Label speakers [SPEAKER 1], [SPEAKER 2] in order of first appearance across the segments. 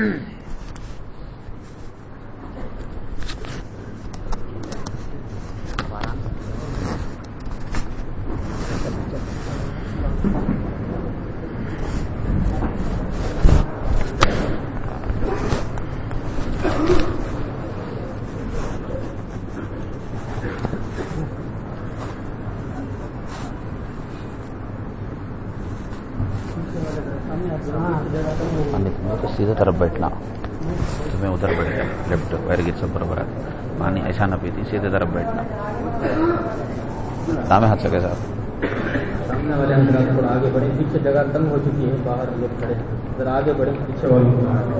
[SPEAKER 1] mm بیٹھنا۔ تو میں ادھر بیٹھ گیا لیفٹ ویر گیٹ سب برابر پانی ایسا نہ پیتی، سیدھے طرف بیٹھنا۔ کام ہاتھ سکے صاحب
[SPEAKER 2] سامنے والے حضرات تھوڑا آگے بڑھے پیچھے جگہ تنگ ہو چکی ہے، باہر لوگ کھڑے ذرا آگے بڑھے پیچھے والوں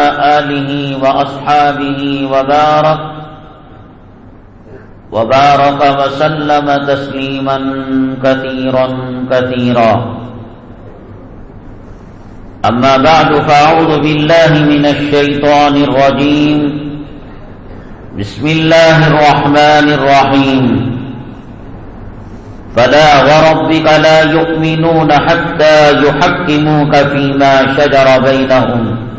[SPEAKER 1] آله وأصحابه وبارك وبارك وسلم تسليما كثيرا كثيرا. أما بعد فأعوذ بالله من الشيطان الرجيم. بسم الله الرحمن الرحيم. فلا وربك لا يؤمنون حتى يحكموك فيما شجر بينهم.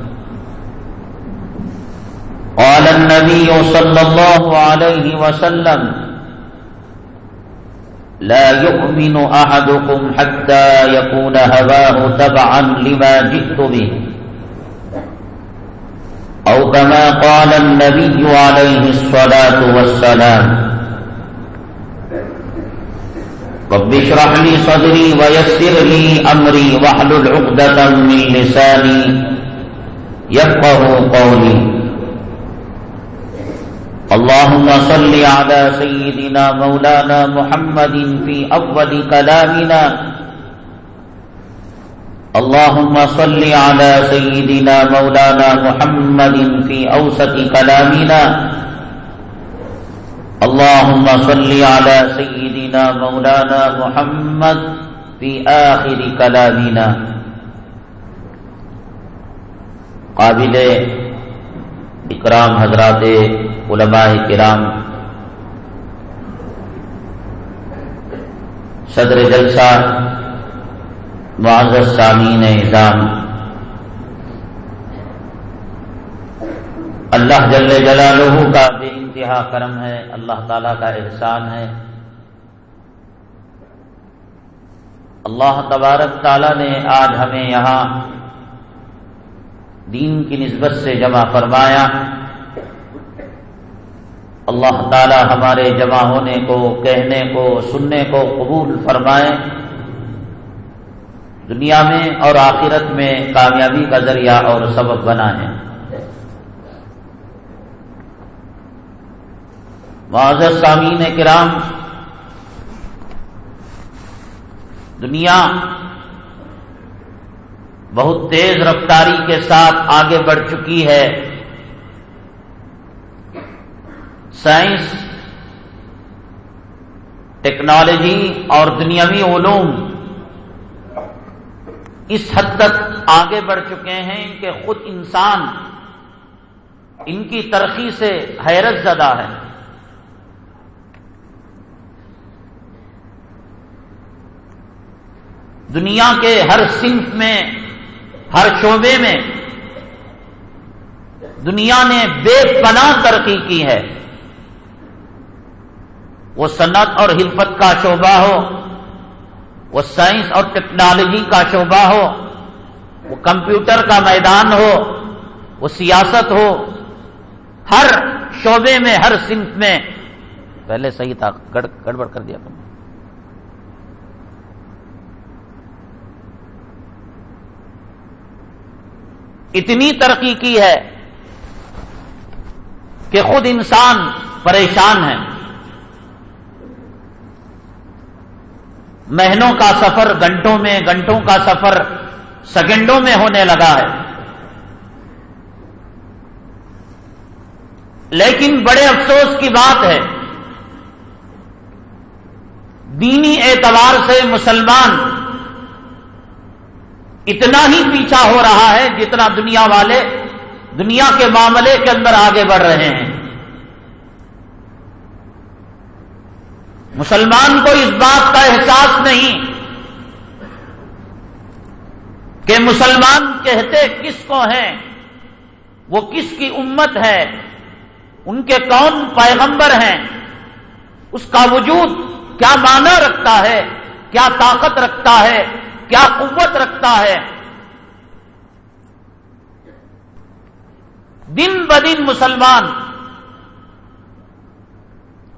[SPEAKER 1] قال النبي صلى الله عليه وسلم لا يؤمن أحدكم حتى يكون هواه تبعا لما جئت به. أو كما قال النبي عليه الصلاة والسلام رب اشرح لي صدري ويسر لي أمري واحلل عقدة من لساني يفقه قولي. اللهم صل على سيدنا مولانا محمد في أول كلامنا. اللهم صل على سيدنا مولانا محمد في أوسط كلامنا. اللهم صل على سيدنا مولانا محمد في آخر كلامنا. قابل اکرام حضرات علماء کرام صدر جلسہ معزز سامعین نظام اللہ جل جلالہ کا بے انتہا کرم ہے، اللہ تعالی کا احسان ہے۔ اللہ تبارک تعالی نے آج ہمیں یہاں دین کی نسبت سے جمع فرمایا۔ اللہ تعالی ہمارے جمع ہونے کو، کہنے کو، سننے کو قبول فرمائے۔ دنیا میں اور آخرت میں کامیابی کا ذریعہ اور سبب بنا ہے۔ معذر سامعین کرام، دنیا بہت تیز رفتاری کے ساتھ آگے بڑھ چکی ہے۔ سائنس، ٹیکنالوجی اور دنیاوی علوم اس حد تک آگے بڑھ چکے ہیں کہ خود انسان ان کی ترقی سے حیرت زدہ ہے۔ دنیا کے ہر صنف میں، ہر شعبے میں دنیا نے بے پناہ ترقی کی ہے۔ وہ صنعت اور حلفت کا شعبہ ہو، وہ سائنس اور ٹیکنالوجی کا شعبہ ہو، وہ کمپیوٹر کا میدان ہو، وہ سیاست ہو، ہر شعبے میں، ہر صنف میں۔ پہلے صحیح تھا گڑبڑ کر دیا تم اتنی ترقی کی ہے کہ خود انسان پریشان ہے مہینوں کا سفر گھنٹوں میں، گھنٹوں کا سفر سیکنڈوں میں ہونے لگا ہے۔ لیکن بڑے افسوس کی بات ہے، دینی اعتبار سے مسلمان اتنا ہی پیچھا ہو رہا ہے جتنا دنیا والے دنیا کے معاملے کے اندر آگے بڑھ رہے ہیں۔ مسلمان کو اس بات کا احساس نہیں کہ مسلمان کہتے کس کو ہیں، وہ کس کی امت ہے، ان کے کون پیغمبر ہیں، اس کا وجود کیا معنی رکھتا ہے، کیا طاقت رکھتا ہے، کیا قوت رکھتا ہے۔ دن بدن مسلمان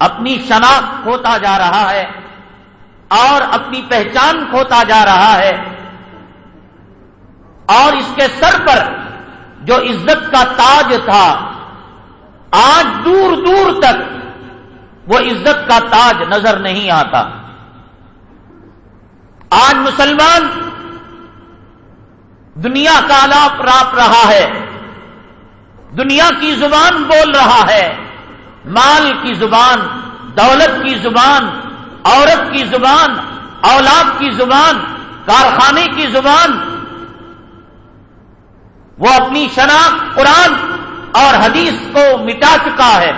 [SPEAKER 1] اپنی شناخت کھوتا جا رہا ہے اور اپنی پہچان کھوتا جا رہا ہے اور اس کے سر پر جو عزت کا تاج تھا، آج دور دور تک وہ عزت کا تاج نظر نہیں آتا۔ آج مسلمان دنیا کا آلاپ راپ رہا ہے، دنیا کی زبان بول رہا ہے۔ مال کی زبان، دولت کی زبان، عورت کی زبان، اولاد کی زبان، کارخانے کی زبان، وہ اپنی شناخت قرآن اور حدیث کو مٹا چکا ہے۔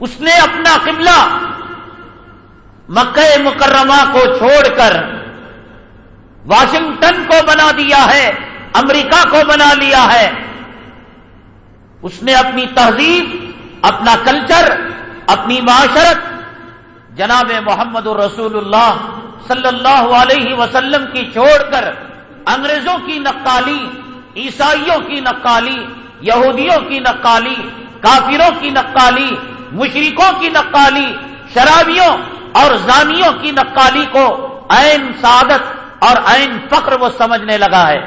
[SPEAKER 1] اس نے اپنا قبلہ مکہ مکرمہ کو چھوڑ کر واشنگٹن کو بنا دیا ہے، امریکہ کو بنا لیا ہے۔ اس نے اپنی تہذیب، اپنا کلچر، اپنی معاشرت، جناب محمد الرسول اللہ صلی اللہ علیہ وسلم کی چھوڑ کر انگریزوں کی نقالی، عیسائیوں کی نقالی، یہودیوں کی نقالی، کافروں کی نقالی، مشرکوں کی نقالی، شرابیوں اور زانیوں کی نقالی کو عین سعادت اور عین فقر وہ سمجھنے لگا ہے۔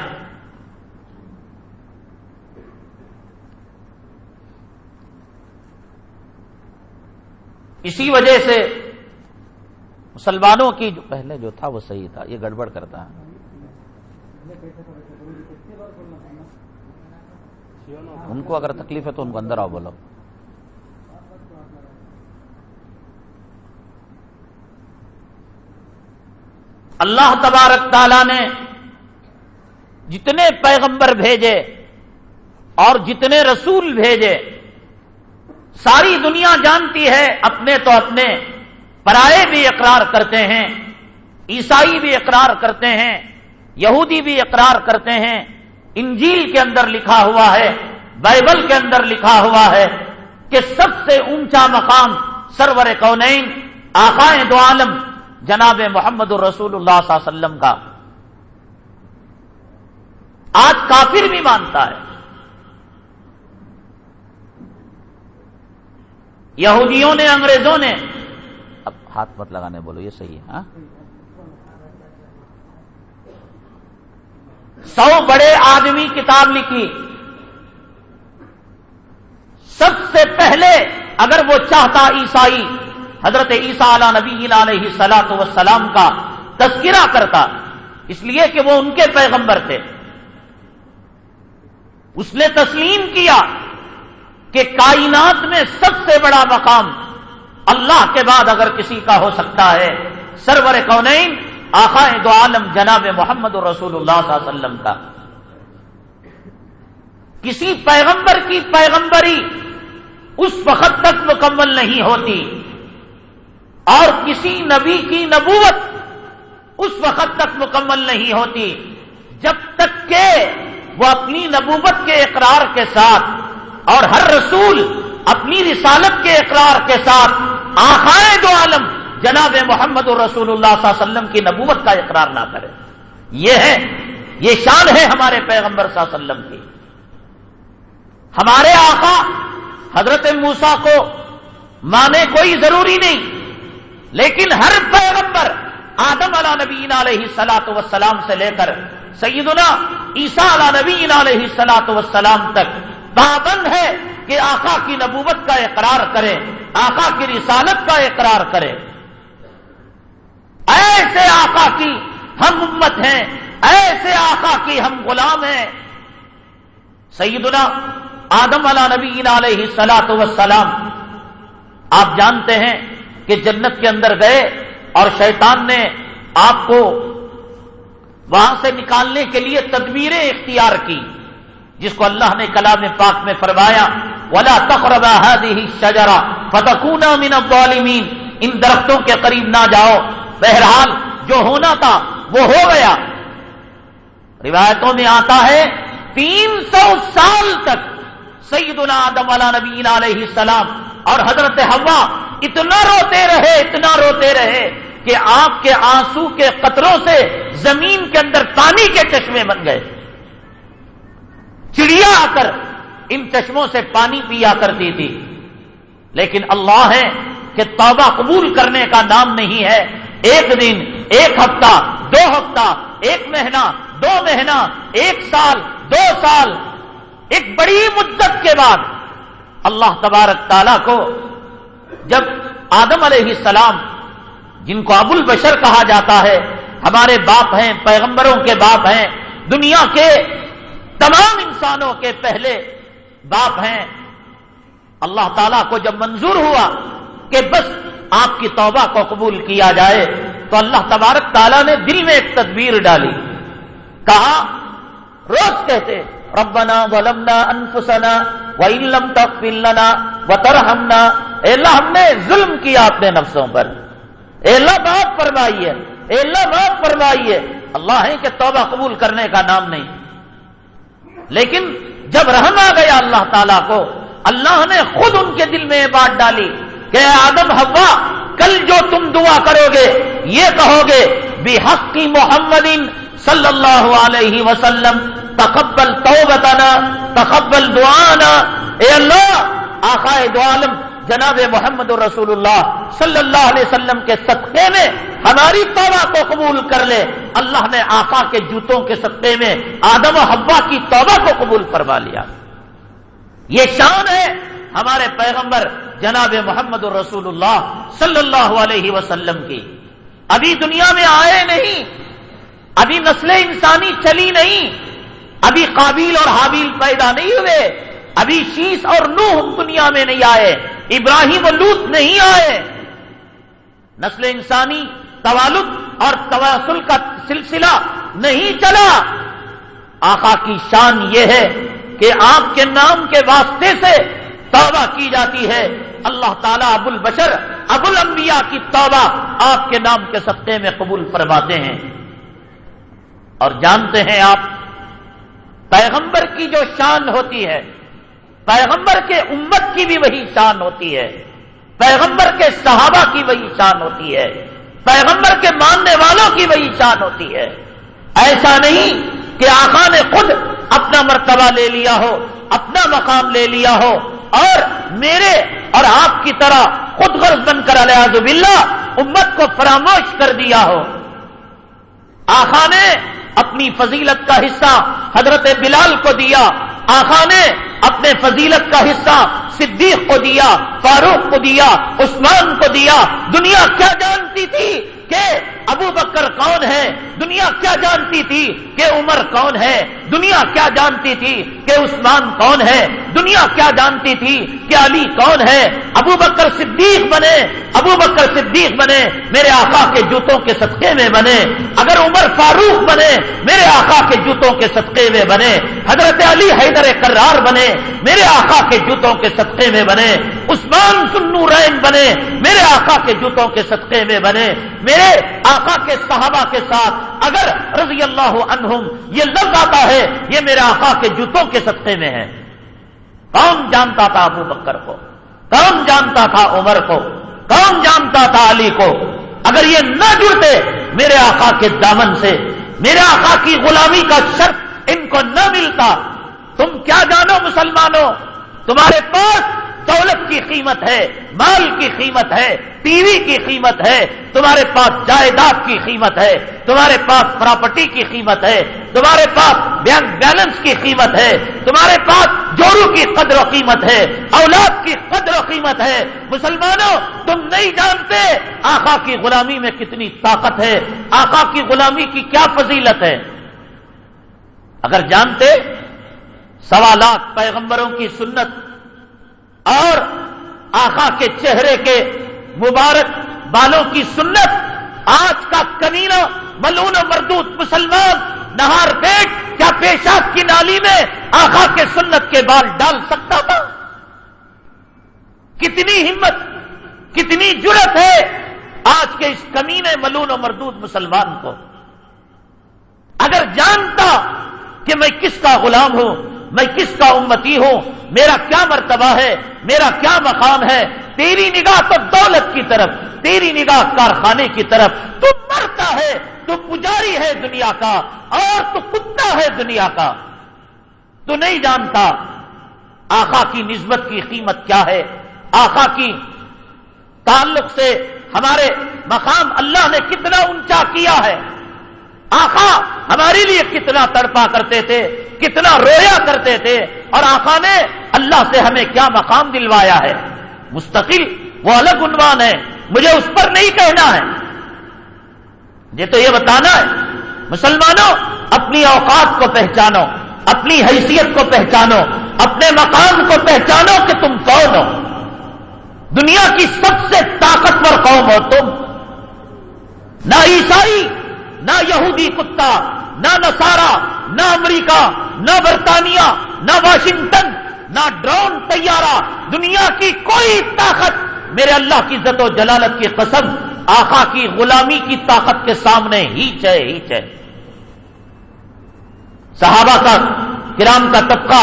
[SPEAKER 1] اسی وجہ سے مسلمانوں کی جو پہلے جو تھا وہ صحیح تھا، یہ گڑبڑ کرتا ہے۔ ان کو اگر تکلیف ہے تو ان کو اندر آؤ، بولو۔ اللہ تبارک تعالی نے جتنے پیغمبر بھیجے اور جتنے رسول بھیجے ساری دنیا جانتی ہے، اپنے تو اپنے پرائے بھی اقرار کرتے ہیں، عیسائی بھی اقرار کرتے ہیں، یہودی بھی اقرار کرتے ہیں، انجیل کے اندر لکھا ہوا ہے، بائبل کے اندر لکھا ہوا ہے کہ سب سے اونچا مقام سرور کونین، آقائے دو عالم، جناب محمد الرسول اللہ صلی اللہ علیہ وسلم کا۔ آج کافر بھی مانتا ہے۔ یہودیوں نے انگریزوں نے۔ اب ہاتھ مت لگانے بولو یہ صحیح ہے ہاں؟ سو بڑے آدمی کتاب لکھی۔ سب سے پہلے اگر وہ چاہتا عیسائی حضرت عیسیٰ علیہ نبی علیہ سلاۃ وسلام کا تذکرہ کرتا اس لیے کہ وہ ان کے پیغمبر تھے۔ اس نے تسلیم کیا۔ کہ کائنات میں سب سے بڑا مقام اللہ کے بعد اگر کسی کا ہو سکتا ہے، سرور کونین آخا دو عالم جناب محمد رسول اللہ صلی اللہ علیہ وسلم کا۔ کسی پیغمبر کی پیغمبری اس وقت تک مکمل نہیں ہوتی اور کسی نبی کی نبوت اس وقت تک مکمل نہیں ہوتی جب تک کہ وہ اپنی نبوت کے اقرار کے ساتھ اور ہر رسول اپنی رسالت کے اقرار کے ساتھ آخائے دو عالم جناب محمد رسول اللہ صلی اللہ علیہ وسلم کی نبوت کا اقرار نہ کرے یہ ہے، یہ شان ہے ہمارے پیغمبر صلی اللہ علیہ وسلم کی۔ ہمارے آقا حضرت موسا کو مانے کوئی ضروری نہیں، لیکن ہر پیغمبر آدم علا نبی علیہ سلاۃ وسلام سے لے کر سیدنا عیسیٰ علا نبی علیہ سلاۃ وسلام تک پابند ہے کہ آقا کی نبوت کا اقرار کرے، آقا کی رسالت کا اقرار کرے۔ ایسے آقا کی ہم امت ہیں، ایسے آقا کی ہم غلام ہیں۔ سیدنا آدم علا نبی علیہ سلاۃ وسلام آپ جانتے ہیں کہ جنت کے اندر گئے اور شیطان نے آپ کو وہاں سے نکالنے کے لیے تدبیریں اختیار کی۔ جس کو اللہ نے کلام پاک میں فرمایا، ولا تقربا هذه شجرا فتكونا من الظالمين۔ ان درختوں کے قریب نہ جاؤ۔ بہرحال جو ہونا تھا، وہ ہو گیا۔ روایتوں میں آتا ہے، تین سو سال تک سیدنا آدم علیہ نبی علیہ السلام اور حضرت ہوا اتنا روتے رہے، اتنا روتے رہے کہ آپ کے آنسو کے قطروں سے زمین کے اندر پانی کے چشمے بن گئے۔ چڑیا آ کر، ان چشموں سے پانی پیا کرتی تھی۔ لیکن اللہ ہے کہ توبہ قبول کرنے کا نام نہیں ہے۔ ایک دن، ایک ہفتہ، دو ہفتہ، ایک مہینہ، دو مہینہ، ایک سال، دو سال، ایک بڑی مدت کے بعد اللہ تبارک تعالیٰ کو جب آدم علیہ السلام، جن کو ابو البشر کہا جاتا ہے، ہمارے باپ ہیں، پیغمبروں کے باپ ہیں، دنیا کے تمام انسانوں کے پہلے باپ ہیں۔ اللہ تعالیٰ کو جب منظور ہوا کہ بس آپ کی توبہ کو قبول کیا جائے، تو اللہ تبارک تعالیٰ نے دل میں ایک تدبیر ڈالی۔ کہا، روز کہتے، ربنا ظلمنا انفسنا وَإِن لَمْ تَغْفِرْ لَنَا وَتَرْحَمْنَا۔ اے اللہ، ہم نے ظلم کیا اپنے نفسوں پر۔ اے اللہ بات فرمائیے۔ اے اللہ بات فرمائیے۔ اللہ ہے کہ توبہ قبول کرنے کا نام نہیں۔ لیکن جب رحم آ گیا اللہ تعالیٰ کو، اللہ نے خود ان کے دل میں یہ بات ڈالی کہ آدم ہوا کل جو تم دعا کرو گے، یہ کہو گے بے حق کی محمد صلی اللہ علیہ وسلم، تقبل توبتنا، تقبل دعانا۔ اے اللہ، آخائے دو عالم جناب محمد رسول اللہ صلی اللہ علیہ وسلم کے صدقے میں ہماری توبہ کو قبول کر لے۔ اللہ نے آقا کے جوتوں کے صدقے میں آدم و حبا کی توبہ کو قبول فرما لیا۔ یہ شان ہے ہمارے پیغمبر جناب محمد رسول اللہ صلی اللہ علیہ وسلم کی۔ ابھی دنیا میں آئے نہیں، ابھی نسل انسانی چلی نہیں، ابھی قابیل اور حابیل پیدا نہیں ہوئے، ابھی شیش اور نوح دنیا میں نہیں آئے۔ ابراہیم و لوت نہیں آئے۔ نسل انسانی توالد اور تواسل کا سلسلہ نہیں چلا۔ آقا کی شان یہ ہے کہ آپ کے نام کے واسطے سے توبہ کی جاتی ہے۔ اللہ تعالیٰ ابو البشر، ابو الانبیاء کی توبہ آپ کے نام کے سطح میں قبول فرماتے ہیں۔ اور جانتے ہیں آپ، پیغمبر کی جو شان ہوتی ہے پیغمبر کے امت کی بھی وہی شان ہوتی ہے۔ پیغمبر کے صحابہ کی وہی شان ہوتی ہے۔ پیغمبر کے ماننے والوں کی وہی شان ہوتی ہے۔ ایسا نہیں کہ آقا نے خود اپنا مرتبہ لے لیا ہو، اپنا مقام لے لیا ہو اور میرے اور آپ کی طرح خود غرض بن کر الحاظ باللہ امت کو فراموش کر دیا ہو۔ آخا نے اپنی فضیلت کا حصہ حضرت بلال کو دیا۔ آخا نے اپنے فضیلت کا حصہ صدیق کو دیا، فاروق کو دیا، عثمان کو دیا۔ دنیا کیا جانتی تھی کہ ابو بکر کون ہے؟ دنیا کیا جانتی تھی کہ عمر کون ہے؟ دنیا کیا جانتی تھی کہ عثمان کون ہے؟ دنیا کیا جانتی تھی کہ علی کون ہے؟ ابو بکر صدیق بنے، ابو بکر صدیق بنے، میرے آقا کے جوتوں کے صدقے میں بنے۔ اگر عمر فاروق بنے، میرے آقا کے جوتوں کے صدقے میں بنے۔ حضرت علی حیدر کرار بنے، میرے آقا کے جوتوں کے صدقے میں بنے۔ عثمان سنو رین بنے، میرے آقا کے جوتوں کے صدقے میں بنے۔ میرے آقا کے صحابہ کے ساتھ اگر رضی اللہ عنہم یہ لفظ آتا ہے، یہ میرے آقا کے جوتوں کے صدقے میں ہے۔ کون جانتا تھا ابو بکر کو؟ کون جانتا تھا عمر کو؟ کون جانتا تھا علی کو؟ اگر یہ نہ جڑتے میرے آقا کے دامن سے، میرے آقا کی غلامی کا شرط ان کو نہ ملتا، تم کیا جانو مسلمانوں؟ تمہارے پاس دولت کی قیمت ہے، مال کی قیمت ہے، ٹی وی کی قیمت ہے، تمہارے پاس جائیداد کی قیمت ہے، تمہارے پاس پراپرٹی کی قیمت ہے، تمہارے پاس بینک بیلنس کی قیمت ہے، تمہارے پاس جورو کی قدر و قیمت ہے، اولاد کی قدر و قیمت ہے۔ مسلمانوں، تم نہیں جانتے آقا کی غلامی میں کتنی طاقت ہے، آقا کی غلامی کی کیا فضیلت ہے۔ اگر جانتے سوا لاکھ پیغمبروں کی سنت اور آخا کے چہرے کے مبارک بالوں کی سنت، آج کا کمینہ ملون و مردود مسلمان نہار پیٹ کیا پیشاب کی نالی میں آخا کے سنت کے بال ڈال سکتا تھا؟ کتنی ہمت، کتنی جرت ہے آج کے اس کمینے ملون و مردود مسلمان کو۔ اگر جانتا کہ میں کس کا غلام ہوں میں کس کا امتی ہوں؟ میرا کیا مرتبہ ہے؟ میرا کیا مقام ہے؟ تیری نگاہ تو دولت کی طرف، تیری نگاہ کارخانے کی طرف۔ تو مرتا ہے، تو پجاری ہے دنیا کا، اور تو کتا ہے دنیا کا۔ تو نہیں جانتا آخا کی نسبت کی قیمت کیا ہے؟ آخا کی تعلق سے ہمارے مقام اللہ نے کتنا اونچا کیا ہے؟ آخا ہمارے لیے کتنا تڑپا کرتے تھے؟ کتنا رویا کرتے تھے اور آقا نے اللہ سے ہمیں کیا مقام دلوایا ہے؟ مستقل وہ الگ عنوان ہے، مجھے اس پر نہیں کہنا ہے۔ یہ تو یہ بتانا ہے، مسلمانوں، اپنی اوقات کو پہچانو، اپنی حیثیت کو پہچانو، اپنے مقام کو پہچانو کہ تم کون ہو۔ دنیا کی سب سے طاقتور قوم ہو تم۔ نہ عیسائی، نہ یہودی کتا نہ نسارا نہ امریکہ، نہ برطانیہ، نہ واشنگٹن، نہ ڈرون طیارہ، دنیا کی کوئی طاقت میرے اللہ کی عزت و جلالت کی قسم، آقا کی غلامی کی طاقت کے سامنے ہی چے ہی چے صحابہ کا، کرام کا طبقہ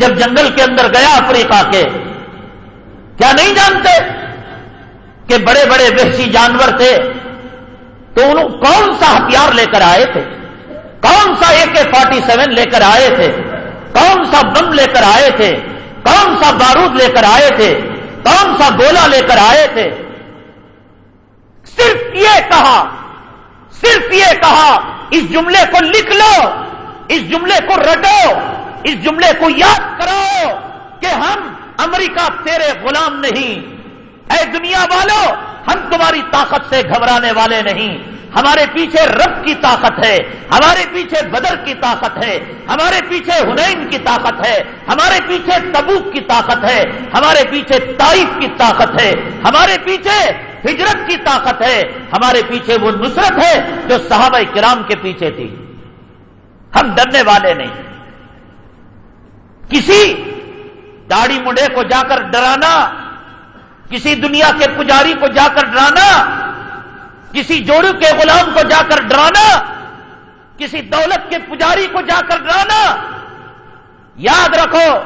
[SPEAKER 1] جب جنگل کے اندر گیا افریقہ کے، کیا نہیں جانتے کہ بڑے بڑے وحشی جانور تھے؟ تو انہوں کون سا ہتھیار لے کر آئے تھے؟ کون سا اے کے فورٹی سیون لے کر آئے تھے؟ کون سا بم لے کر آئے تھے؟ کون سا بارود لے کر آئے تھے؟ کون سا گولا لے کر آئے تھے؟ صرف یہ کہا، صرف یہ کہا، اس جملے کو لکھ لو، اس جملے کو رٹو، اس جملے کو یاد کرو کہ ہم امریکہ تیرے غلام نہیں۔ اے دنیا والو ہم تمہاری طاقت سے گھبرانے والے نہیں۔ ہمارے پیچھے رب کی طاقت ہے، ہمارے پیچھے بدر کی طاقت ہے، ہمارے پیچھے ہنین کی طاقت ہے، ہمارے پیچھے تبوک کی طاقت ہے، ہمارے پیچھے تائف کی طاقت ہے، ہمارے پیچھے ہجرت کی طاقت ہے۔ ہمارے پیچھے وہ نصرت ہے جو صحابہ کرام کے پیچھے تھی۔ ہم ڈرنے والے نہیں۔ کسی داڑی مڈے کو جا کر ڈرانا کسی دنیا کے پجاری کو جا کر ڈرانا، کسی جوڑو کے غلام کو جا کر ڈرانا، کسی دولت کے پجاری کو جا کر ڈرانا۔ یاد رکھو،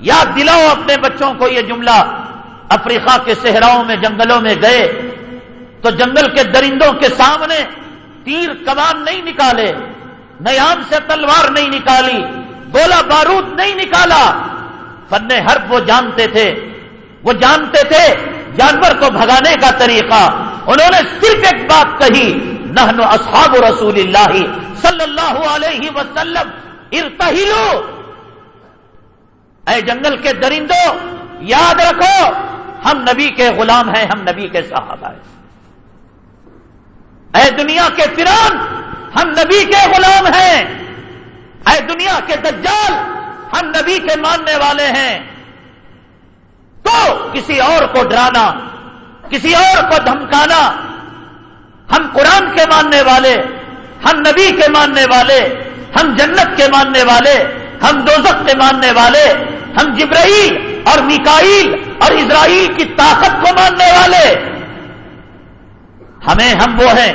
[SPEAKER 1] یاد دلاؤ اپنے بچوں کو یہ جملہ۔ افریقہ کے صحراؤں میں، جنگلوں میں گئے، تو جنگل کے درندوں کے سامنے تیر کمان نہیں نکالے، نیام سے تلوار نہیں نکالی گولا بارود نہیں نکالا۔ فن حرب وہ جانتے تھے۔ وہ جانتے تھے جانور کو بھگانے کا طریقہ۔ انہوں نے صرف ایک بات کہی نہن اصحاب رسول اللہ صلی اللہ علیہ وسلم ارتہلو اے جنگل کے درندوں، یاد رکھو، ہم نبی کے غلام ہیں، ہم نبی کے صحابہ ہیں۔ اے دنیا کے فران ہم نبی کے غلام ہیں۔ اے دنیا کے دجال، ہم نبی کے ماننے والے ہیں۔ تو کسی اور کو ڈرانا، کسی اور کو دھمکانا۔ ہم قرآن کے ماننے والے، ہم نبی کے ماننے والے، ہم جنت کے ماننے والے، ہم دوزخ کے ماننے والے، ہم جبرائیل اور میکائیل اور اسرائیل کی طاقت کو ماننے والے۔ ہمیں ہم وہ ہیں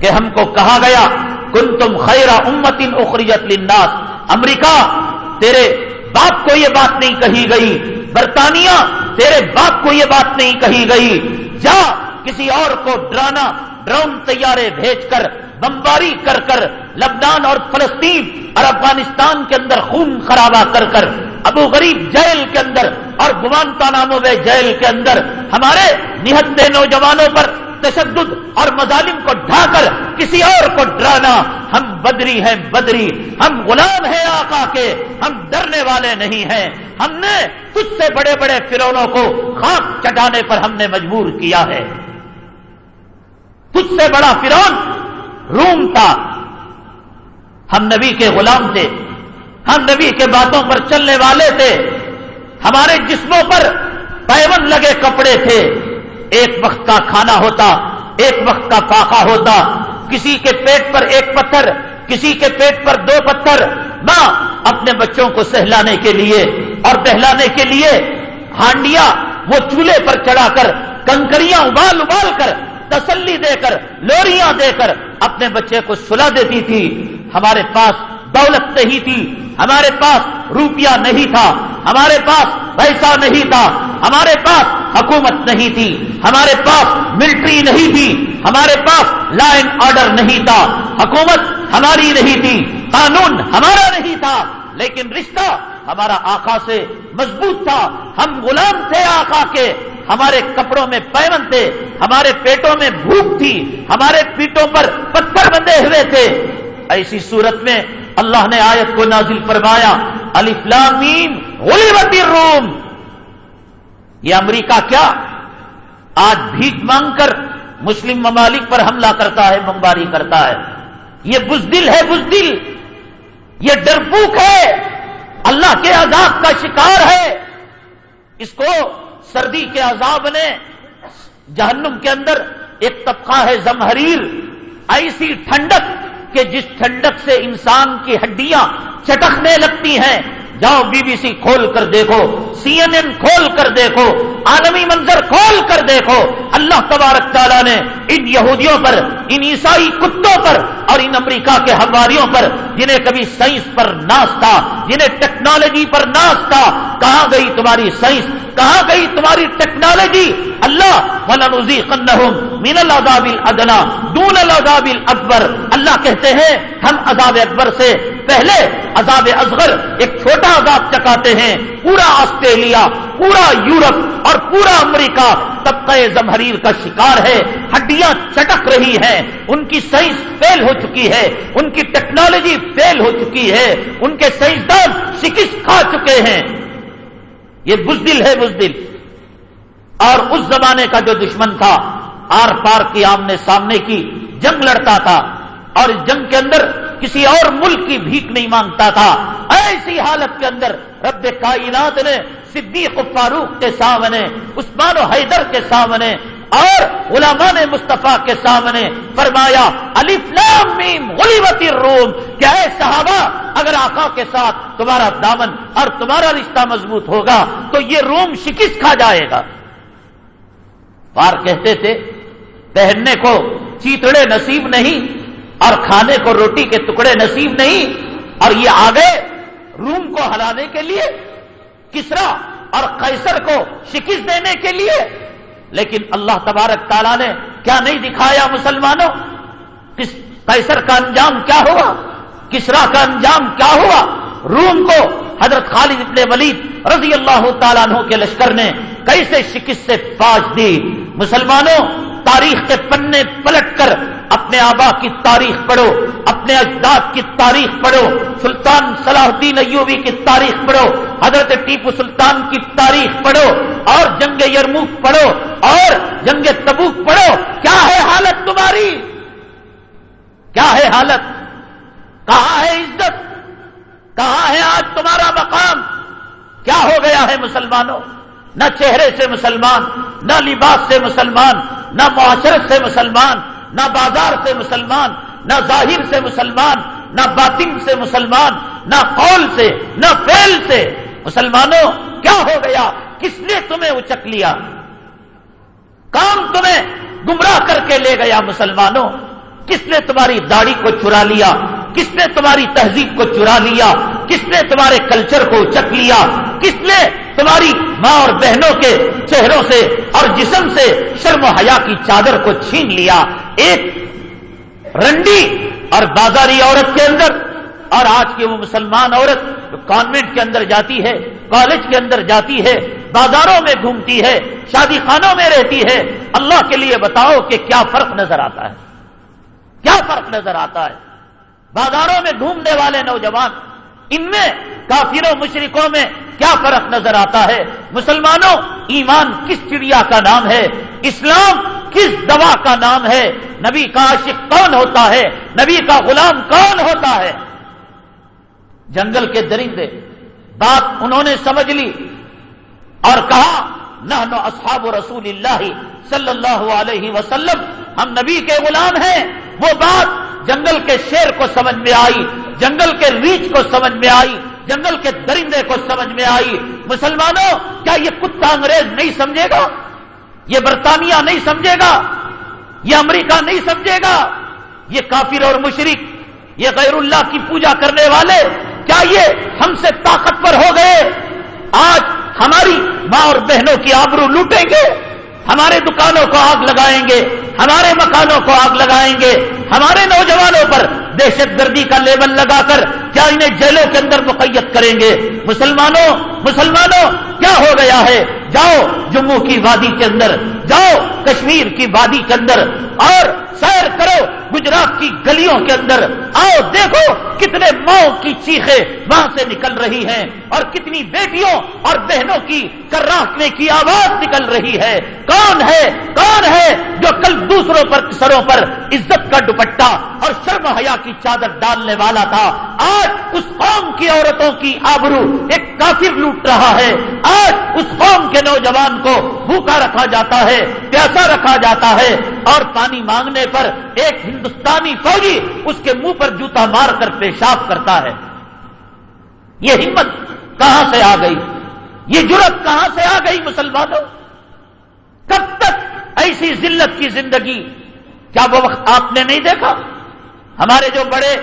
[SPEAKER 1] کہ ہم کو کہا گیا کن تم خیرہ امتن اخریت للناس۔ امریکہ، تیرے باپ کو یہ بات نہیں کہی گئی۔ برطانیہ، تیرے باپ کو یہ بات نہیں کہی گئی۔ جا، کسی اور کو ڈرانا، ڈرون طیارے بھیج کر، بمباری کر کر، لبنان اور فلسطین اور افغانستان کے اندر خون خرابہ کر کر، ابو غریب جیل کے اندر اور گوانتا نامو جیل کے اندر، ہمارے نہتے نوجوانوں پر تشدد اور مظالم کو ڈھا کر کسی اور کو ڈرانا، ہم بدری ہیں بدری، ہم غلام ہیں آقا کے، ہم ڈرنے والے نہیں ہیں۔ ہم نے کچھ سے بڑے بڑے فرونوں کو خاک چٹانے پر ہم نے مجبور کیا ہے۔ کچھ سے بڑا فرون روم تھا۔ ہم نبی کے غلام تھے۔ ہم نبی کے باتوں پر چلنے والے تھے۔ ہمارے جسموں پر پیون لگے کپڑے تھے۔ ایک وقت کا کھانا ہوتا، ایک وقت کا فاقہ ہوتا، کسی کے پیٹ پر ایک پتھر، کسی کے پیٹ پر دو پتھر ماں اپنے بچوں کو سہلانے کے لیے، اور بہلانے کے لیے ہانڈیا وہ چولہے پر چڑھا کر، کنکریاں ابال ابال کر، تسلی دے کر، لوریاں دے کر اپنے بچے کو سلا دیتی تھی۔ ہمارے پاس دولت نہیں تھی۔ ہمارے پاس روپیہ نہیں تھا۔ ہمارے پاس پیسہ نہیں تھا۔ ہمارے پاس حکومت نہیں تھی۔ ہمارے پاس ملٹری نہیں تھی۔ ہمارے پاس لا اینڈ آرڈر نہیں تھا۔ حکومت ہماری نہیں تھی۔ قانون ہمارا نہیں تھا۔ لیکن رشتہ ہمارا آقا سے مضبوط تھا۔ ہم غلام تھے آقا کے۔ ہمارے کپڑوں میں پیون تھے۔ ہمارے پیٹوں میں بھوک تھی۔ ہمارے پیٹوں پر پتھر بندے ہوئے تھے۔ ایسی صورت میں اللہ نے آیت کو نازل فرمایا الفلامین غلبت روم یہ امریکہ کیا؟ آج بھیک مانگ کر مسلم ممالک پر حملہ کرتا ہے، بمباری کرتا ہے۔ یہ بزدل ہے، بزدل۔ یہ ڈرپوک ہے۔ اللہ کے عذاب کا شکار ہے۔ اس کو سردی کے عذاب نے جہنم کے اندر ایک طبقہ ہے زمہریر ایسی ٹھنڈک کہ جس ٹھنڈک سے انسان کی ہڈیاں چٹکنے لگتی ہیں جاؤ بی بی سی کھول کر دیکھو، سی این این کھول کر دیکھو، عالمی منظر کھول کر دیکھو۔ اللہ تبارک تعالیٰ نے ان یہودیوں پر، ان عیسائی کتوں پر اور ان امریکہ کے ہمواریوں پر، جنہیں کبھی سائنس پر ناس تھا، جنہیں ٹیکنالوجی پر ناس تھا، کہاں گئی تمہاری سائنس؟ کہاں گئی تمہاری ٹیکنالوجی؟ اللہ ولنزی قنہم مین العذاب ادنا دون العذاب اکبر اللہ کہتے ہیں، ہم عذاب اکبر سے پہلے، عذاب اصغر، ایک چھوٹا عذاب چکاتے ہیں، پورا آسٹریلیا، پورا یورپ اور پورا امریکہ طبقہ زمہریر کا شکار ہے، ہڈیاں چٹک رہی ہیں، ان کی سائنس فیل ہو چکی ہے، ان کی ٹیکنالوجی فیل ہو چکی ہے، ان کے سائنسدان شکست کھا چکے ہیں۔ یہ بزدل ہے بزدل۔ اور اس زمانے کا جو دشمن تھا، آر پار کی آمنے سامنے کی، جنگ لڑتا تھا۔ اور اس جنگ کے اندر کسی اور ملک کی بھیک نہیں مانگتا تھا۔ ایسی حالت کے اندر رب کائنات نے صدیق فاروق کے سامنے، عثمان و حیدر کے سامنے اور علماء نے مصطفیٰ کے سامنے فرمایا علی فلام غلیبتی روم۔ کیا ہے صحابہ، اگر آقا کے ساتھ تمہارا دامن اور تمہارا رشتہ مضبوط ہوگا، تو یہ روم شکست کھا جائے گا۔ پار کہتے تھے، پہننے کو چیتڑے نصیب نہیں اور کھانے کو روٹی کے ٹکڑے نصیب نہیں اور یہ آگے روم کو ہلانے کے لیے، کسرا اور قیصر کو شکست دینے کے لیے۔ لیکن اللہ تبارک تعالیٰ نے کیا نہیں دکھایا مسلمانوں؟ قیصر کا انجام کیا ہوا؟ کسرا کا انجام کیا ہوا؟ روم کو حضرت خالد ابن ولید رضی اللہ تعالیٰ عنہ کے لشکر نے کیسے شکست سے فاج دی؟ مسلمانوں تاریخ کے پنے پلٹ کر اپنے آبا کی تاریخ پڑھو، اپنے اجداد کی تاریخ پڑھو، سلطان صلاح الدین ایوبی کی تاریخ پڑھو، حضرت ٹیپو سلطان کی تاریخ پڑھو، اور جنگ یرموک پڑھو، اور جنگ تبوک پڑھو۔ کیا ہے حالت تمہاری؟ کیا ہے حالت؟ کہاں ہے عزت؟ کہاں ہے آج تمہارا مقام؟ کیا ہو گیا ہے مسلمانوں؟ نہ چہرے سے مسلمان، نہ لباس سے مسلمان، نہ معاشرت سے مسلمان، نہ بازار سے مسلمان، نہ ظاہر سے مسلمان، نہ باطن سے مسلمان، نہ قول سے، نہ فیل سے۔ مسلمانوں، کیا ہو گیا؟ کس نے تمہیں اچک لیا؟ کام تمہیں گمراہ کر کے لے گیا مسلمانوں۔ کس نے تمہاری داڑھی کو چرا لیا؟ کس نے تمہاری تہذیب کو چرا لیا؟ کس نے تمہارے کلچر کو چک لیا؟ کس نے تمہاری ماں اور بہنوں کے چہروں سے اور جسم سے شرم و حیا کی چادر کو چھین لیا۔ ایک رنڈی اور بازاری عورت کے اندر۔ اور آج کی وہ مسلمان عورت جو کانوینٹ کے اندر جاتی ہے کالج کے اندر جاتی ہے، بازاروں میں گھومتی ہے، شادی خانوں میں رہتی ہے۔ اللہ کے لیے بتاؤ کہ کیا فرق نظر آتا ہے۔ کیا فرق نظر آتا ہے؟ بازاروں میں گھومنے والے نوجوان ان میں کافروں مشرقوں میں کیا فرق نظر آتا ہے؟ مسلمانوں، ایمان کس چڑیا کا نام ہے؟ اسلام کس دوا کا نام ہے؟ نبی کا عاشق کون ہوتا ہے؟ نبی کا غلام کون ہوتا ہے؟ جنگل کے درندے، بات انہوں نے سمجھ لی اور کہا نہ اصحاب رسول اللہ صلی اللہ علیہ وسلم، ہم نبی کے غلام ہیں، وہ بات جنگل کے شیر کو سمجھ میں آئی، جنگل کے ریچھ کو سمجھ میں آئی، جنگل کے درندے کو سمجھ میں آئی۔ مسلمانوں، کیا یہ کتا انگریز نہیں سمجھے گا؟ یہ برطانیہ نہیں سمجھے گا؟ یہ امریکہ نہیں سمجھے گا؟ یہ کافر اور مشرق یہ غیر اللہ کی پوجا کرنے والے، کیا یہ ہم سے طاقتور ہو گئے؟ آج ہماری ماں اور بہنوں کی آبرو لوٹیں گے؟ ہمارے دکانوں کو آگ لگائیں گے، ہمارے مکانوں کو آگ لگائیں گے، ہمارے نوجوانوں پر دہشت گردی کا لیبل لگا کر کیا انہیں جیلوں کے اندر مقیت کریں گے؟ مسلمانوں مسلمانوں، کیا ہو گیا ہے؟ جاؤ جموں کی وادی کے اندر، جاؤ کشمیر کی وادی کے اندر، اور سیر کرو گجرات کی گلیوں کے اندر۔ آؤ دیکھو کتنے ماؤں کی چیخیں وہاں سے نکل رہی ہیں، اور کتنی بیٹیوں اور بہنوں کی کراٹنے کی آواز نکل رہی ہے۔ کون ہے؟ کون ہے جو کل دوسروں پر، سروں پر عزت کا دوپٹہ اور شرم حیا کی چادر ڈالنے والا تھا۔ آج اس قوم کی عورتوں کی آبرو ایک کافر لوٹ رہا ہے۔ آج اس قوم کے نوجوان کو بھوکا رکھا جاتا ہے، پیاسا رکھا جاتا ہے۔ اور پانی مانگنے پر ایک ہندوستانی فوجی اس کے منہ پر جوتا مار کر پیشاب کرتا ہے۔ یہ ہمت کہاں سے آ گئی؟ یہ جرت کہاں سے آ گئی مسلمانوں؟ کب تک ایسی ذلت کی زندگی کیا وہ وقت آپ نے نہیں دیکھا؟ ہمارے جو بڑے،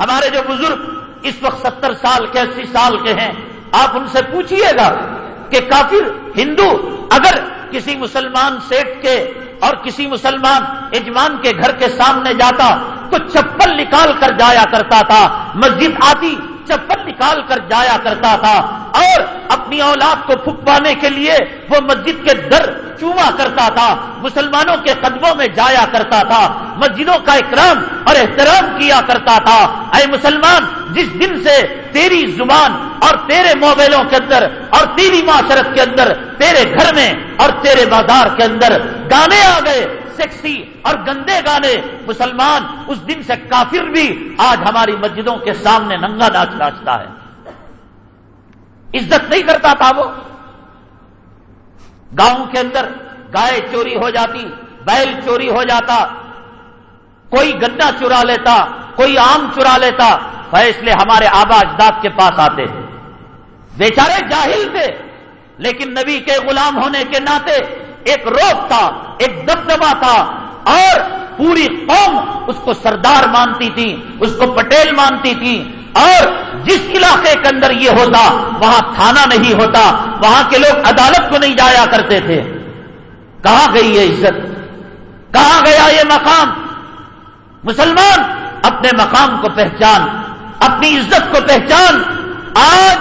[SPEAKER 1] ہمارے جو بزرگ اس وقت ستر سال کے، اسی سال کے ہیں، آپ ان سے پوچھئے گا کہ کافر، ہندو، اگر کسی مسلمان سیٹ کے اور کسی مسلمان اجمان کے گھر کے سامنے جاتا تو چپل نکال کر جایا کرتا تھا، مسجد آتی چپل نکال کر جایا کرتا تھا اور اپنی اولاد کو پھپانے کے لیے وہ مسجد کے در چوما کرتا تھا، مسلمانوں کے قدموں میں جایا کرتا تھا، مسجدوں کا اکرام اور احترام کیا کرتا تھا۔ اے مسلمان، جس دن سے تیری زبان اور تیرے موبائلوں کے اندر اور تیری معاشرت کے اندر، تیرے گھر میں اور تیرے بازار کے اندر گانے آ گئے سیکسی اور گندے گانے، مسلمان اس دن سے کافر بھی آج ہماری مسجدوں کے سامنے ننگا ناچ ناچتا ہے۔ عزت نہیں کرتا تھا وہ۔ گاؤں کے اندر گائے چوری ہو جاتی، بیل چوری ہو جاتا، کوئی گنا چرا لیتا، کوئی آم چرا لیتا، فیصلے ہمارے آبا اجداد کے پاس آتے۔ بیچارے جاہل تھے، لیکن نبی کے غلام ہونے کے ناطے ایک روپ تھا، ایک دبدبا تھا، اور پوری قوم اس کو سردار مانتی تھی، اس کو پٹیل مانتی تھی، اور جس علاقے کے اندر یہ ہوتا، وہاں تھانہ نہیں ہوتا، وہاں کے لوگ عدالت کو نہیں جایا کرتے تھے۔ کہاں گئی یہ عزت؟ کہاں گیا یہ مقام؟ مسلمان اپنے مقام کو پہچان، اپنی عزت کو پہچان۔ آج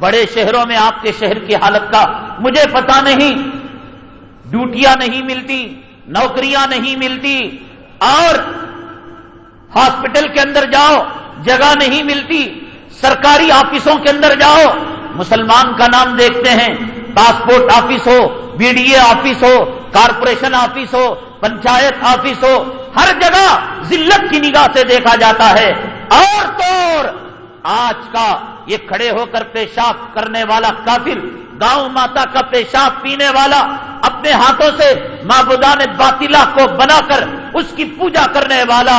[SPEAKER 1] بڑے شہروں میں آپ کے شہر کی حالت کا مجھے پتا نہیں ڈیوٹیاں نہیں ملتی، نوکریاں نہیں ملتی، اور ہاسپٹل کے اندر جاؤ، جگہ نہیں ملتی، سرکاری آفسوں کے اندر جاؤ، مسلمان کا نام دیکھتے ہیں، پاسپورٹ آفس ہو، بی ڈی اے آفس ہو، کارپوریشن آفس ہو، پنچایت آفس ہو، ہر جگہ ذلت کی نگاہ سے دیکھا جاتا ہے۔ اور تو آج کا یہ کھڑے ہو کر پیشاب کرنے والا کافر، گاؤں ماتا کا پیشاب پینے والا اپنے ہاتھوں سے معبودان باطلا کو بنا کر اس کی پوجا کرنے والا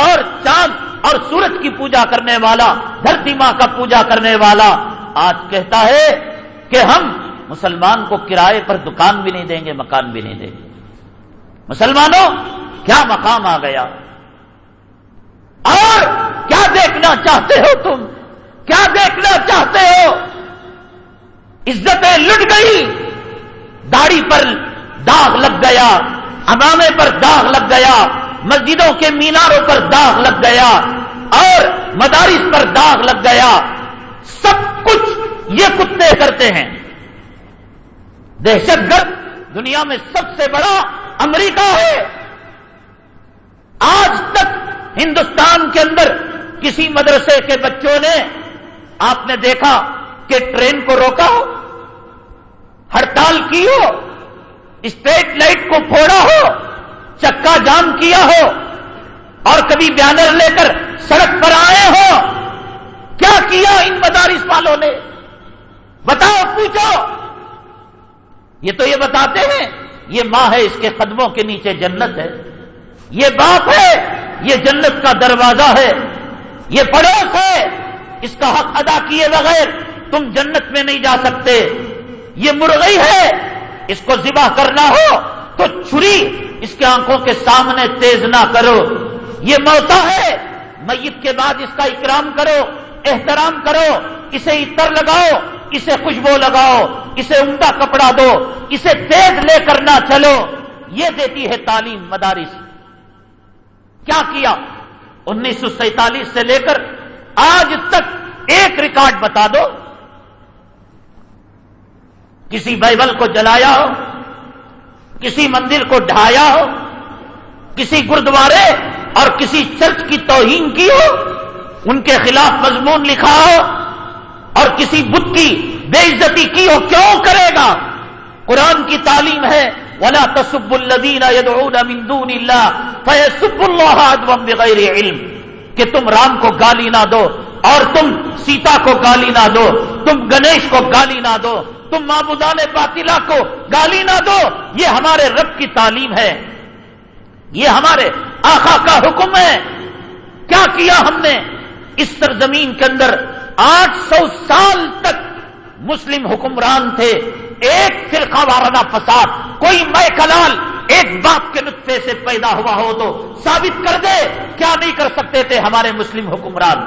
[SPEAKER 1] اور چاند اور سورج کی پوجا کرنے والا، دھرتی ماں کا پوجا کرنے والا آج کہتا ہے کہ ہم مسلمان کو کرائے پر دکان بھی نہیں دیں گے، مکان بھی نہیں دیں گے۔ مسلمانوں، کیا مقام آ گیا؟ اور کیا دیکھنا چاہتے ہو تم؟ کیا دیکھنا چاہتے ہو؟ عزتیں لٹ گئی داڑھی پر داغ لگ گیا امامے پر داغ لگ گیا، مسجدوں کے میناروں پر داغ لگ گیا اور مدارس پر داغ لگ گیا۔ سب کچھ یہ کتے کرتے ہیں۔ دہشت گرد دنیا میں سب سے بڑا امریکہ ہے۔ آج تک ہندوستان کے اندر کسی مدرسے کے بچوں نے، آپ نے دیکھا کہ ٹرین کو روکا۔ ہو ہڑتال کی ہو، اسٹریٹ لائٹ کو پھوڑا ہو، چکا جام کیا ہو، اور کبھی بینر لے کر سڑک پر آئے ہو، کیا کیا ان مدارس والوں نے؟ بتاؤ، پوچھو۔ یہ تو یہ بتاتے ہیں، یہ ماں ہے اس کے قدموں کے نیچے جنت ہے۔ یہ باپ ہے، یہ جنت کا دروازہ ہے۔ یہ پڑوس ہے، اس کا حق ادا کیے بغیر تم جنت میں نہیں جا سکتے۔ یہ مرغئی ہے، اس کو ذبح کرنا ہو تو چھری اس کے آنکھوں کے سامنے تیز نہ کرو۔ یہ موتا ہے، میت کے بعد اس کا اکرام کرو، احترام کرو، اسے اتر لگاؤ، اسے خوشبو لگاؤ، اسے عمدہ کپڑا دو، اسے تیز لے کر نہ چلو۔ یہ دیتی ہے تعلیم مدارس۔ کیا کیا؟ انیس سو سینتالیس سے لے کر آج تک ایک ریکارڈ بتا دو۔ کسی بائبل کو جلایا ہو، کسی مندر کو ڈھایا ہو، کسی گردوارے اور کسی چرچ کی توہین کی ہو، ان کے خلاف مضمون لکھا ہو اور کسی بت کی بے عزتی کی ہو، کیوں کرے گا؟ قرآن کی تعلیم ہے، ولا تصب الدین دون اللہ اللہ بغیر علم۔ کہ تم رام کو گالی نہ دو اور تم سیتا کو گالی نہ دو، تم گنیش کو گالی نہ دو۔ تم معبودان باطلا کو گالی نہ دو، یہ ہمارے رب کی تعلیم ہے۔ یہ ہمارے آخا کا حکم ہے۔ کیا کیا ہم نے؟ اس سرزمین کے اندر آٹھ سو سال تک مسلم حکمران تھے۔ ایک فرقہ وارانہ فساد، کوئی میں کلال ایک باپ کے نطفے سے پیدا ہوا ہو تو ثابت کر دے۔ کیا نہیں کر سکتے تھے ہمارے مسلم حکمران؟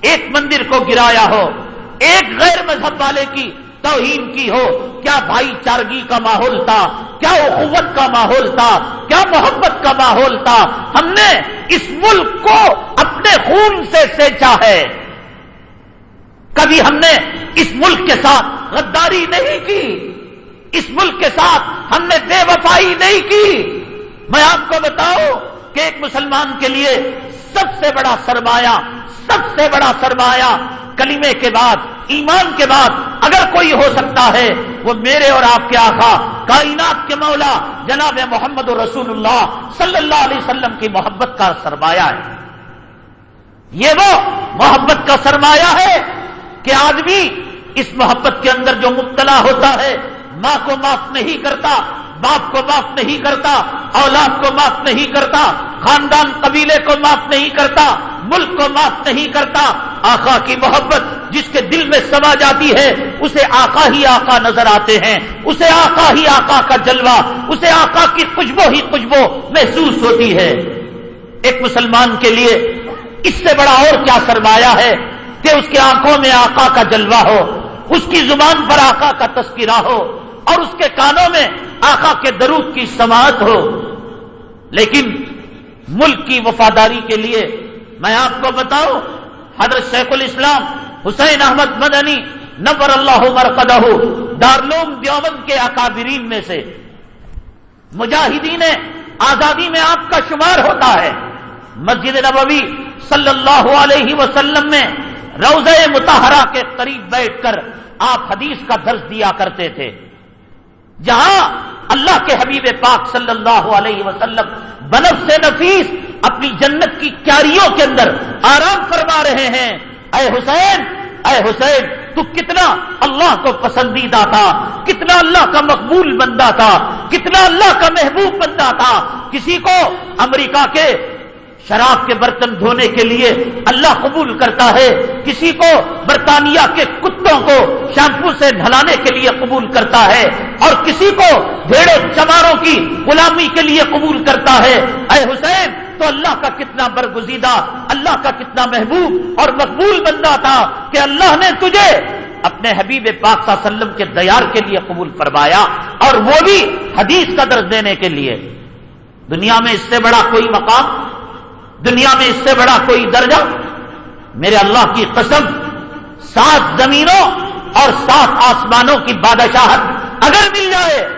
[SPEAKER 1] ایک مندر کو گرایا ہو، ایک غیر مذہب والے کی توہین کی ہو؟ کیا بھائی چارگی کا ماحول تھا؟ کیا اخوت کا ماحول تھا؟ کیا محبت کا ماحول تھا؟ ہم نے اس ملک کو اپنے خون سے سینچا ہے۔ کبھی ہم نے اس ملک کے ساتھ غداری نہیں کی۔ اس ملک کے ساتھ ہم نے بے وفائی نہیں کی۔ میں آپ کو بتاؤں کہ ایک مسلمان کے لیے سب سے بڑا سرمایہ سب سے بڑا سرمایہ کلمے کے بعد، ایمان کے بعد اگر کوئی ہو سکتا ہے، وہ میرے اور آپ کے آخا کائنات کے مولا جناب محمد رسول اللہ صلی اللہ علیہ وسلم کی محبت کا سرمایہ ہے۔ یہ وہ محبت کا سرمایہ ہے کہ آدمی اس محبت کے اندر جو مبتلا ہوتا ہے، ماں کو معاف نہیں کرتا باپ کو معاف نہیں کرتا، اولاد کو معاف نہیں کرتا، خاندان قبیلے کو معاف نہیں کرتا، ملک کو معاف نہیں کرتا۔ آقا کی محبت جس کے دل میں سما جاتی ہے، اسے آقا ہی آقا نظر آتے ہیں، اسے آقا ہی آقا کا جلوہ، اسے آقا کی خوشبو ہی خوشبو محسوس ہوتی ہے۔ ایک مسلمان کے لیے اس سے بڑا اور کیا سرمایہ ہے کہ اس کے آنکھوں میں آقا کا جلوہ ہو، اس کی زبان پر آقا کا تذکرہ ہو۔ اور اس کے کانوں میں آقا کے درود کی سماعت ہو۔ لیکن ملک کی وفاداری کے لیے میں آپ کو بتاؤں، حضرت شیخ الاسلام حسین احمد مدنی نبر اللہ مرقدہ دارلوم دیوبند کے اکابرین میں سے۔ مجاہدین آزادی میں آپ کا شمار ہوتا ہے۔ مسجد نبوی صلی اللہ علیہ وسلم میں روزہ متحرہ کے قریب بیٹھ کر آپ حدیث کا درس دیا کرتے تھے۔ جہاں اللہ کے حبیب پاک صلی اللہ علیہ وسلم بنف سے نفیس اپنی جنت کی کیاریوں کے اندر آرام فرما رہے ہیں۔ اے حسین اے حسین، تو کتنا اللہ کو پسندیدہ تھا، کتنا اللہ کا مقبول بندہ تھا، کتنا اللہ کا محبوب بندہ تھا۔ کسی کو امریکہ کے شراب کے برتن دھونے کے لیے اللہ قبول کرتا ہے، کسی کو برطانیہ کے کتوں کو شیمپو سے ڈھلانے کے لیے قبول کرتا ہے اور کسی کو بھیڑے چماروں کی غلامی کے لیے قبول کرتا ہے۔ اے حسین، تو اللہ کا کتنا برگزیدہ، اللہ کا کتنا محبوب اور مقبول بندہ تھا کہ اللہ نے تجھے اپنے حبیب پاک صلی اللہ علیہ وسلم کے دیار کے لیے قبول فرمایا اور وہ بھی حدیث کا درد دینے کے لیے۔ دنیا میں اس سے بڑا کوئی مقام دنیا میں اس سے بڑا کوئی درجہ؟ میرے اللہ کی قسم، سات زمینوں اور سات آسمانوں کی بادشاہت اگر مل جائے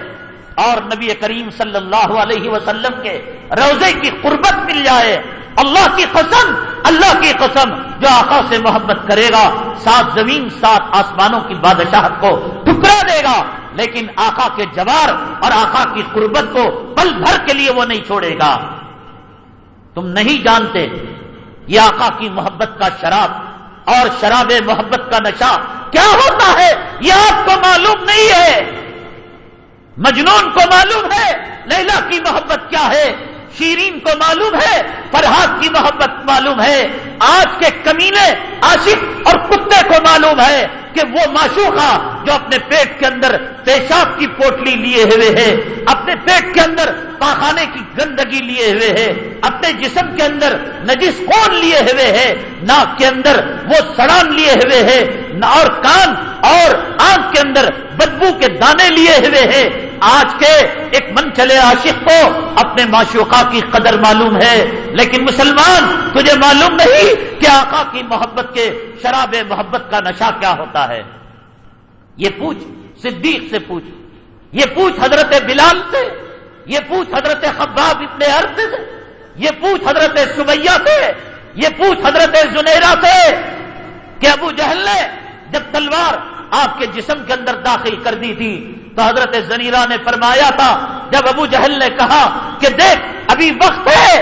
[SPEAKER 1] اور نبی کریم صلی اللہ علیہ وسلم کے روزے کی قربت مل جائے، اللہ کی قسم، اللہ کی قسم جو آقا سے محبت کرے گا، سات زمین، سات آسمانوں کی بادشاہت کو ٹکرا دے گا۔ لیکن آقا کے جوار اور آقا کی قربت کو پل بھر کے لیے وہ نہیں چھوڑے گا۔ تم نہیں جانتے یہ آقا کی محبت کا شراب اور شراب محبت کا نشہ کیا ہوتا ہے؟ یہ آپ کو معلوم نہیں ہے۔ مجنون کو معلوم ہے لیلا کی محبت کیا ہے؟ شیرین کو معلوم ہے فرحاد کی محبت معلوم ہے، آج کے کمینے عاشق اور کتے کو معلوم ہے کہ وہ معشوقہ جو اپنے پیٹ کے اندر پیشاب کی پوٹلی لیے ہوئے ہے اپنے پیٹ کے اندر پاخانے کی گندگی لیے ہوئے ہے اپنے جسم کے اندر نجس خون لیے ہوئے ہے ناک کے اندر وہ سڑان لیے ہوئے ہے اور کان اور آنکھ کے اندر بدبو کے دانے لیے ہوئے ہیں۔ آج کے ایک من چلے عاشق کو اپنے معشوقہ کی قدر معلوم ہے، لیکن مسلمان، تجھے معلوم نہیں کہ آقا کی محبت کے شراب محبت کا نشہ کیا ہوتا ہے۔ یہ پوچھ، صدیق سے پوچھ۔ یہ پوچھ حضرت بلال سے؟ یہ پوچھ حضرت خباب اتنے عرض سے؟ یہ پوچھ حضرت سمیہ سے؟ یہ پوچھ حضرت زنیرا سے؟ کہ ابو جہل نے جب تلوار آپ کے جسم کے اندر داخل کر دی تھی تو حضرت زنیرا نے فرمایا تھا، جب ابو جہل نے کہا کہ دیکھ، ابھی وقت ہے،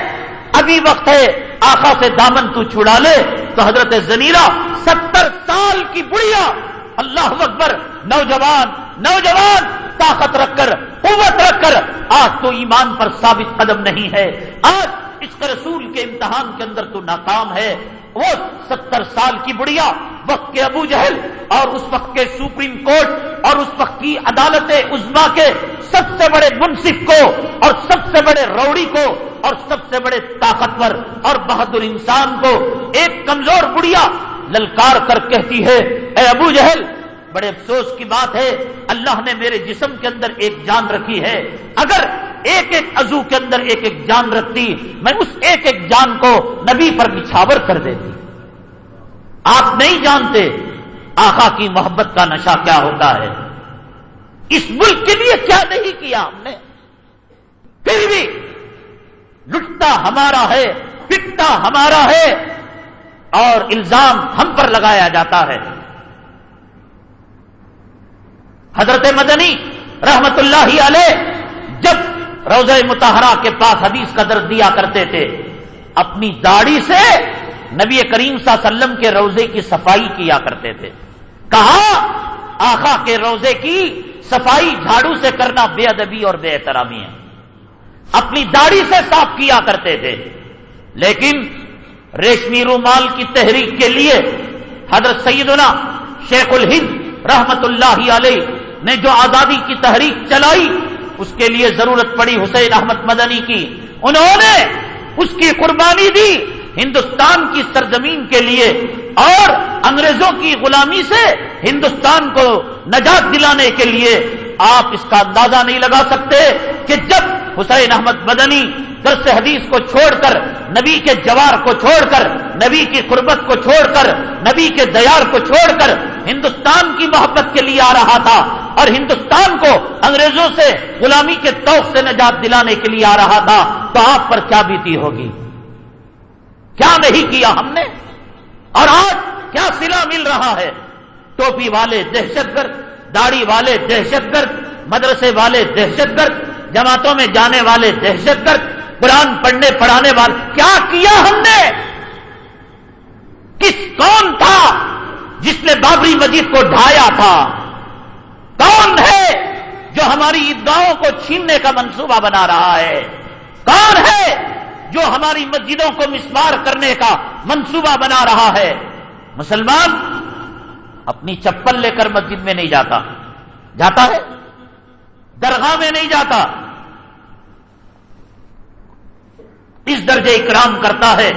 [SPEAKER 1] ابھی وقت ہے آخا سے دامن تو چھڑا لے۔ تو حضرت زنیرا ستر سال کی بڑھیا، اللہ اکبر، نوجوان نوجوان، طاقت رکھ کر، قوت رکھ کر، آج تو ایمان پر ثابت قدم نہیں ہے۔ آج اس رسول کے امتحان کے اندر تو ناکام ہے۔ وہ ستر سال کی بڑھیا، وقت کے ابو جہل اور اس وقت کے سپریم کورٹ اور اس وقت کی عدالت عزما کے سب سے بڑے منصف کو اور سب سے بڑے روڑی کو اور سب سے بڑے طاقتور اور بہادر انسان کو ایک کمزور بڑھیا للکار کر کہتی ہے، اے ابو جہل، بڑے افسوس کی بات ہے، اللہ نے میرے جسم کے اندر ایک جان رکھی ہے۔ اگر ایک ایک عزو کے اندر ایک ایک جان رکھتی، میں اس ایک ایک جان کو نبی پر نچھاور کر دیتی۔ آپ نہیں جانتے آخا کی محبت کا نشہ کیا ہوتا ہے۔ اس ملک کے لیے کیا نہیں کیا ہم نے۔ پھر بھی لٹتا ہمارا ہے، پٹتا ہمارا ہے اور الزام ہم پر لگایا جاتا ہے۔ حضرت مدنی رحمت اللہ علیہ جب روزہ متحرہ کے پاس حدیث کا درد دیا کرتے تھے۔ اپنی داڑھی سے نبی کریم صلی اللہ علیہ وسلم کے روزے کی صفائی کیا کرتے تھے۔ کہا، آخا کے روزے کی صفائی جھاڑو سے کرنا بے ادبی اور بے احترامی ہے۔ اپنی داڑھی سے صاف کیا کرتے تھے۔ لیکن ریشمی رومال کی تحریک کے لیے حضرت سیدنا شیخ الہند رحمت اللہ علیہ نے جو آزادی کی تحریک چلائی اس کے لیے ضرورت پڑی حسین احمد مدنی کی۔ انہوں نے اس کی قربانی دی ہندوستان کی سرزمین کے لیے اور انگریزوں کی غلامی سے ہندوستان کو نجات دلانے کے لیے۔ آپ اس کا اندازہ نہیں لگا سکتے کہ جب حسین احمد مدنی درس حدیث کو چھوڑ کر، نبی کے جوار کو چھوڑ کر، نبی کی قربت کو چھوڑ کر، نبی کے دیار کو چھوڑ کر ہندوستان کی محبت کے لیے آ رہا تھا اور ہندوستان کو انگریزوں سے غلامی کے توق سے نجات دلانے کے لیے آ رہا تھا، تو آپ پر کیا بیتی ہوگی؟ کیا نہیں کیا ہم نے؟ اور آج کیا سلا مل رہا ہے؟ ٹوپی والے دہشت گرد، داڑھی والے دہشت گرد، مدرسے والے دہشت گرد، جماعتوں میں جانے والے دہشت گرد، قرآن پڑھنے پڑھانے والے، کیا کیا ہم نے؟ کس کون تھا جس نے بابری مسجد کو ڈھایا تھا؟ کون ہے جو ہماری عیدگاہوں کو چھیننے کا منصوبہ بنا رہا ہے؟ کون ہے جو ہماری مسجدوں کو مسمار کرنے کا منصوبہ بنا رہا ہے؟ مسلمان اپنی چپل لے کر مسجد میں نہیں جاتا۔ جاتا ہے؟ درگاہ میں نہیں جاتا۔ اس درجے اکرام کرتا ہے۔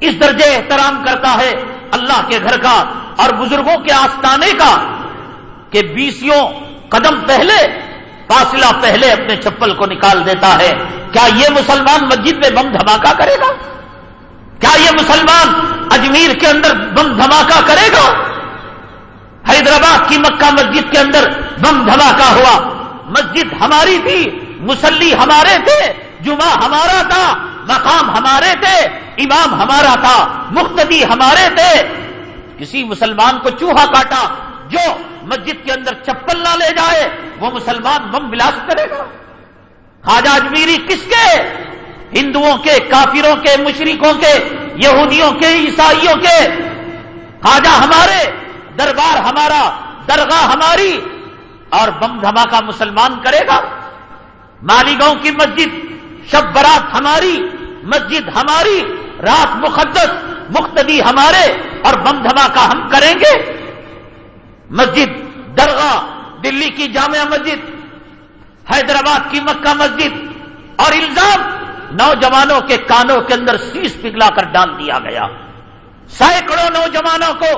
[SPEAKER 1] اس درجے احترام کرتا ہے اللہ کے گھر کا اور بزرگوں کے آستانے کا۔ کہ بیسوں قدم پہلے فاصلہ پہلے اپنے چپل کو نکال دیتا ہے۔ کیا یہ مسلمان مسجد میں بم دھماکہ کرے گا؟ کیا یہ مسلمان اجمیر کے اندر بم دھماکہ کرے گا؟ حیدرآباد کی مکہ مسجد کے اندر بم دھماکہ ہوا۔ مسجد ہماری تھی، مسلی ہمارے تھے، جمعہ ہمارا تھا، مقام ہمارے تھے، امام ہمارا تھا مختدی ہمارے تھے۔ کسی مسلمان کو چوہا کاٹا جو مسجد کے اندر چپل نہ لے جائے، وہ مسلمان بم بلاس کرے گا۔ خواجہ اجمیری کس کے؟ ہندوؤں کے، کافروں کے مشرقوں کے، یہودیوں کے، عیسائیوں کے۔ خواجہ ہمارے، دربار ہمارا، درگاہ ہماری اور بم دھماکہ مسلمان کرے گا۔ مالیگاؤں کی مسجد، شب برات ہماری، مسجد ہماری، رات مقدس مختدی ہمارے اور بم دھماکہ ہم کریں گے۔ مسجد، درگاہ، دلی کی جامعہ مسجد، حیدرآباد کی مکہ مسجد، اور الزام نوجوانوں کے کانوں کے اندر سیس پگلا کر ڈال دیا گیا۔ سینکڑوں نوجوانوں کو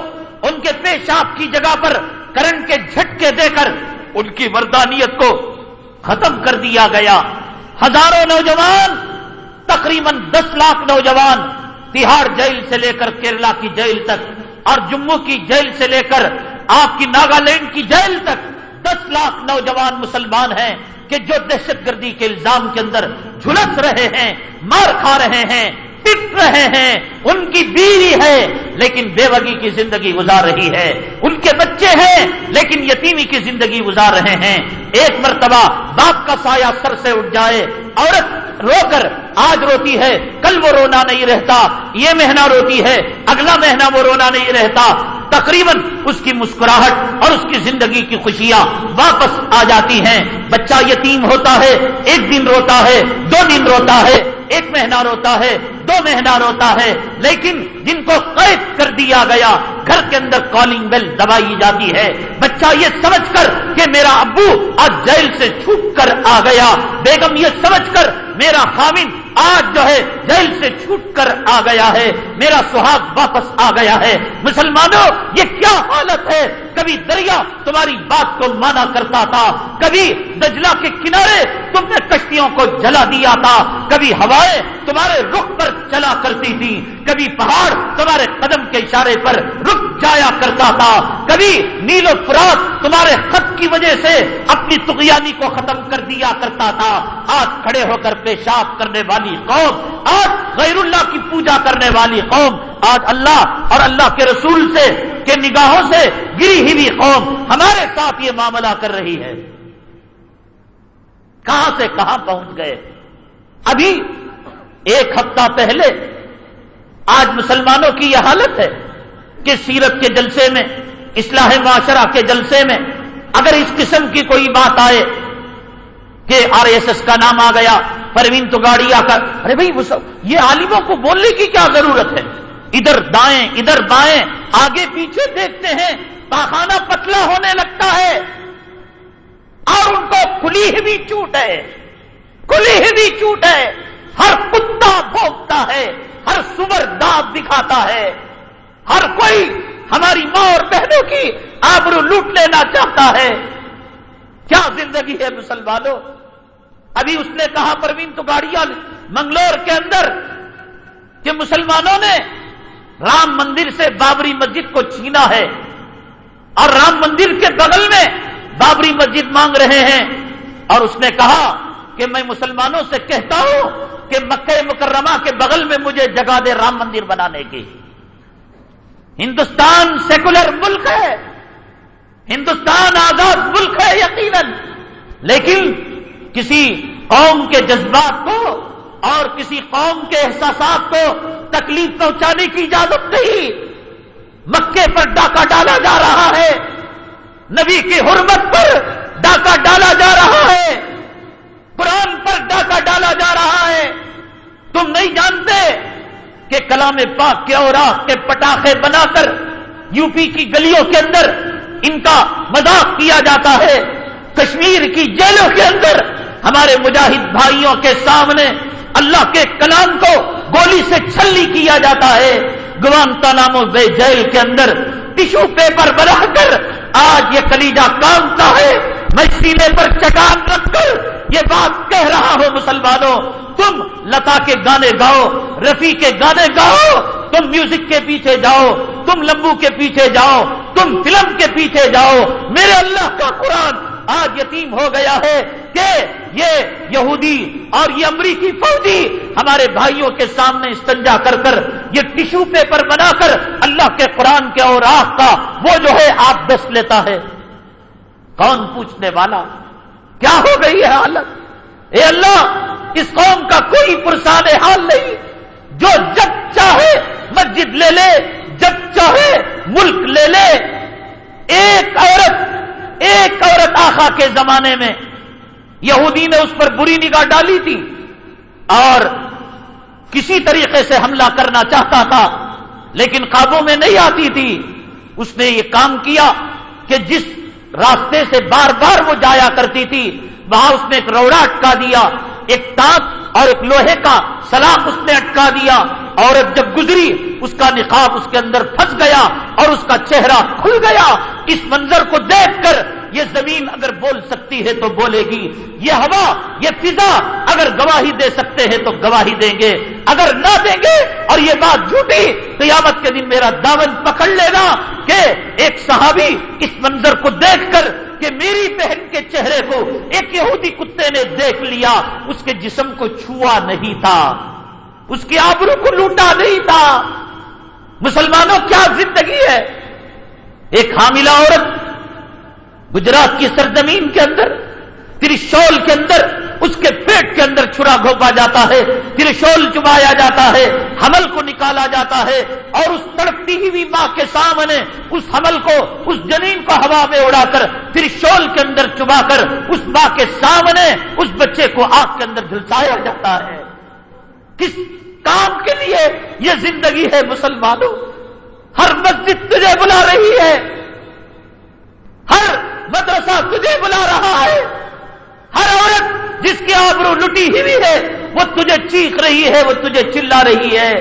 [SPEAKER 1] ان کے پیشاب کی جگہ پر کرنٹ کے جھٹکے دے کر ان کی وردانیت کو ختم کر دیا گیا۔ ہزاروں نوجوان، تقریباً دس لاکھ نوجوان تہاڑ جیل سے لے کر کیرلا کی جیل تک اور جموں کی جیل سے لے کر آپ کی ناگالینڈ کی جیل تک دس لاکھ نوجوان مسلمان ہیں کہ جو دہشت گردی کے الزام کے اندر جھلس رہے ہیں، مار کھا رہے ہیں، پٹ رہے ہیں۔ ان کی بیوی ہے، لیکن بے وگی کی زندگی گزار رہی ہے۔ ان کے بچے ہیں، لیکن یتیمی کی زندگی گزار رہے ہیں۔ ایک مرتبہ باپ کا سایہ سر سے اٹھ جائے، عورت رو کر آج روتی ہے، کل وہ رونا نہیں رہتا، یہ مہینہ روتی ہے، اگلا مہینہ وہ رونا نہیں رہتا۔ تقریباً اس کی مسکراہٹ اور اس کی زندگی کی خوشیاں واپس آ جاتی ہیں۔ بچہ یتیم ہوتا ہے، ایک دن روتا ہے، دو دن روتا ہے۔ ایک مہینہ روتا ہے، دو مہینہ روتا ہے، لیکن جن کو قید کر دیا گیا، گھر کے اندر کالنگ بیل دبائی جاتی ہے۔ بچہ یہ سمجھ کر کہ میرا ابو آج جیل سے چھوٹ کر آ گیا۔ بیگم یہ سمجھ کر میرا خامن آج جو ہے جیل سے چھوٹ کر آ گیا ہے۔ میرا سہاگ واپس آ گیا ہے۔ مسلمانوں، یہ کیا حالت ہے؟ کبھی دریا تمہاری بات کو مانا کرتا تھا، کبھی دجلا کے کنارے تم نے کشتیوں کو جلا دیا تھا، کبھی ہوا ہوائیں تمہارے رخ پر چلا کرتی تھی۔ کبھی پہاڑ تمہارے قدم کے اشارے پر رک جایا کرتا تھا۔ کبھی نیل و فرات تمہارے خط کی وجہ سے اپنی تغیانی کو ختم کر دیا کرتا تھا۔ آج کھڑے ہو کر پیشاب کرنے والی قوم، آج غیر اللہ کی پوجا کرنے والی قوم، آج اللہ اور اللہ کے رسول سے، کے نگاہوں سے گری ہوئی قوم ہمارے ساتھ یہ معاملہ کر رہی ہے۔ کہاں سے کہاں پہنچ گئے؟ ابھی ایک ہفتہ پہلے آج مسلمانوں کی یہ حالت ہے کہ سیرت کے جلسے میں، اصلاح معاشرہ کے جلسے میں اگر اس قسم کی کوئی بات آئے کہ آر ایس ایس کا نام آ گیا، پروین تو گاڑی آ کر ارے بھائی یہ عالموں کو بولنے کی کیا ضرورت ہے؟ ادھر دائیں، ادھر بائیں، آگے پیچھے دیکھتے ہیں، پاخانہ پتلا ہونے لگتا ہے اور ان کو کھلی ہوئی چوٹ ہے، کھلی ہوئی چوٹ ہے۔ ہر کتا بھوکتا ہے، ہر سور دانت دکھاتا ہے۔ ہر کوئی ہماری ماں اور بہنوں کی آبرو لوٹ لینا چاہتا ہے۔ کیا زندگی ہے مسلمانوں؟ ابھی اس نے کہا پروین تو گاڑیاں منگلور کے اندر کہ مسلمانوں نے رام مندر سے بابری مسجد کو چھینا ہے۔ اور رام مندر کے بغل میں بابری مسجد مانگ رہے ہیں۔ اور اس نے کہا کہ میں مسلمانوں سے کہتا ہوں کہ مکہ مکرمہ کے بغل میں مجھے جگہ دے رام مندر بنانے کی۔ ہندوستان سیکولر ملک ہے۔ ہندوستان آزاد ملک ہے یقیناً۔ لیکن کسی قوم کے جذبات کو اور کسی قوم کے احساسات کو تکلیف پہنچانے کی اجازت نہیں۔ مکے پر ڈاکہ ڈالا جا رہا ہے۔ نبی کی حرمت پر ڈاکہ ڈالا جا رہا ہے۔ قرآن پر ڈاکہ ڈالا جا رہا ہے۔ تم نہیں جانتے کہ کلام پاک کے اور کے پٹاخے بنا کر یو پی کی گلیوں کے اندر ان کا مذاق کیا جاتا ہے۔ کشمیر کی جیلوں کے اندر ہمارے مجاہد بھائیوں کے سامنے اللہ کے کلام کو گولی سے چھلی کیا جاتا ہے۔ گوانتا نامو بے جیل کے اندر ٹشو پیپر بنا کر آج یہ کلیجا کامتا ہے۔ میں سینے پر چٹان رکھ کر یہ بات کہہ رہا ہوں مسلمانوں، تم لتا کے گانے گاؤ رفی کے گانے گاؤ، تم میوزک کے پیچھے جاؤ، تم لمبو کے پیچھے جاؤ، تم فلم کے پیچھے جاؤ۔ میرے اللہ کا قرآن آج یتیم ہو گیا ہے کہ یہ یہودی اور یہ امریکی فوجی ہمارے بھائیوں کے سامنے استنجا کر کر، یہ ٹشو پیپر بنا کر اللہ کے قرآن کے اور آخ کا وہ جو ہے آپ دس لیتا ہے۔ کون پوچھنے والا؟ کیا ہو گئی ہے حالت؟ اے اللہ، اس قوم کا کوئی پرسان حال نہیں۔ جو جب چاہے مسجد لے لے، جب چاہے ملک لے لے۔ ایک عورت ایک عورت آخا کے زمانے میں یہودی نے اس پر بری نگاہ ڈالی تھی اور کسی طریقے سے حملہ کرنا چاہتا تھا، لیکن قابو میں نہیں آتی تھی۔ اس نے یہ کام کیا کہ جس راستے سے بار بار وہ جایا کرتی تھی۔ وہاں اس نے ایک روڑا اٹکا دیا، ایک تاپ اور ایک لوہے کا سلاخ اس نے اٹکا دیا۔ عورت جب گزری، اس کا نقاب اس کے اندر پھنس گیا اور اس کا چہرہ کھل گیا۔ اس منظر کو دیکھ کر یہ زمین اگر بول سکتی ہے تو بولے گی۔ یہ ہوا، یہ فضا، اگر گواہی دے سکتے ہیں تو گواہی دیں گے۔ اگر نہ دیں گے اور یہ بات جھوٹی، قیامت کے دن میرا دامن پکڑ لینا کہ ایک صحابی اس منظر کو دیکھ کر کہ میری بہن کے چہرے کو ایک یہودی کتے نے دیکھ لیا، اس کے جسم کو چھوا نہیں تھا۔ اس کی آبرو کو لوٹا نہیں تھا۔ مسلمانوں، کیا زندگی ہے؟ ایک حاملہ عورت گجرات کی سرزمین کے اندر، ترشول کے اندر، اس کے پیٹ کے اندر چھڑا گھوپا جاتا ہے، ترشول چبایا جاتا ہے، حمل کو نکالا جاتا ہے، اور اس تڑپتی ہوئی ماں کے سامنے اس حمل کو، اس جنین کو ہوا میں اڑا کر، ترشول کے اندر چبا کر، اس ماں کے سامنے اس بچے کو آگ کے اندر جھلسایا جاتا ہے۔ کس کام کے لیے یہ زندگی ہے مسلمانوں؟ ہر مسجد تجھے بلا رہی ہے۔ ہر مدرسہ تجھے بلا رہا ہے۔ ہر عورت جس کی آبرو لٹی ہوئی ہے، وہ تجھے چیخ رہی ہے، وہ تجھے چلا رہی ہے۔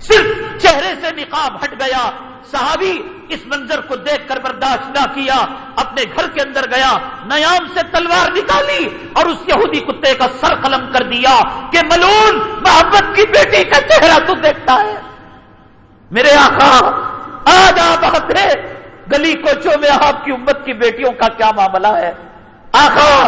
[SPEAKER 1] صرف چہرے سے نقاب ہٹ گیا۔ صحابی اس منظر کو دیکھ کر برداشت نہ کیا، اپنے گھر کے اندر گیا، نیام سے تلوار نکالی اور اس یہودی کتے کا سر قلم کر دیا کہ ملون، محبت کی بیٹی کا چہرہ تو دیکھتا ہے۔ میرے آقا، آج آپ ہے گلی کوچوں میں آپ کی امت کی بیٹیوں کا کیا معاملہ ہے؟ آقا،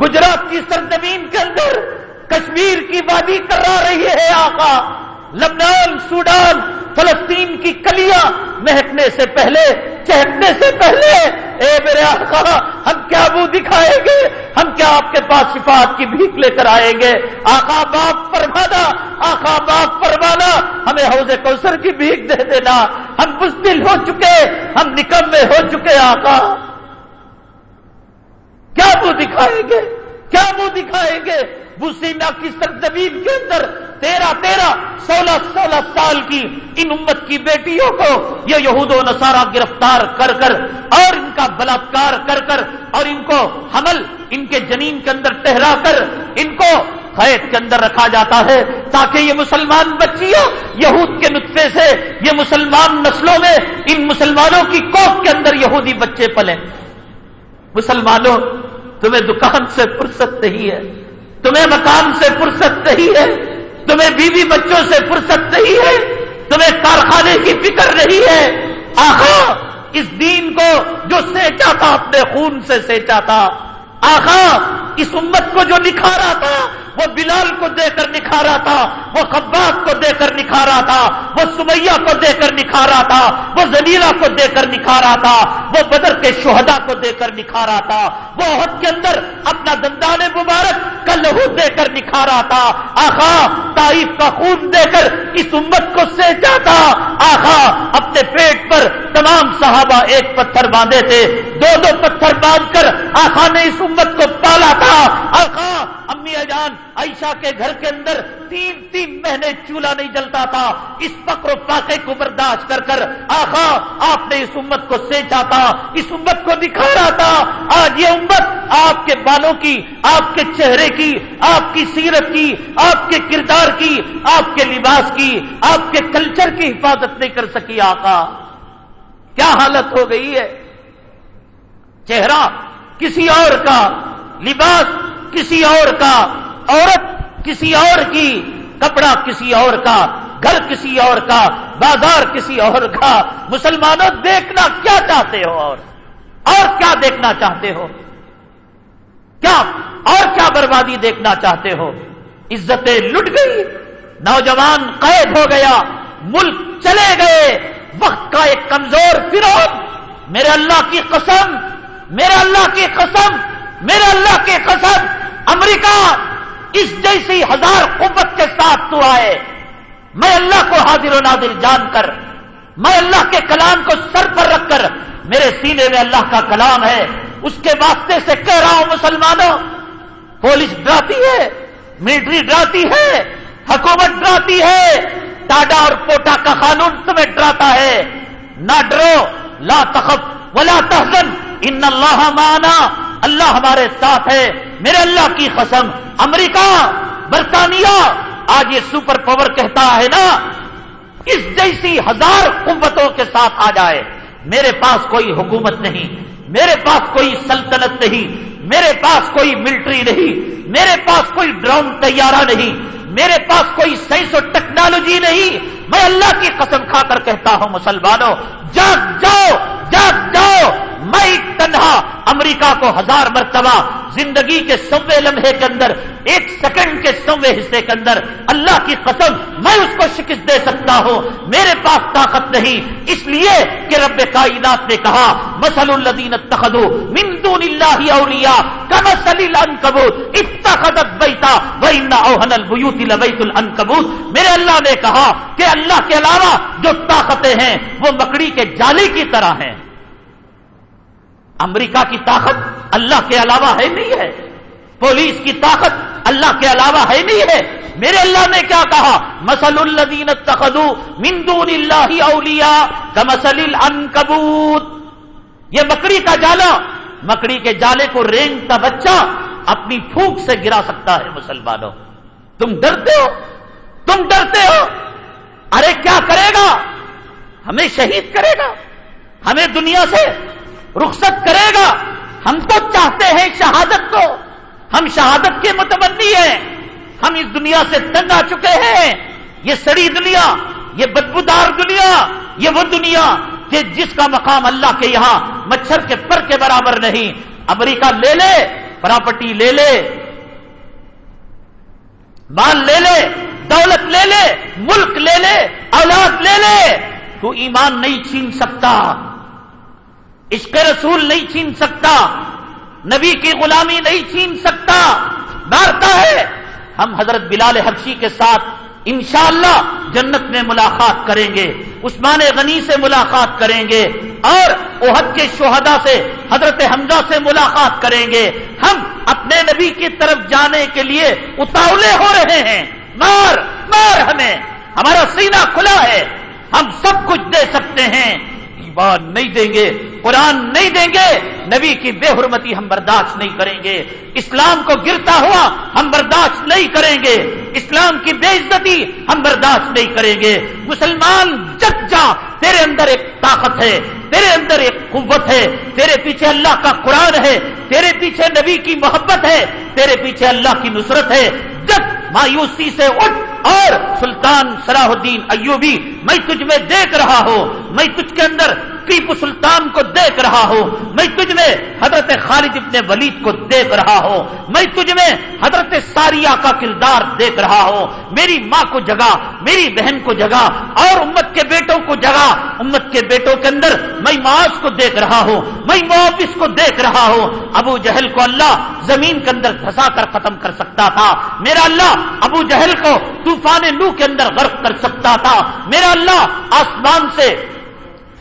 [SPEAKER 1] گجرات کی سرزمین کے اندر کشمیر کی وادی کرا رہی ہے، آقا۔ لبنان، سوڈان فلسطین کی کلیاں مہکنے سے پہلے، چہکنے سے پہلے۔ اے میرے آقا، ہم کیا منہ دکھائیں گے؟ ہم کیا آپ کے پاس صفات کی بھیک لے کر آئیں گے؟ آقا باپ فرمانا، آقا باپ فرمانا، ہمیں حوض کوثر کی بھیک دے دینا۔ ہم بزدل ہو چکے، ہم نکمے ہو چکے آقا۔ کیا منہ دکھائیں گے؟ کیا منہ دکھائیں گے؟ بسینا کی سرزمین کے اندر تیرہ تیرہ سولہ سولہ سال کی ان امت کی بیٹیوں کو یہ یہود و نصارہ گرفتار کر کر اور ان کا بلاತ್کار کر کر اور ان کو حمل ان کے جنین کے اندر ٹہرا کر ان کو قید کے اندر رکھا جاتا ہے تاکہ یہ مسلمان بچیاں یہود کے نطفے سے یہ مسلمان نسلوں میں ان مسلمانوں کی کوک کے اندر یہودی بچے پلیں۔ مسلمانوں، تمہیں دکان سے فرصت نہیں ہے۔ تمہیں مکان سے فرصت نہیں ہے، تمہیں بیوی بچوں سے فرصت نہیں ہے، تمہیں کارخانے کی فکر نہیں ہے۔ آخا، اس دین کو جو سینچا تھا، اپنے خون سے سینچا تھا۔ آخا، اس امت کو جو نکھارا تھا وہ بلال کو دے کر نکھارا تھا، وہ خباب کو دے کر نکھارا تھا، وہ سمیہ کو دے کر نکھارا تھا، وہ زلیلا کو دے کر نکھارا تھا، وہ بدر کے شہدا کو دے کر نکھارا تھا، وہ عہد کے اندر اپنا دندان مبارک کا لہو دے کر نکھارا تھا۔ آخا تائف کا خون دے کر اس امت کو سینچا تھا۔ آخا اپنے پیٹ پر تمام صحابہ ایک پتھر باندھے تھے۔ دو دو پتھر باندھ کر آخا نے اس امت کو پالا تھا۔ آخا امی اجان عائشہ کے گھر کے اندر تین تین مہینے چولہا نہیں جلتا تھا، اس فقر و فاقے کو برداشت کر کر آخا، آپ نے اس امت کو سینچا تھا، اس امت کو دکھایا تھا۔ آج یہ امت آپ کے بالوں کی، آپ کے چہرے کی، آپ کی سیرت کی، آپ کے کردار کی، آپ کے لباس کی، آپ کے کلچر کی حفاظت نہیں کر سکی آقا۔ کیا حالت ہو گئی ہے؟ چہرہ کسی اور کا، لباس کسی اور کا۔ عورت کسی اور کی، کپڑا کسی اور کا، گھر کسی اور کا، بازار کسی اور کا، مسلمانوں دیکھنا کیا چاہتے ہو اور؟ اور کیا دیکھنا چاہتے ہو؟ کیا؟ اور کیا بربادی دیکھنا چاہتے ہو؟ عزتیں لٹ گئی، نوجوان قید ہو گیا، ملک چلے گئے، وقت کا ایک کمزور فروغ میرے اللہ کی قسم، میرے اللہ کی قسم، میرے اللہ کی قسم، امریکہ اس جیسی ہزار قوت کے ساتھ تو آئے۔ میں اللہ کو حاضر و نادر جان کر، میں اللہ کے کلام کو سر پر رکھ کر، میرے سینے میں اللہ کا کلام ہے۔ اس کے واسطے سے کہہ رہا ہوں مسلمانوں، پولیس ڈراتی ہے، ملٹری ڈراتی ہے، حکومت ڈراتی ہے۔ ٹاڈا اور پوٹا کا قانون تمہیں ڈراتا ہے۔ نہ ڈرو، لا تخف ولا تحزن۔ ان اللہ مانا۔ اللہ ہمارے ساتھ ہے، میرے اللہ کی قسم، امریکہ، برطانیہ، آج یہ سپر پاور کہتا ہے نا، اس جیسی ہزار قوتوں کے ساتھ آ جائے۔ میرے پاس کوئی حکومت نہیں، میرے پاس کوئی سلطنت نہیں، میرے پاس کوئی ملٹری نہیں، میرے پاس کوئی ڈرون طیارہ نہیں، میرے پاس کوئی سائنس اور ٹیکنالوجی نہیں۔ میں اللہ کی قسم کھا کر کہتا ہوں، مسلمانوں، جاگ جاؤ جاگ جاؤ، میں تنہا امریکہ کو ہزار مرتبہ زندگی کے سوے لمحے کے اندر، ایک سیکنڈ کے سوے حصے کے اندر اللہ کی قسم میں اس کو شکست دے سکتا ہوں۔ میرے پاس طاقت نہیں۔ اس لیے کہ رب کائنات نے کہا مسل الدین تخدو مندو اللہ اولیا کمسل الکبوت اتخذت بیتا اوہن البیوت لبیت العنکبوت۔ میرے اللہ نے کہا کہ اللہ کے علاوہ جو طاقتیں ہیں، وہ مکڑی کے جالے کی طرح ہیں۔ امریکہ کی طاقت اللہ کے علاوہ ہے نہیں ہے پولیس کی طاقت اللہ کے علاوہ ہے نہیں ہے میرے اللہ نے کیا کہا مسل الدین تخدو مندون اللہ اولیا کا مسل یہ مکڑی کا جالا مکڑی کے جالے کو رینگتا بچہ اپنی پھوک سے گرا سکتا ہے مسلمانوں تم ڈرتے ہو؟ تم ڈرتے ہو؟ ارے کیا کرے گا؟ ہمیں شہید کرے گا؟ ہمیں دنیا سے رخصت کرے گا۔ ہم تو چاہتے ہیں شہادت کو۔ ہم شہادت کے متبنی ہیں۔ ہم اس دنیا سے تنگ آ چکے ہیں۔ یہ سڑی دنیا، یہ بدبودار دنیا، یہ وہ دنیا کہ جس کا مقام اللہ کے یہاں مچھر کے پر کے برابر نہیں۔ امریکہ لے لے، پراپرٹی لے لے، مال لے لے، دولت لے لے، ملک لے لے، اولاد لے لے۔ تو ایمان نہیں چھین سکتا۔ عشق رسول نہیں چھین سکتا، نبی کی غلامی نہیں چھین سکتا۔ مارتا ہے۔ ہم حضرت بلال حبشی کے ساتھ انشاءاللہ جنت میں ملاقات کریں گے، عثمان غنی سے ملاقات کریں گے، اور احد کے شہدا سے، حضرت حمزہ سے ملاقات کریں گے۔ ہم اپنے نبی کی طرف جانے کے لیے اتاولے ہو رہے ہیں۔ مار مار ہمیں۔ ہمارا سینہ کھلا ہے۔ ہم سب کچھ دے سکتے ہیں۔ ایمان نہیں دیں گے، قرآن نہیں دیں گے، نبی کی بے حرمتی ہم برداشت نہیں کریں گے۔ اسلام کو گرتا ہوا ہم برداشت نہیں کریں گے۔ اسلام کی بے عزتی ہم برداشت نہیں کریں گے۔ مسلمان جگ جا، تیرے اندر ایک طاقت ہے، تیرے اندر ایک قوت ہے، تیرے پیچھے اللہ کا قرآن ہے، تیرے پیچھے نبی کی محبت ہے، تیرے پیچھے اللہ کی نصرت ہے۔ جب مایوسی سے اٹھ اور سلطان صلاح الدین ایوبی، میں تجھ میں دیکھ رہا ہوں، میں تجھ کے اندر ٹیپو سلطان کو دیکھ رہا ہوں میں تجھ میں حضرت خالد ابن ولید کو دیکھ رہا ہوں میں تجھ میں حضرت ساریہ کا کردار دیکھ رہا ہوں میری ماں کو جگہ، میری بہن کو جگہ، اور امت کے بیٹوں کو جگہ، امت کے بیٹوں کے اندر میں معاذ کو دیکھ رہا ہوں میں معافس کو دیکھ رہا ہوں ابو جہل کو اللہ زمین کے اندر دھسا کر ختم کر سکتا تھا، میرا اللہ ابو جہل کو طوفان نو کے اندر غرق کر سکتا تھا، میرا اللہ آسمان سے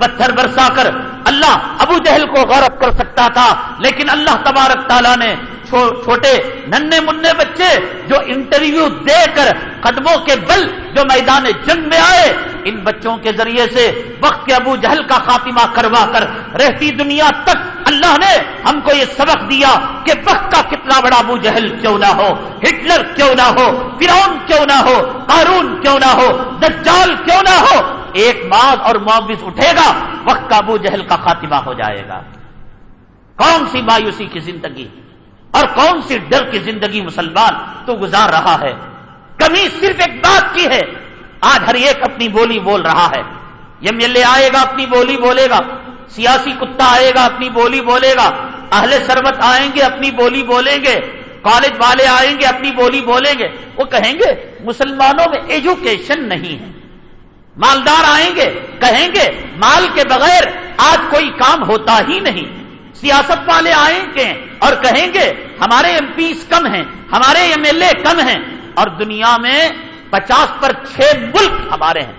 [SPEAKER 1] پتھر برسا کر اللہ ابو جہل کو غورت کر سکتا تھا، لیکن اللہ تبارک تعالیٰ نے چھوٹے ننے منہ بچے جو انٹرویو دے کر قدموں کے بل جو میدان جنگ میں آئے، ان بچوں کے ذریعے سے وقت کے ابو جہل کا خاتمہ کروا کر رہتی دنیا تک اللہ نے ہم کو یہ سبق دیا کہ وقت کا کتنا بڑا ابو جہل کیوں نہ ہو، ہٹلر کیوں نہ ہو فرون کیوں نہ ہو، قارون کیوں نہ ہو، دجال کیوں نہ ہو ایک ماض اور معاوض اٹھے گا، وقت کا ابو جہل کا خاتمہ ہو جائے گا۔ کون سی مایوسی کی زندگی اور کون سی ڈر کی زندگی مسلمان تو گزار رہا ہے؟ کمی صرف ایک بات کی ہے، آج ہر ایک اپنی بولی بول رہا ہے۔ ایم ایل اے آئے گا، اپنی بولی بولے گا۔ سیاسی کتا آئے گا، اپنی بولی بولے گا۔ اہل سربت آئیں گے، اپنی بولی بولیں گے۔ کالج والے آئیں گے، اپنی بولی بولیں گے۔ وہ کہیں گے، مسلمانوں میں ایجوکیشن نہیں ہے۔ مالدار آئیں گے، کہیں گے، مال کے بغیر آج کوئی کام ہوتا ہی نہیں۔ سیاست والے آئیں گے اور کہیں گے، ہمارے ایم پیز کم ہیں، ہمارے ایم ایل اے کم ہیں۔ اور دنیا میں پچاس پر چھ ملک ہمارے ہیں۔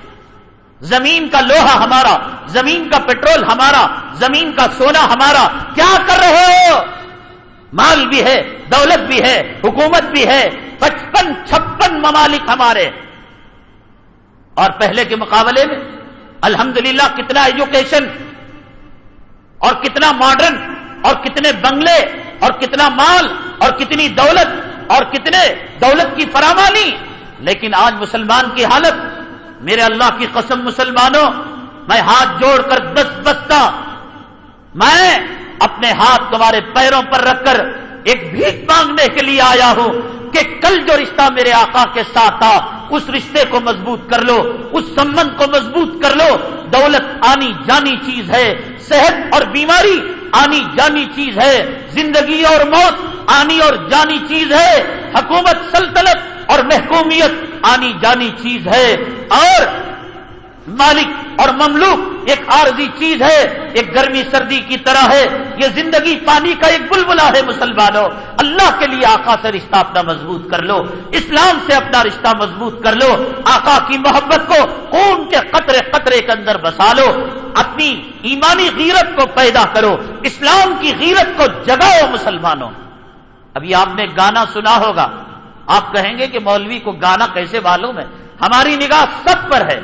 [SPEAKER 1] زمین کا لوہا ہمارا، زمین کا پیٹرول ہمارا، زمین کا سونا ہمارا۔ کیا کر رہے ہو؟ مال بھی ہے، دولت بھی ہے، حکومت بھی ہے۔ پچپن چھپن ممالک ہمارے۔ اور پہلے کے مقابلے میں، الحمدللہ کتنا ایجوکیشن اور کتنا ماڈرن اور کتنے بنگلے اور کتنا مال اور کتنی دولت اور کتنے دولت کی فراوانی۔ لیکن آج مسلمان کی حالت، میرے اللہ کی قسم مسلمانوں، میں ہاتھ جوڑ کر بس بستا میں اپنے ہاتھ تمہارے پیروں پر رکھ کر ایک بھیک مانگنے کے لیے آیا ہوں۔ کہ کل جو رشتہ میرے آقا کے ساتھ تھا، اس رشتے کو مضبوط کر لو، اس سمبند کو مضبوط کر لو۔ دولت آنی جانی چیز ہے، صحت اور بیماری آنی جانی چیز ہے، زندگی اور موت آنی اور جانی چیز ہے۔ حکومت سلطنت اور محکومیت آنی جانی چیز ہے۔ اور مالک اور مملوک ایک عارضی چیز ہے، ایک گرمی سردی کی طرح ہے۔ یہ زندگی پانی کا ایک بلبلا ہے مسلمانوں۔ اللہ کے لیے آقا سے رشتہ اپنا مضبوط کر لو، اسلام سے اپنا رشتہ مضبوط کر لو۔ آقا کی محبت کو خون کے قطرے قطرے کے اندر بسا لو۔ اپنی ایمانی غیرت کو پیدا کرو۔ اسلام کی غیرت کو جگاؤ مسلمانوں۔ ابھی آپ نے گانا سنا ہوگا۔ آپ کہیں گے کہ مولوی کو گانا کیسے معلوم ہے؟ ہماری نگاہ سب پر ہے۔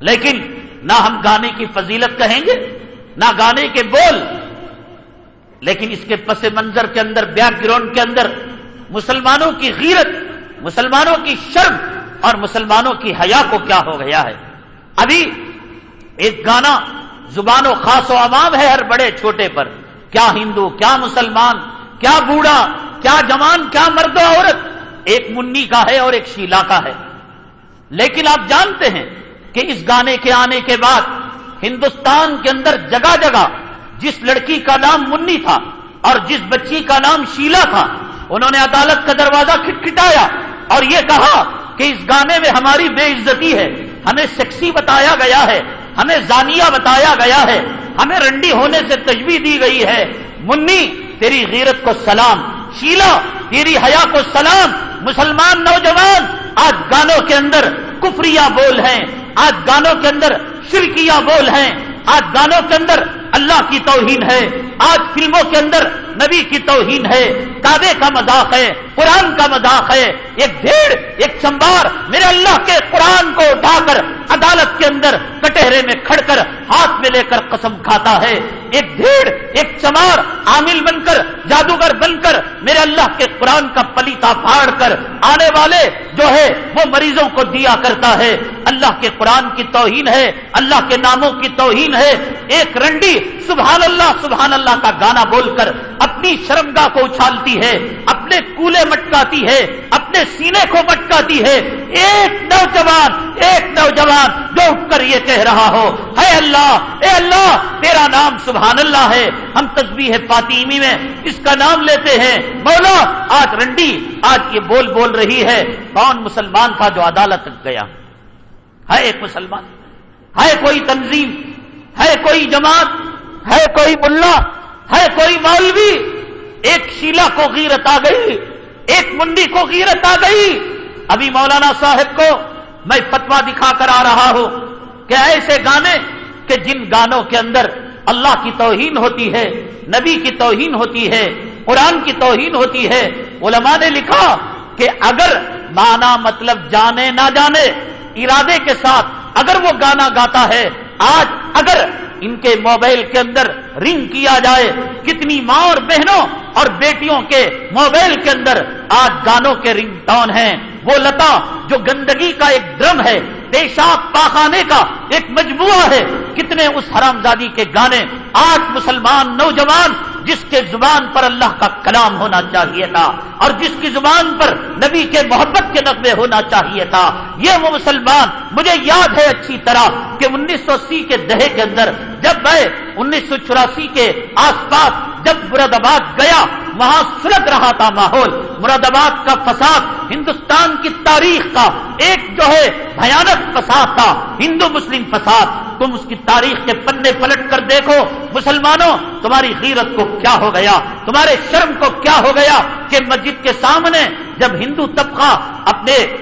[SPEAKER 1] لیکن نہ ہم گانے کی فضیلت کہیں گے، نہ گانے کے بول، لیکن اس کے پس منظر کے اندر، بیک گراؤنڈ کے اندر مسلمانوں کی غیرت، مسلمانوں کی شرم اور مسلمانوں کی حیا کو کیا ہو گیا ہے؟ ابھی ایک گانا زبان و خاص و عوام ہے ہر بڑے چھوٹے پر، کیا ہندو، کیا مسلمان، کیا بوڑھا، کیا جوان، کیا مرد و عورت، ایک منی کا ہے اور ایک شیلا کا ہے۔ لیکن آپ جانتے ہیں کہ اس گانے کے آنے کے بعد ہندوستان کے اندر جگہ جگہ جس لڑکی کا نام منی تھا اور جس بچی کا نام شیلا تھا، انہوں نے عدالت کا دروازہ کھٹکھٹایا اور یہ کہا کہ اس گانے میں ہماری بے عزتی ہے، ہمیں سیکسی بتایا گیا ہے، ہمیں زانیہ بتایا گیا ہے، ہمیں رنڈی ہونے سے تجویز دی گئی ہے۔ منی، تیری غیرت کو سلام۔ شیلا، تیری حیا کو سلام۔ مسلمان نوجوان، آج گانوں کے اندر کفریا بول ہیں۔ آج گانوں کے اندر شرکیاں بول ہیں، آج گانوں کے اندر اللہ کی توہین ہے، آج فلموں کے اندر نبی کی توہین ہے۔ کعبے کا مذاق ہے، قرآن کا مذاق ہے۔ ایک بھیڑ، ایک چمبار میرے اللہ کے قرآن کو اٹھا کر عدالت کے اندر کٹہرے میں کھڑ کر ہاتھ میں لے کر قسم کھاتا ہے۔ ایک بھیڑ، ایک چمار عامل بن کر، جادوگر بن کر میرے اللہ کے قرآن کا پلیتا پھاڑ کر آنے والے جو ہے، وہ مریضوں کو دیا کرتا ہے۔ اللہ کے قرآن کی توہین ہے، اللہ کے ناموں کی توہین ہے۔ ایک رنڈی سبحان اللہ سبحان اللہ کا گانا بول کر اپنی شرمگاہ کو اچھالتی ہے، اپنے کولے مٹکاتی ہے اپنے سینے کو مٹکاتی ہے۔ ایک نوجوان ایک نوجوان جو اٹھ کر یہ کہہ رہا ہو ہے اللہ، اے اللہ تیرا نام سبحان اللہ ہے۔ ہم تصویر فاطمی میں اس کا نام لیتے ہیں۔ مولا، آج رنڈی، آج یہ بول بول رہی ہے۔ کون مسلمان تھا جو عدالت گیا؟ ہے ایک مسلمان۔ ہے کوئی تنظیم۔ ہے کوئی جماعت۔ ہے کوئی ملا۔ ہے کوئی مولوی۔ ایک شیلا کو غیرت آ گئی۔ ایک منڈی کو غیرت آ گئی۔ ابھی مولانا صاحب کو میں فتوا دکھا کر آ رہا ہوں کہ ایسے گانے کہ جن گانوں کے اندر اللہ کی توہین ہوتی ہے، نبی کی توہین ہوتی ہے، قرآن کی توہین ہوتی ہے۔ علماء نے لکھا کہ اگر مانا مطلب جانے نہ جانے، ارادے کے ساتھ اگر وہ گانا گاتا ہے، آج اگر ان کے موبائل کے اندر رنگ کیا جائے، کتنی ماں اور بہنوں اور بیٹیوں کے موبائل کے اندر آج گانوں کے رنگ ٹون ہیں۔ وہ لتا جو گندگی کا ایک ڈرم ہے پیشاب پاخانے کا ایک مجموعہ ہے۔ کتنے اس حرام زادی کے گانے آج مسلمان نوجوان جس کے زبان پر اللہ کا کلام ہونا چاہیے تھا اور جس کی زبان پر نبی کے محبت کے نقبے ہونا چاہیے تھا۔ یہ وہ مسلمان، مجھے یاد ہے اچھی طرح کہ انیس سو اسی کے دہے کے اندر جب میں انیس سو چوراسی کے آس پاس جب مراد آباد گیا، وہاں سلگ رہا تھا ماحول۔ مراد آباد کا فساد ہندوستان کی تاریخ کا ایک جو ہے بھیانک فساد تھا۔ ہندو مسلم فساد۔ تم اس کی تاریخ کے پنے پلٹ کر دیکھو۔ مسلمانوں، تمہاری غیرت کو کیا ہو گیا؟ تمہارے شرم کو کیا ہو گیا کہ مسجد کے سامنے جب ہندو طبقہ اپنے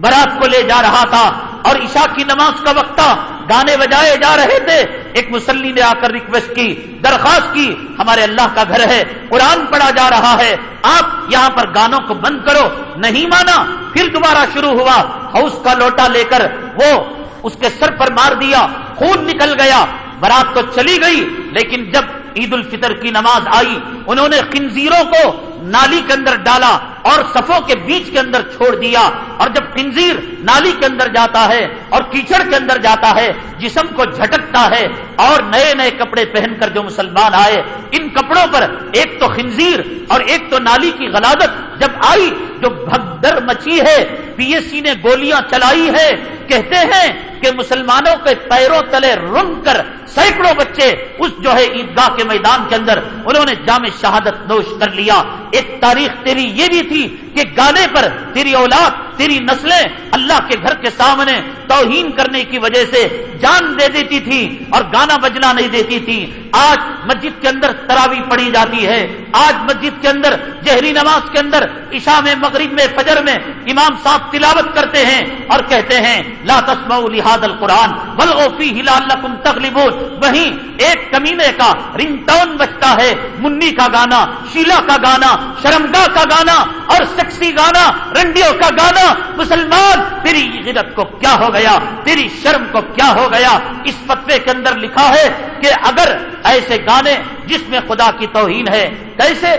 [SPEAKER 1] برات کو لے جا رہا تھا اور عشاء کی نماز کا وقت تھا، گانے بجائے جا رہے تھے۔ ایک مسلی نے آ کر ریکویسٹ کی، درخواست کی، ہمارے اللہ کا گھر ہے، قرآن پڑھا جا رہا ہے۔ آپ یہاں پر گانوں کو بند کرو۔ نہیں مانا، پھر دوبارہ شروع ہوا۔ ہاؤس کا لوٹا لے کر وہ اس کے سر پر مار دیا۔ خون نکل گیا۔ برات تو چلی گئی، لیکن جب عید الفطر کی نماز آئی، انہوں نے خنزیروں کو نالی کے اندر ڈالا اور صفوں کے بیچ کے اندر چھوڑ دیا اور جب خنزیر نالی کے اندر جاتا ہے اور کیچڑ کے اندر جاتا ہے، جسم کو جھٹکتا ہے اور نئے نئے کپڑے پہن کر جو مسلمان آئے، ان کپڑوں پر ایک تو خنزیر اور ایک تو نالی کی غلادت جب آئی جو بھگدر مچی ہے پی ایس سی نے گولیاں چلائی ہے کہتے ہیں کہ مسلمانوں کے پیروں تلے رن کر سینکڑوں بچے اس جو ہے عیدگاہ کے میدان کے اندر انہوں نے جامع شہادت نوش کر لیا۔ ایک تاریخ تیری یہ بھی تھی کہ گانے پر تیری اولاد تیری نسلیں اللہ کے گھر کے سامنے توہین کرنے کی وجہ سے جان دے دیتی تھی اور گانا بجنا نہیں دیتی تھی۔ آج مسجد کے اندر تراوی پڑی جاتی ہے۔ آج مسجد کے اندر جہری نماز کے اندر عشاء میں، مغرب میں، فجر میں امام صاحب تلاوت کرتے ہیں اور کہتے ہیں، لا تسمعوا لهذا القرآن بلغوا فيه لعلكم تغلبون۔ وہیں ایک کمینے کا رنگ ٹون بجتا ہے، منی کا گانا، شیلا کا گانا، شرمگاہ کا گانا اور سیکسی گانا، رنڈیوں کا گانا مسلمان، تیری غیرت کو کیا ہو گیا؟ تیری شرم کو کیا ہو گیا؟ اس فتوے کے اندر لکھا ہے کہ اگر ایسے گانے جس میں خدا کی توہین ہے، کیسے؟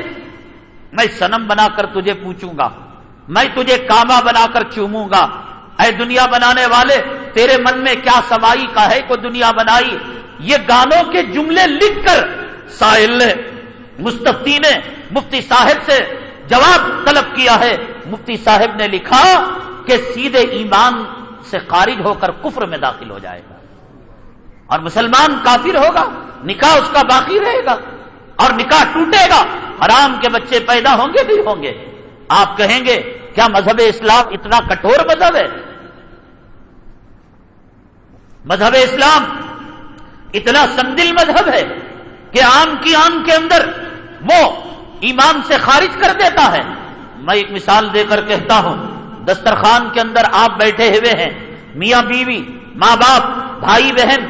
[SPEAKER 1] میں سنم بنا کر تجھے پوچھوں گا، میں تجھے کاما بنا کر چوموں گا۔ اے دنیا بنانے والے، تیرے من میں کیا سمائی کا ہے کو دنیا بنائی؟ یہ گانوں کے جملے لکھ کر ساحل نے، مستفتی نے، مفتی صاحب سے جواب طلب کیا ہے۔ مفتی صاحب نے لکھا کہ سیدھے ایمان سے خارج ہو کر کفر میں داخل ہو جائے گا۔ اور مسلمان کافر ہوگا، نکاح اس کا باقی رہے گا اور نکاح ٹوٹے گا۔ حرام کے بچے پیدا ہوں گے بھی ہوں گے۔ آپ کہیں گے، کیا مذہب اسلام اتنا کٹور مذہب ہے؟ مذہب اسلام اتنا سندل مذہب ہے کہ آم کی آم کے اندر وہ ایمان سے خارج کر دیتا ہے۔ میں ایک مثال دے کر کہتا ہوں۔ دسترخوان کے اندر آپ بیٹھے ہوئے ہیں۔ میاں بیوی، ماں باپ، بھائی بہن،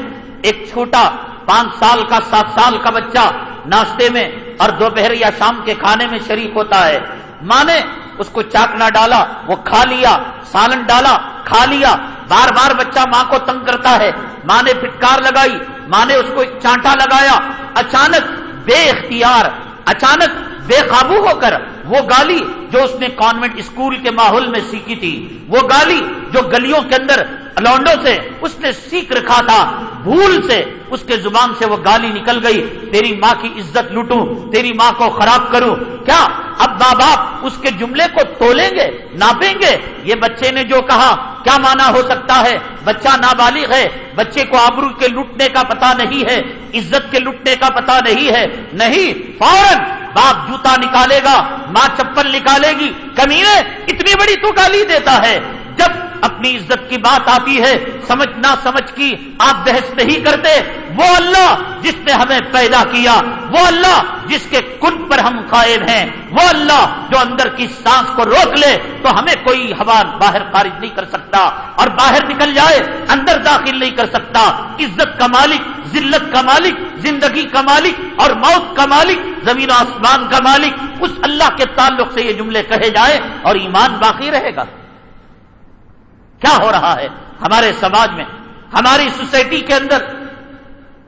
[SPEAKER 1] ایک چھوٹا پانچ سال کا، سات سال کا بچہ ناشتے میں اور دوپہر یا شام کے کھانے میں شریک ہوتا ہے۔ ماں نے اس کو چاکنا ڈالا، وہ کھا لیا، سالن ڈالا، کھا لیا۔ بار بار بچہ ماں کو تنگ کرتا ہے۔ ماں نے پھٹکار لگائی، ماں نے اس کو چانٹا لگایا۔ اچانک بے اختیار، اچانک بے قابو ہو کر وہ گالی جو اس نے کانوینٹ اسکول کے ماحول میں سیکھی تھی، وہ گالی جو گلیوں کے اندر لونڈوں سے اس نے سیکھ رکھا تھا، بھول سے اس کے زبان سے وہ گالی نکل گئی، تیری ماں کی عزت لوٹوں، تیری ماں کو خراب کروں۔ کیا اب ماں باپ اس کے جملے کو تولیں گے، ناپیں گے؟ یہ بچے نے جو کہا، کیا مانا ہو سکتا ہے؟ بچہ نابالغ ہے، بچے کو آبرو کے لٹنے کا پتا نہیں ہے، عزت کے لٹنے کا پتا نہیں ہے۔ نہیں، فوراً باپ جوتا نکالے گا، ماں چپل نکالے گی۔ کمی اتنی بڑی تو گالی دیتا ہے۔ جب اپنی عزت کی بات آتی ہے، سمجھ نہ سمجھ کی آپ بحث نہیں کرتے، وہ اللہ جس نے ہمیں پیدا کیا، وہ اللہ جس کے کن پر ہم قائم ہیں، وہ اللہ جو اندر کی سانس کو روک لے تو ہمیں کوئی ہوا باہر خارج نہیں کر سکتا اور باہر نکل جائے، اندر داخل نہیں کر سکتا۔ عزت کا مالک، ذلت کا مالک، زندگی کا مالک اور موت کا مالک، زمین و آسمان کا مالک، اس اللہ کے تعلق سے یہ جملے کہے جائے اور ایمان باقی رہے گا۔ کیا ہو رہا ہے ہمارے سماج میں، ہماری سوسائٹی کے اندر؟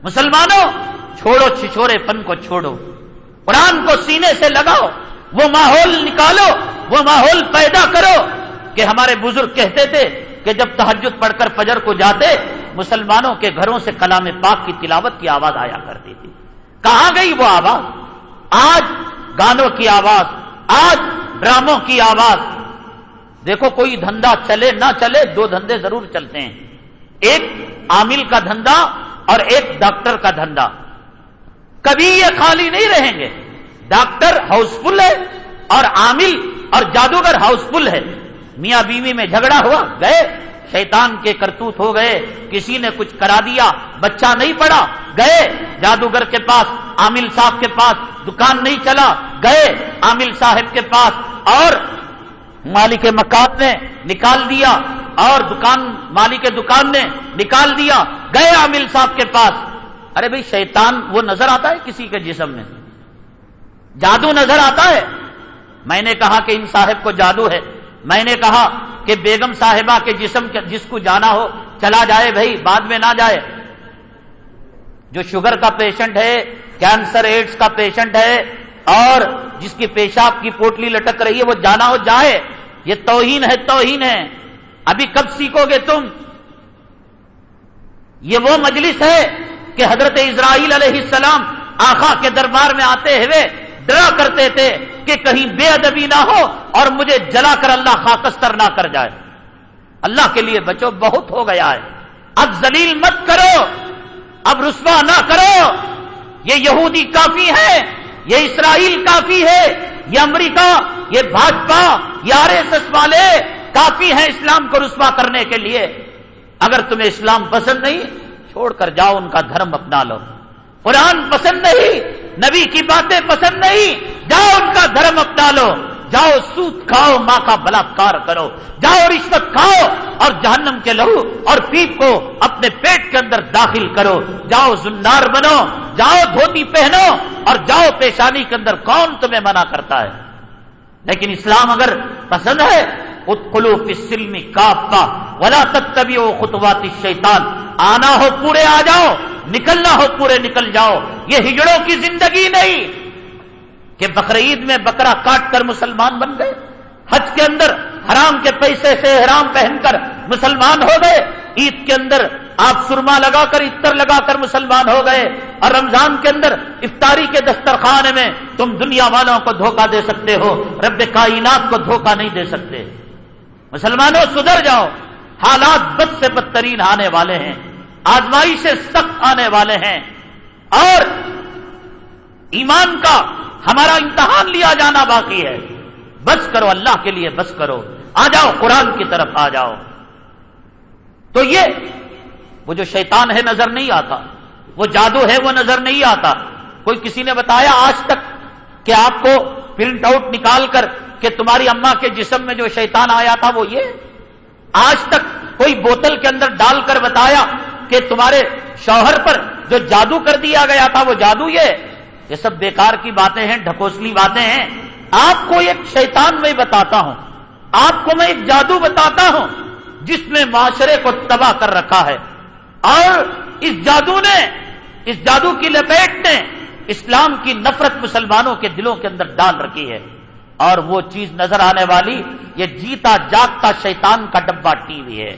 [SPEAKER 1] مسلمانوں، چھوڑو چھچورے پن کو چھوڑو، قرآن کو سینے سے لگاؤ، وہ ماحول نکالو، وہ ماحول پیدا کرو۔ کہ ہمارے بزرگ کہتے تھے کہ جب تحجد پڑھ کر فجر کو جاتے، مسلمانوں کے گھروں سے کلام پاک کی تلاوت کی آواز آیا کرتی تھی۔ کہاں گئی وہ آواز؟ آج گانوں کی آواز، آج ڈراموں کی آواز دیکھو کوئی دھندا چلے نہ چلے دو دھندے ضرور چلتے ہیں۔ ایک عامل کا دھندا اور ایک ڈاکٹر کا دھندا۔ کبھی یہ خالی نہیں رہیں گے۔ ڈاکٹر ہاؤس فل ہے اور عامل اور جادوگر ہاؤس فل ہے۔ میاں بیوی میں جھگڑا ہوا، گئے۔ شیطان کے کرتوت ہو گئے۔ کسی نے کچھ کرا دیا، بچہ نہیں پڑا، گئے۔ جادوگر کے پاس، عامل صاحب کے پاس، دکان نہیں چلا، گئے۔ عامل صاحب کے پاس اور مالک مکان نے نکال دیا اور دکان مالک دکان نے نکال دیا، گئے عامل صاحب کے پاس۔ ارے بھائی، شیطان وہ نظر آتا ہے کسی کے جسم میں؟ جادو نظر آتا ہے۔ میں نے کہا کہ ان صاحب کو جادو ہے۔ میں نے کہا کہ بیگم صاحبہ کے جسم جس کو جانا ہو، چلا جائے بھائی، بعد میں نہ جائے۔ جو شوگر کا پیشنٹ ہے، کینسر ایڈز کا پیشنٹ ہے اور جس کی پیشاب کی پوٹلی لٹک رہی ہے، وہ جانا ہو، جائے۔ یہ توہین ہے توہین ہے۔ ابھی کب سیکھو گے تم؟ یہ وہ مجلس ہے کہ حضرت اسرائیل علیہ السلام آخا کے دربار میں آتے ہوئے ڈرا کرتے تھے کہ کہیں بے ادبی نہ ہو اور مجھے جلا کر اللہ خاکستر نہ کر جائے۔ اللہ کے لیے بچو، بہت ہو گیا ہے۔ اب زلیل مت کرو، اب رسوا نہ کرو۔ یہ یہودی کافی ہے یہ اسرائیل کافی ہے، یہ امریکہ، یہ بھاجپا، یہ آر ایس ایس والے کافی ہیں اسلام کو رسوا کرنے کے لیے۔ اگر تمہیں اسلام پسند نہیں، چھوڑ کر جاؤ، ان کا دھرم اپنا لو۔ قرآن پسند نہیں، نبی کی باتیں پسند نہیں، جاؤ، ان کا دھرم اپنا لو۔ جاؤ سوت کھاؤ، ماں کا بلاکار کرو۔ جاؤ رشوت کھاؤ اور جہنم کے لہو اور پیپ کو اپنے پیٹ کے اندر داخل کرو۔ جاؤ زنار بنو، جاؤ دھوتی پہنو اور جاؤ پیشانی کے اندر کون تمہیں منع کرتا ہے۔ لیکن اسلام اگر پسند ہے اتخلو فی السلم کافا ولا تتبعوا خطوات الشیطان۔ آنا ہو پورے آ جاؤ، نکلنا ہو پورے نکل جاؤ۔ یہ ہجڑوں کی زندگی نہیں۔ کہ بقرعید میں بکرا کاٹ کر مسلمان بن گئے۔ حج کے اندر حرام کے پیسے سے حرام پہن کر مسلمان ہو گئے۔ عید کے اندر آپ سرما لگا کر اتر لگا کر مسلمان ہو گئے۔ اور رمضان کے اندر افطاری کے دسترخوان میں تم دنیا والوں کو دھوکہ دے سکتے ہو، رب کائنات کو دھوکہ نہیں دے سکتے۔ مسلمانوں، سدھر جاؤ۔ حالات بد سے بدترین آنے والے ہیں۔ آزمائی سے سخت آنے والے ہیں۔ اور ایمان کا ہمارا امتحان لیا جانا باقی ہے۔ بس کرو، اللہ کے لیے بس کرو۔ آ جاؤ، قرآن کی طرف آ جاؤ۔ تو یہ وہ جو شیطان ہے نظر نہیں آتا، وہ جادو ہے وہ نظر نہیں آتا۔ کوئی کسی نے بتایا آج تک کہ آپ کو پرنٹ آؤٹ نکال کر کہ تمہاری اما کے جسم میں جو شیطان آیا تھا وہ یہ؟ آج تک کوئی بوتل کے اندر ڈال کر بتایا کہ تمہارے شوہر پر جو جادو کر دیا گیا تھا وہ جادو یہ؟ یہ سب بیکار کی باتیں ہیں، ڈھکوسلی باتیں ہیں۔ آپ کو ایک شیطان میں بتاتا ہوں۔ آپ کو میں ایک جادو بتاتا ہوں جس نے معاشرے کو تباہ کر رکھا ہے۔ اور اس جادو نے، اس جادو کی لپیٹ نے اسلام کی نفرت مسلمانوں کے دلوں کے اندر ڈال رکھی ہے۔ اور وہ چیز نظر آنے والی، یہ جیتا جاگتا شیطان کا ڈبا ٹی وی ہے۔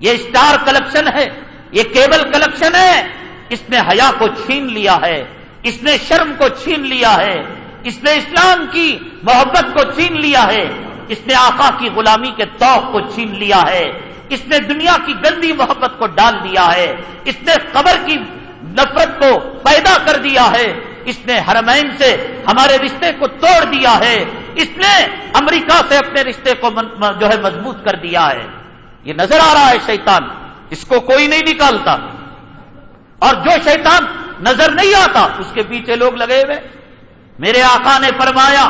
[SPEAKER 1] یہ اسٹار کلیکشن ہے، یہ کیبل کلیکشن ہے۔ اس نے حیا کو چھین لیا ہے۔ اس نے شرم کو چھین لیا ہے، اس نے اسلام کی محبت کو چھین لیا ہے، اس نے آقا کی غلامی کے توق کو چھین لیا ہے، اس نے دنیا کی گندی محبت کو ڈال دیا ہے، اس نے قبر کی نفرت کو پیدا کر دیا ہے، اس نے حرمین سے ہمارے رشتے کو توڑ دیا ہے، اس نے امریکہ سے اپنے رشتے کو جو ہے مضبوط کر دیا ہے۔ یہ نظر آ رہا ہے شیطان، اس کو کوئی نہیں نکالتا۔ اور جو شیطان نظر نہیں آتا۔ اس کے پیچھے لوگ لگے ہوئے۔ میرے آقا نے فرمایا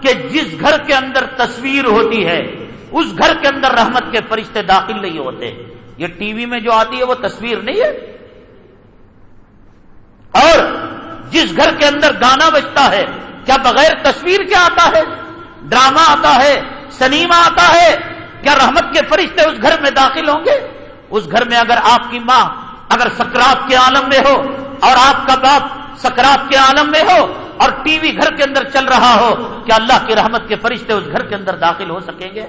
[SPEAKER 1] کہ جس گھر کے اندر تصویر ہوتی ہے، اس گھر کے اندر رحمت کے فرشتے داخل نہیں ہوتے۔ یہ ٹی وی میں جو آتی ہے، وہ تصویر نہیں ہے۔ اور جس گھر کے اندر گانا بجتا ہے، کیا بغیر تصویر کیا آتا ہے؟ ڈرامہ آتا ہے، سنیما آتا ہے، کیا رحمت کے فرشتے اس گھر میں داخل ہوں گے؟ اس گھر میں اگر آپ کی ماں، اگر سکرات کے عالم میں ہو اور آپ کا باپ سکرات کے عالم میں ہو اور ٹی وی گھر کے اندر چل رہا ہو، کیا اللہ کی رحمت کے فرشتے اس گھر کے اندر داخل ہو سکیں گے؟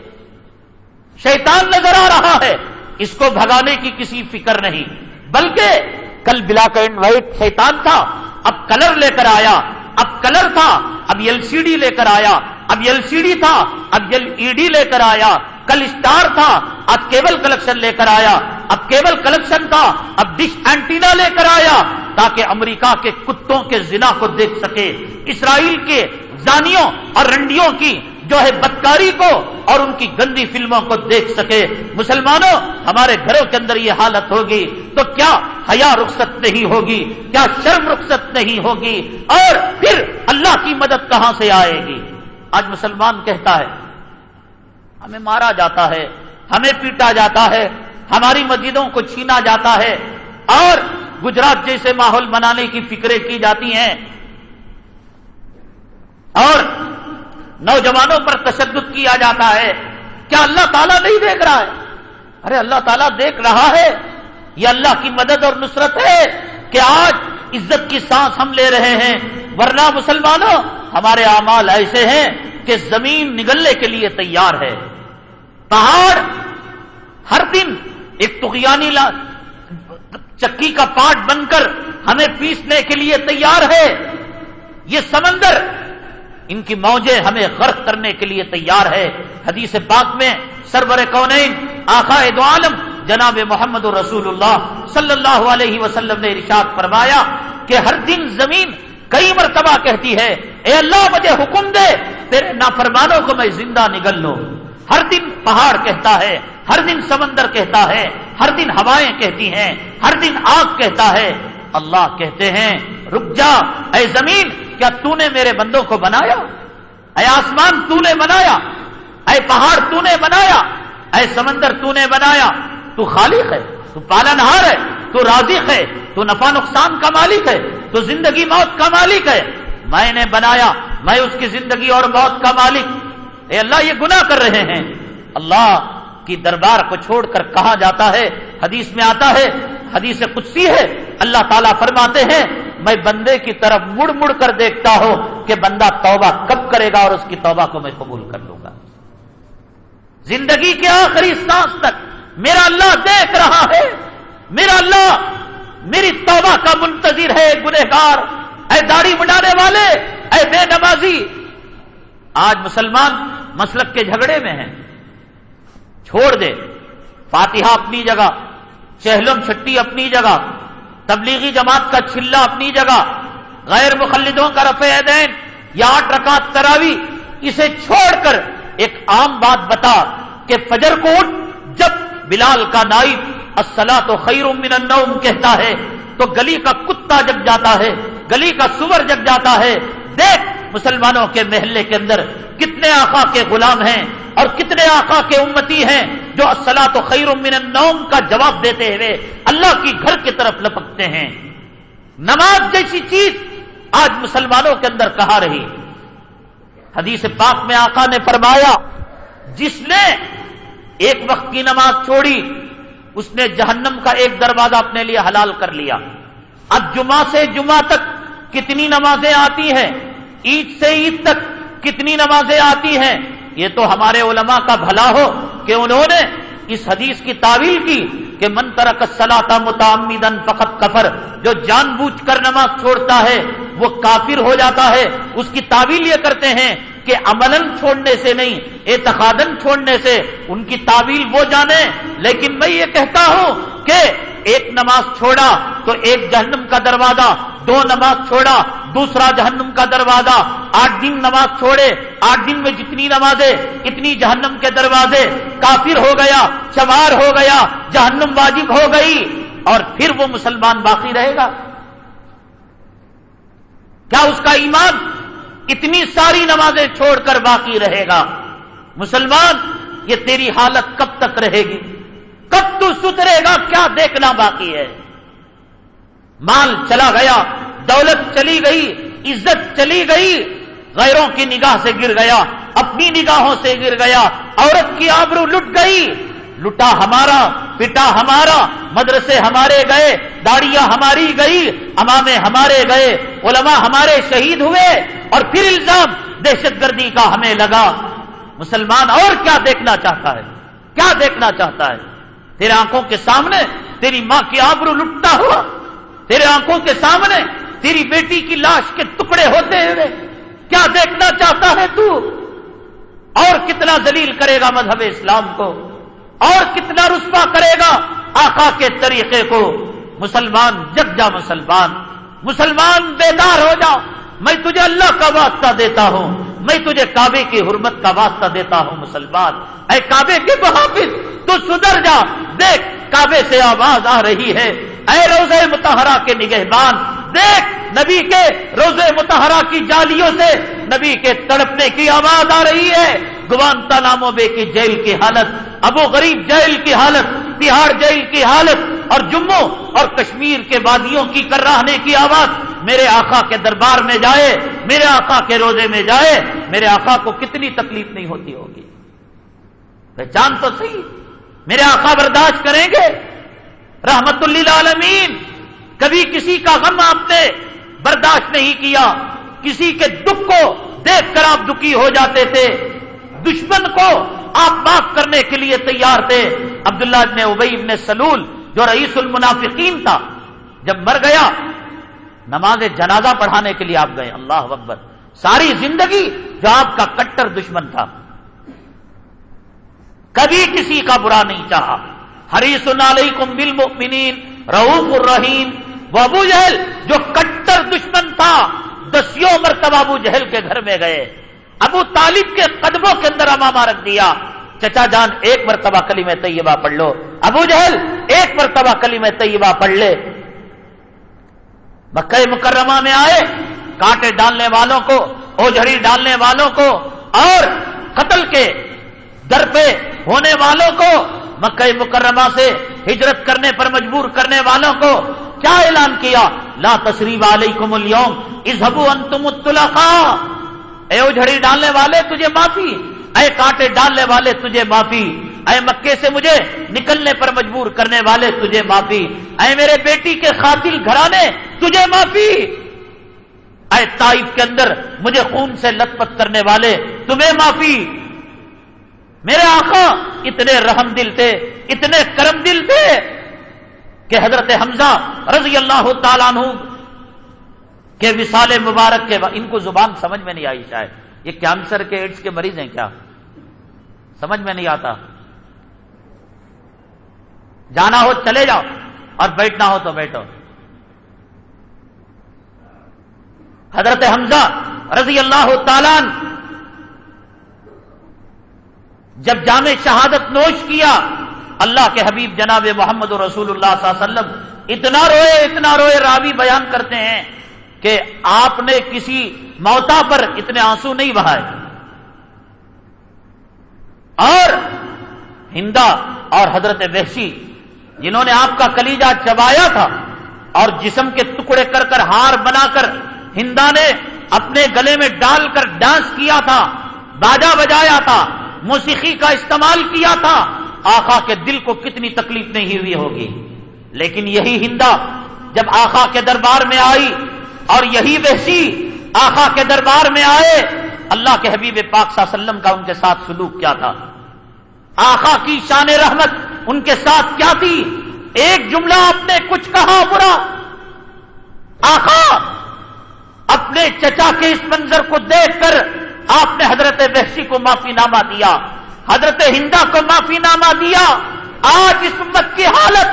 [SPEAKER 1] شیطان نظر آ رہا ہے۔ اس کو بھگانے کی کسی فکر نہیں، بلکہ کل بلیک اینڈ وائٹ شیطان تھا۔ اب کلر لے کر آیا، اب کلر تھا۔ اب ایل سی ڈی لے کر آیا۔ اب ایل سی ڈی تھا۔ اب ایل ای ڈی لے کر آیا۔ کل اسٹار تھا، اب کیبل کلیکشن لے کر آیا، اب کیبل کلیکشن تھا، اب ڈش اینٹینا لے کر آیا، تاکہ امریکہ کے کتوں کے زنا کو دیکھ سکے، اسرائیل کے زانیوں اور رنڈیوں کی جو ہے بدکاری کو اور ان کی گندی فلموں کو دیکھ سکے۔ مسلمانوں، ہمارے گھروں کے اندر یہ حالت ہوگی، تو کیا حیا رخصت نہیں ہوگی، کیا شرم رخصت نہیں ہوگی؟ اور پھر اللہ کی مدد کہاں سے آئے گی؟ آج مسلمان کہتا ہے ہمیں مارا جاتا ہے، ہمیں پیٹا جاتا ہے، ہماری مسجدوں کو چھینا جاتا ہے اور گجرات جیسے ماحول بنانے کی فکریں کی جاتی ہیں۔ اور نوجوانوں پر تشدد کیا جاتا ہے۔ کیا اللہ تعالیٰ نہیں دیکھ رہا ہے؟ ارے اللہ تعالیٰ دیکھ رہا ہے۔ یہ اللہ کی مدد اور نصرت ہے کہ آج عزت کی سانس ہم لے رہے ہیں۔ ورنہ مسلمانوں، ہمارے اعمال ایسے ہیں کہ زمین نگلنے کے لیے تیار ہے۔ پہاڑ ہر دن ایک تغیانی چکی کا پاٹ بن کر ہمیں پیسنے کے لیے تیار ہے۔ یہ سمندر، ان کی موجیں ہمیں غرق کرنے کے لیے تیار ہے۔ حدیث پاک میں سرور کونین آقا دو عالم، جناب محمد رسول اللہ صلی اللہ علیہ وسلم نے ارشاد فرمایا کہ ہر دن زمین کئی مرتبہ کہتی ہے، اے اللہ مجھے حکم دے، تیرے نافرمانوں کو میں زندہ نگل لوں۔ ہر دن پہاڑ کہتا ہے، ہر دن سمندر کہتا ہے، ہر دن ہوائیں کہتی ہیں، ہر دن آگ کہتا ہے۔ اللہ کہتے ہیں، رک جا، اے زمین، کیا تو نے میرے بندوں کو بنایا؟ اے آسمان تو نے بنایا؟ اے پہاڑ تو نے بنایا؟ اے سمندر تو نے بنایا؟ تو خالق ہے، تو پالن ہار ہے، تو رازق ہے، تو نفع نقصان کا مالک ہے، تو زندگی موت کا مالک ہے۔ میں نے بنایا، میں اس کی زندگی اور موت کا مالک۔ اے اللہ، یہ گناہ کر رہے ہیں۔ اللہ کی دربار کو چھوڑ کر کہا جاتا ہے؟ حدیث میں آتا ہے، حدیث قدسی ہے۔ اللہ تعالیٰ فرماتے ہیں، میں بندے کی طرف مڑ مڑ کر دیکھتا ہوں کہ بندہ توبہ کب کرے گا اور اس کی توبہ کو میں قبول کر لوں گا۔ زندگی کے آخری سانس تک میرا اللہ دیکھ رہا ہے۔ میرا اللہ، میری توبہ کا منتظر ہے، گنہگار۔ اے داڑھی بڑھانے والے، اے بے نمازی۔ آج مسلمان مسلک کے جھگڑے میں ہیں۔ چھوڑ دے۔ فاتحہ اپنی جگہ چہلم چھٹی اپنی جگہ، تبلیغی جماعت کا چھلا اپنی جگہ، غیر مخلدوں کا رفع دین یا آٹھ رکعت تراوی، اسے چھوڑ کر ایک عام بات بتا کہ فجر کو اٹھ، جب بلال کا نائب السلا تو خیر من النوم کہتا ہے، تو گلی کا کتا جگ جاتا ہے، گلی کا سور جگ جاتا ہے۔ دیکھ مسلمانوں کے محلے کے اندر کتنے آقا کے غلام ہیں اور کتنے آقا کے امتی ہیں جو السلا تو خیر من النوم کا جواب دیتے ہوئے اللہ کی گھر کی طرف لپکتے ہیں۔ نماز جیسی چیز آج مسلمانوں کے اندر کہا رہی؟ حدیث پاک میں آقا نے فرمایا، جس نے ایک وقت کی نماز چھوڑی، اس نے جہنم کا ایک دروازہ اپنے لیے حلال کر لیا۔ اب جمعہ سے جمعہ تک کتنی نمازیں آتی ہیں؟ عید سے عید تک کتنی نمازیں آتی ہیں؟ یہ تو ہمارے علماء کا بھلا ہو کہ انہوں نے اس حدیث کی تعویل کی کہ من ترک سلاتا متعمدن فقط کفر، جو جان بوجھ کر نماز چھوڑتا ہے، وہ کافر ہو جاتا ہے۔ اس کی تعویل یہ کرتے ہیں کہ عمل چھوڑنے سے نہیں اعتقادن چھوڑنے سے، ان کی تعویل وہ جانے۔ لیکن میں یہ کہتا ہوں کہ ایک نماز چھوڑا تو ایک جہنم کا دروازہ، دو نماز چھوڑا، دوسرا جہنم کا دروازہ۔ آٹھ دن نماز چھوڑے، آٹھ دن میں جتنی نمازیں، اتنی جہنم کے دروازے۔ کافر ہو گیا، سوار ہو گیا، جہنم واجب ہو گئی اور پھر وہ مسلمان باقی رہے گا۔ کیا اس کا ایمان اتنی ساری نمازیں چھوڑ کر باقی رہے گا؟ مسلمان، یہ تیری حالت کب تک رہے گی؟ کب تو سترے گا، کیا دیکھنا باقی ہے؟ مال چلا گیا، دولت چلی گئی، عزت چلی گئی، غیروں کی نگاہ سے گر گیا، اپنی نگاہوں سے گر گیا، عورت کی آبرو لٹ گئی، لٹا ہمارا، پٹا ہمارا، مدرسے ہمارے گئے، داڑیاں ہماری گئی، امامے ہمارے گئے، علماء ہمارے شہید ہوئے، اور پھر الزام دہشت گردی کا ہمیں لگا۔ مسلمان اور کیا دیکھنا چاہتا ہے؟ کیا دیکھنا چاہتا ہے؟ تیرے آنکھوں کے سامنے تیری ماں کی آبرو لٹتا ہوا، تیرے آنکھوں کے سامنے تیری بیٹی کی لاش کے ٹکڑے ہوتے ہوئے، کیا دیکھنا چاہتا ہے تو؟ اور کتنا دلیل کرے گا مذہب اسلام کو، اور کتنا رسوا کرے گا آقا کے طریقے کو۔ مسلمان، جگ جا مسلمان مسلمان بیدار ہو جا، میں تجھے اللہ کا واسطہ دیتا ہوں۔ میں تجھے کعبے کی حرمت کا واسطہ دیتا ہوں، مسلمان۔ اے کعبے کے محافظ، تو سدھر جا۔ دیکھ، کعبے سے آواز آ رہی ہے۔ اے روزے متحرہ کے نگہبان، دیکھ، نبی کے روزے متحرہ کی جالیوں سے نبی کے تڑپنے کی آواز آ رہی ہے۔ گوان تنامو بے کی جیل کی حالت، ابو غریب جیل کی حالت تہاڑ جیل کی حالت، اور جموں اور کشمیر کے وادیوں کی کراہنے کی آواز۔ میرے آقا کے دربار میں جائے، میرے آقا کے روزے میں جائے، میرے آقا کو کتنی تکلیف نہیں ہوتی ہوگی۔ پہچان تو صحیح، میرے آقا برداشت کریں گے۔ رحمت اللہ عالمین کبھی کسی کا غم آپ نے برداشت نہیں کیا، کسی کے دکھ کو دیکھ کر آپ دکھی ہو جاتے تھے۔ دشمن کو آپ معاف کرنے کے لیے تیار تھے۔ عبداللہ ابن ابئی ابن سلول جو رئیس المنافقین تھا، جب مر گیا نماز جنازہ پڑھانے کے لیے آپ گئے، اللہ اکبر۔ ساری زندگی جو آپ کا کٹر دشمن تھا۔ کبھی کسی کا برا نہیں چاہا۔ حریص علیکم بالمؤمنین رعوف الرحیم۔ وہ ابو جہل جو کٹر دشمن تھا، دسیوں مرتبہ ابو جہل کے گھر میں گئے۔ ابو طالب کے قدموں کے اندر امامہ رکھ دیا۔ چچا جان، ایک مرتبہ کلی میں طیبہ پڑھ لو۔ ابو جہل، ایک مرتبہ کلی میں طیبہ پڑھ لے۔ مکہ مکرمہ میں آئے، کانٹے ڈالنے والوں کو، اوجھڑی ڈالنے والوں کو، اور قتل کے در پہ ہونے والوں کو، مکہ مکرمہ سے ہجرت کرنے پر مجبور کرنے والوں کو کیا اعلان کیا؟ لا تصریف علیکم اليوم، اذهبوا انتم الطلقاء اے اجھڑی ڈالنے والے، تجھے معافی۔ اے کانٹے ڈالنے والے، تجھے معافی۔ اے مکے سے مجھے نکلنے پر مجبور کرنے والے تجھے معافی۔ اے میرے بیٹی کے قاتل گھرانے، تجھے معافی۔ اے تائف کے اندر مجھے خون سے لت پت کرنے والے، تمہیں معافی۔ میرے آقا، اتنے رحم دل تھے، اتنے کرم دل تھے کہ حضرت حمزہ رضی اللہ تعالیٰ عنہ کے وسال مبارک کے ان کو زبان سمجھ میں نہیں آئی شاید۔ یہ کینسر کے ایڈس کے مریض ہیں کیا؟ سمجھ میں نہیں آتا۔ جانا ہو چلے جاؤ اور بیٹھنا ہو تو بیٹھو۔ حضرت حمزہ رضی اللہ تعالیٰ جب جامع شہادت نوش کیا، اللہ کے حبیب جناب محمد رسول اللہ صلی اللہ علیہ وسلم اتنا روئے اتنا روئے، راوی بیان کرتے ہیں کہ آپ نے کسی موتا پر اتنے آنسو نہیں بہائے۔ اور ہندا اور حضرت وحشی جنہوں نے آپ کا کلیجہ چبایا تھا اور جسم کے ٹکڑے کر کر ہار بنا کر ہندا نے اپنے گلے میں ڈال کر ڈانس کیا تھا، باجا بجایا تھا، موسیقی کا استعمال کیا تھا۔ آخا کے دل کو کتنی تکلیف نہیں ہوئی ہوگی۔ لیکن یہی ہندا جب آخا کے دربار میں آئی اور یہی وحشی آخا کے دربار میں آئے، اللہ کے حبیب پاک صلی اللہ علیہ وسلم کا ان کے ساتھ سلوک کیا تھا۔ آخا کی شان رحمت ان کے ساتھ کیا تھی؟ ایک جملہ آپ نے کچھ کہا برا۔ آخا اپنے چچا کے اس منظر کو دیکھ کر آپ نے حضرت وحشی کو معافی نامہ دیا۔ حضرت ہندا کو معافی نامہ دیا۔ آج اس امت کی حالت،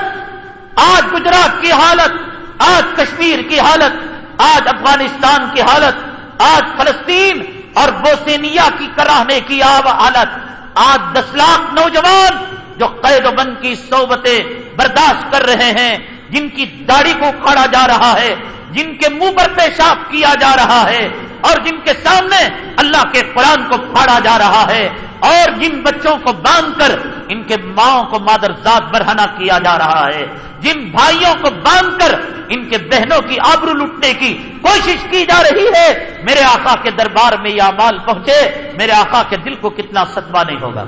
[SPEAKER 1] آج گجرات کی حالت، آج کشمیر کی حالت، آج افغانستان کی حالت، آج فلسطین اور بوسینیا کی کراہنے کی حالت۔ آج دس لاکھ نوجوان جو قید و بند کی صوبتیں برداشت کر رہے ہیں، جن کی داڑھی کو کھاڑا جا رہا ہے، جن کے منہ پر پیشاب کیا جا رہا ہے، اور جن کے سامنے اللہ کے قرآن کو پھاڑا جا رہا ہے، اور جن بچوں کو باندھ کر ان کے ماؤں کو مادر ذات برہنا کیا جا رہا ہے، جن بھائیوں کو باندھ کر ان کے بہنوں کی آبرو لوٹنے کی کوشش کی جا رہی ہے، میرے آقا کے دربار میں یہ مال پہنچے، میرے آقا کے دل کو کتنا صدمہ نہیں ہوگا۔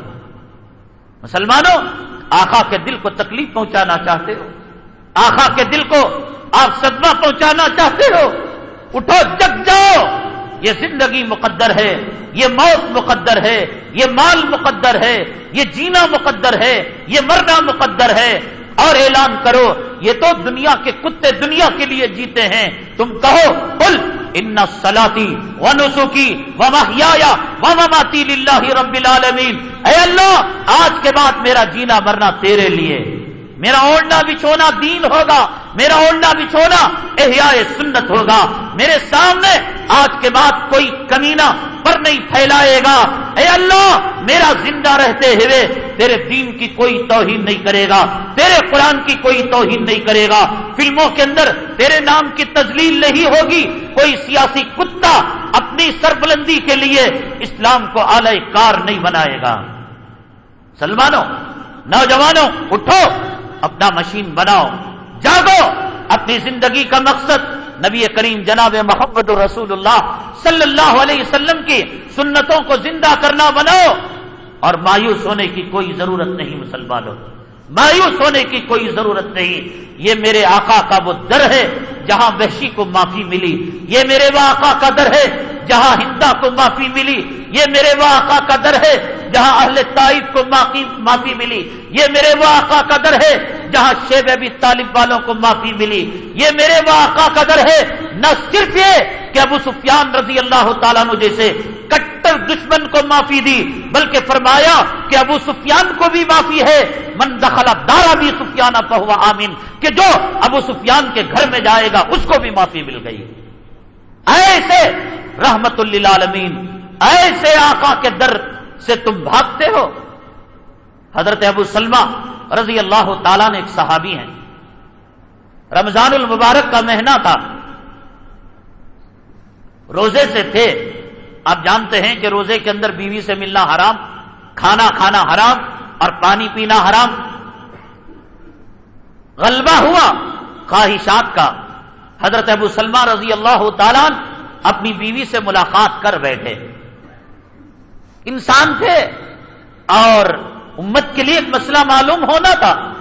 [SPEAKER 1] مسلمانوں، آقا کے دل کو تکلیف پہنچانا چاہتے ہو۔ آقا کے دل کو آپ صدمہ پہنچانا چاہتے ہو۔ اٹھو، جگ جاؤ۔ یہ زندگی مقدر ہے، یہ موت مقدر ہے، یہ مال مقدر ہے، یہ جینا مقدر ہے، یہ مرنا مقدر ہے۔ اور اعلان کرو، یہ تو دنیا کے کتے دنیا کے لیے جیتے ہیں۔ تم کہو کل ان سلاتی و نسوکی و محیا و مماتی اللہ رب العالمین اے اللہ، آج کے بعد میرا جینا مرنا تیرے لیے۔ میرا اوڑنا بچھونا دین ہوگا، میرا اوڑنا بچھونا احیاء سنت ہوگا۔ میرے سامنے آج کے بعد کوئی کمینہ پر نہیں پھیلائے گا۔ اے اللہ، میرا زندہ رہتے ہوئے تیرے دین کی کوئی توہین نہیں کرے گا، تیرے قرآن کی کوئی توہین نہیں کرے گا۔ فلموں کے اندر تیرے نام کی تزلیل نہیں ہوگی۔ کوئی سیاسی کتا اپنی سربلندی کے لیے اسلام کو اعلی کار نہیں بنائے گا۔ سلمانوں، نوجوانوں، اٹھو۔ اپنا مشین بناؤ۔ جاگو، اپنی زندگی کا مقصد۔ نبی کریم جناب محمد رسول اللہ صلی اللہ علیہ وسلم کی سنتوں کو زندہ کرنا بناؤ۔ اور مایوس ہونے کی کوئی ضرورت نہیں مسلمانوں مایوس ہونے کی کوئی ضرورت نہیں۔ یہ میرے آقا کا وہ در ہے جہاں وحشی کو معافی ملی۔ یہ میرے وہ آقا کا در ہے جہاں ہندا کو معافی ملی۔ یہ میرے وہ آقا کا در ہے جہاں اہل تائف کو معافی ملی۔ یہ میرے وہ آقا کا در ہے جہاں شیب ابھی طالب والوں کو معافی ملی۔ یہ میرے وہ آقا کا در ہے نہ صرف یہ کہ ابو سفیان رضی اللہ تعالیٰ نے جیسے کٹر دشمن کو معافی دی، بلکہ فرمایا کہ ابو سفیان کو بھی معافی ہے۔ من دخلا دارا بھی سفیانہ پہوا آمین۔ کہ جو ابو سفیان کے گھر میں جائے گا، اس کو بھی معافی مل گئی۔ ایسے رحمت للعالمین، ایسے آقا کے در سے تم بھاگتے ہو۔ حضرت ابو سلمہ رضی اللہ تعالیٰ نے ایک صحابی ہیں۔ رمضان المبارک کا مہینہ تھا۔ روزے سے تھے۔ آپ جانتے ہیں کہ روزے کے اندر بیوی سے ملنا حرام، کھانا کھانا حرام اور پانی پینا حرام۔ غلبہ ہوا خواہشات کا۔ حضرت ابو سلمہ رضی اللہ تعالیٰ اپنی بیوی سے ملاقات کر بیٹھے انسان تھے اور امت کے لیے ایک مسئلہ معلوم ہونا تھا۔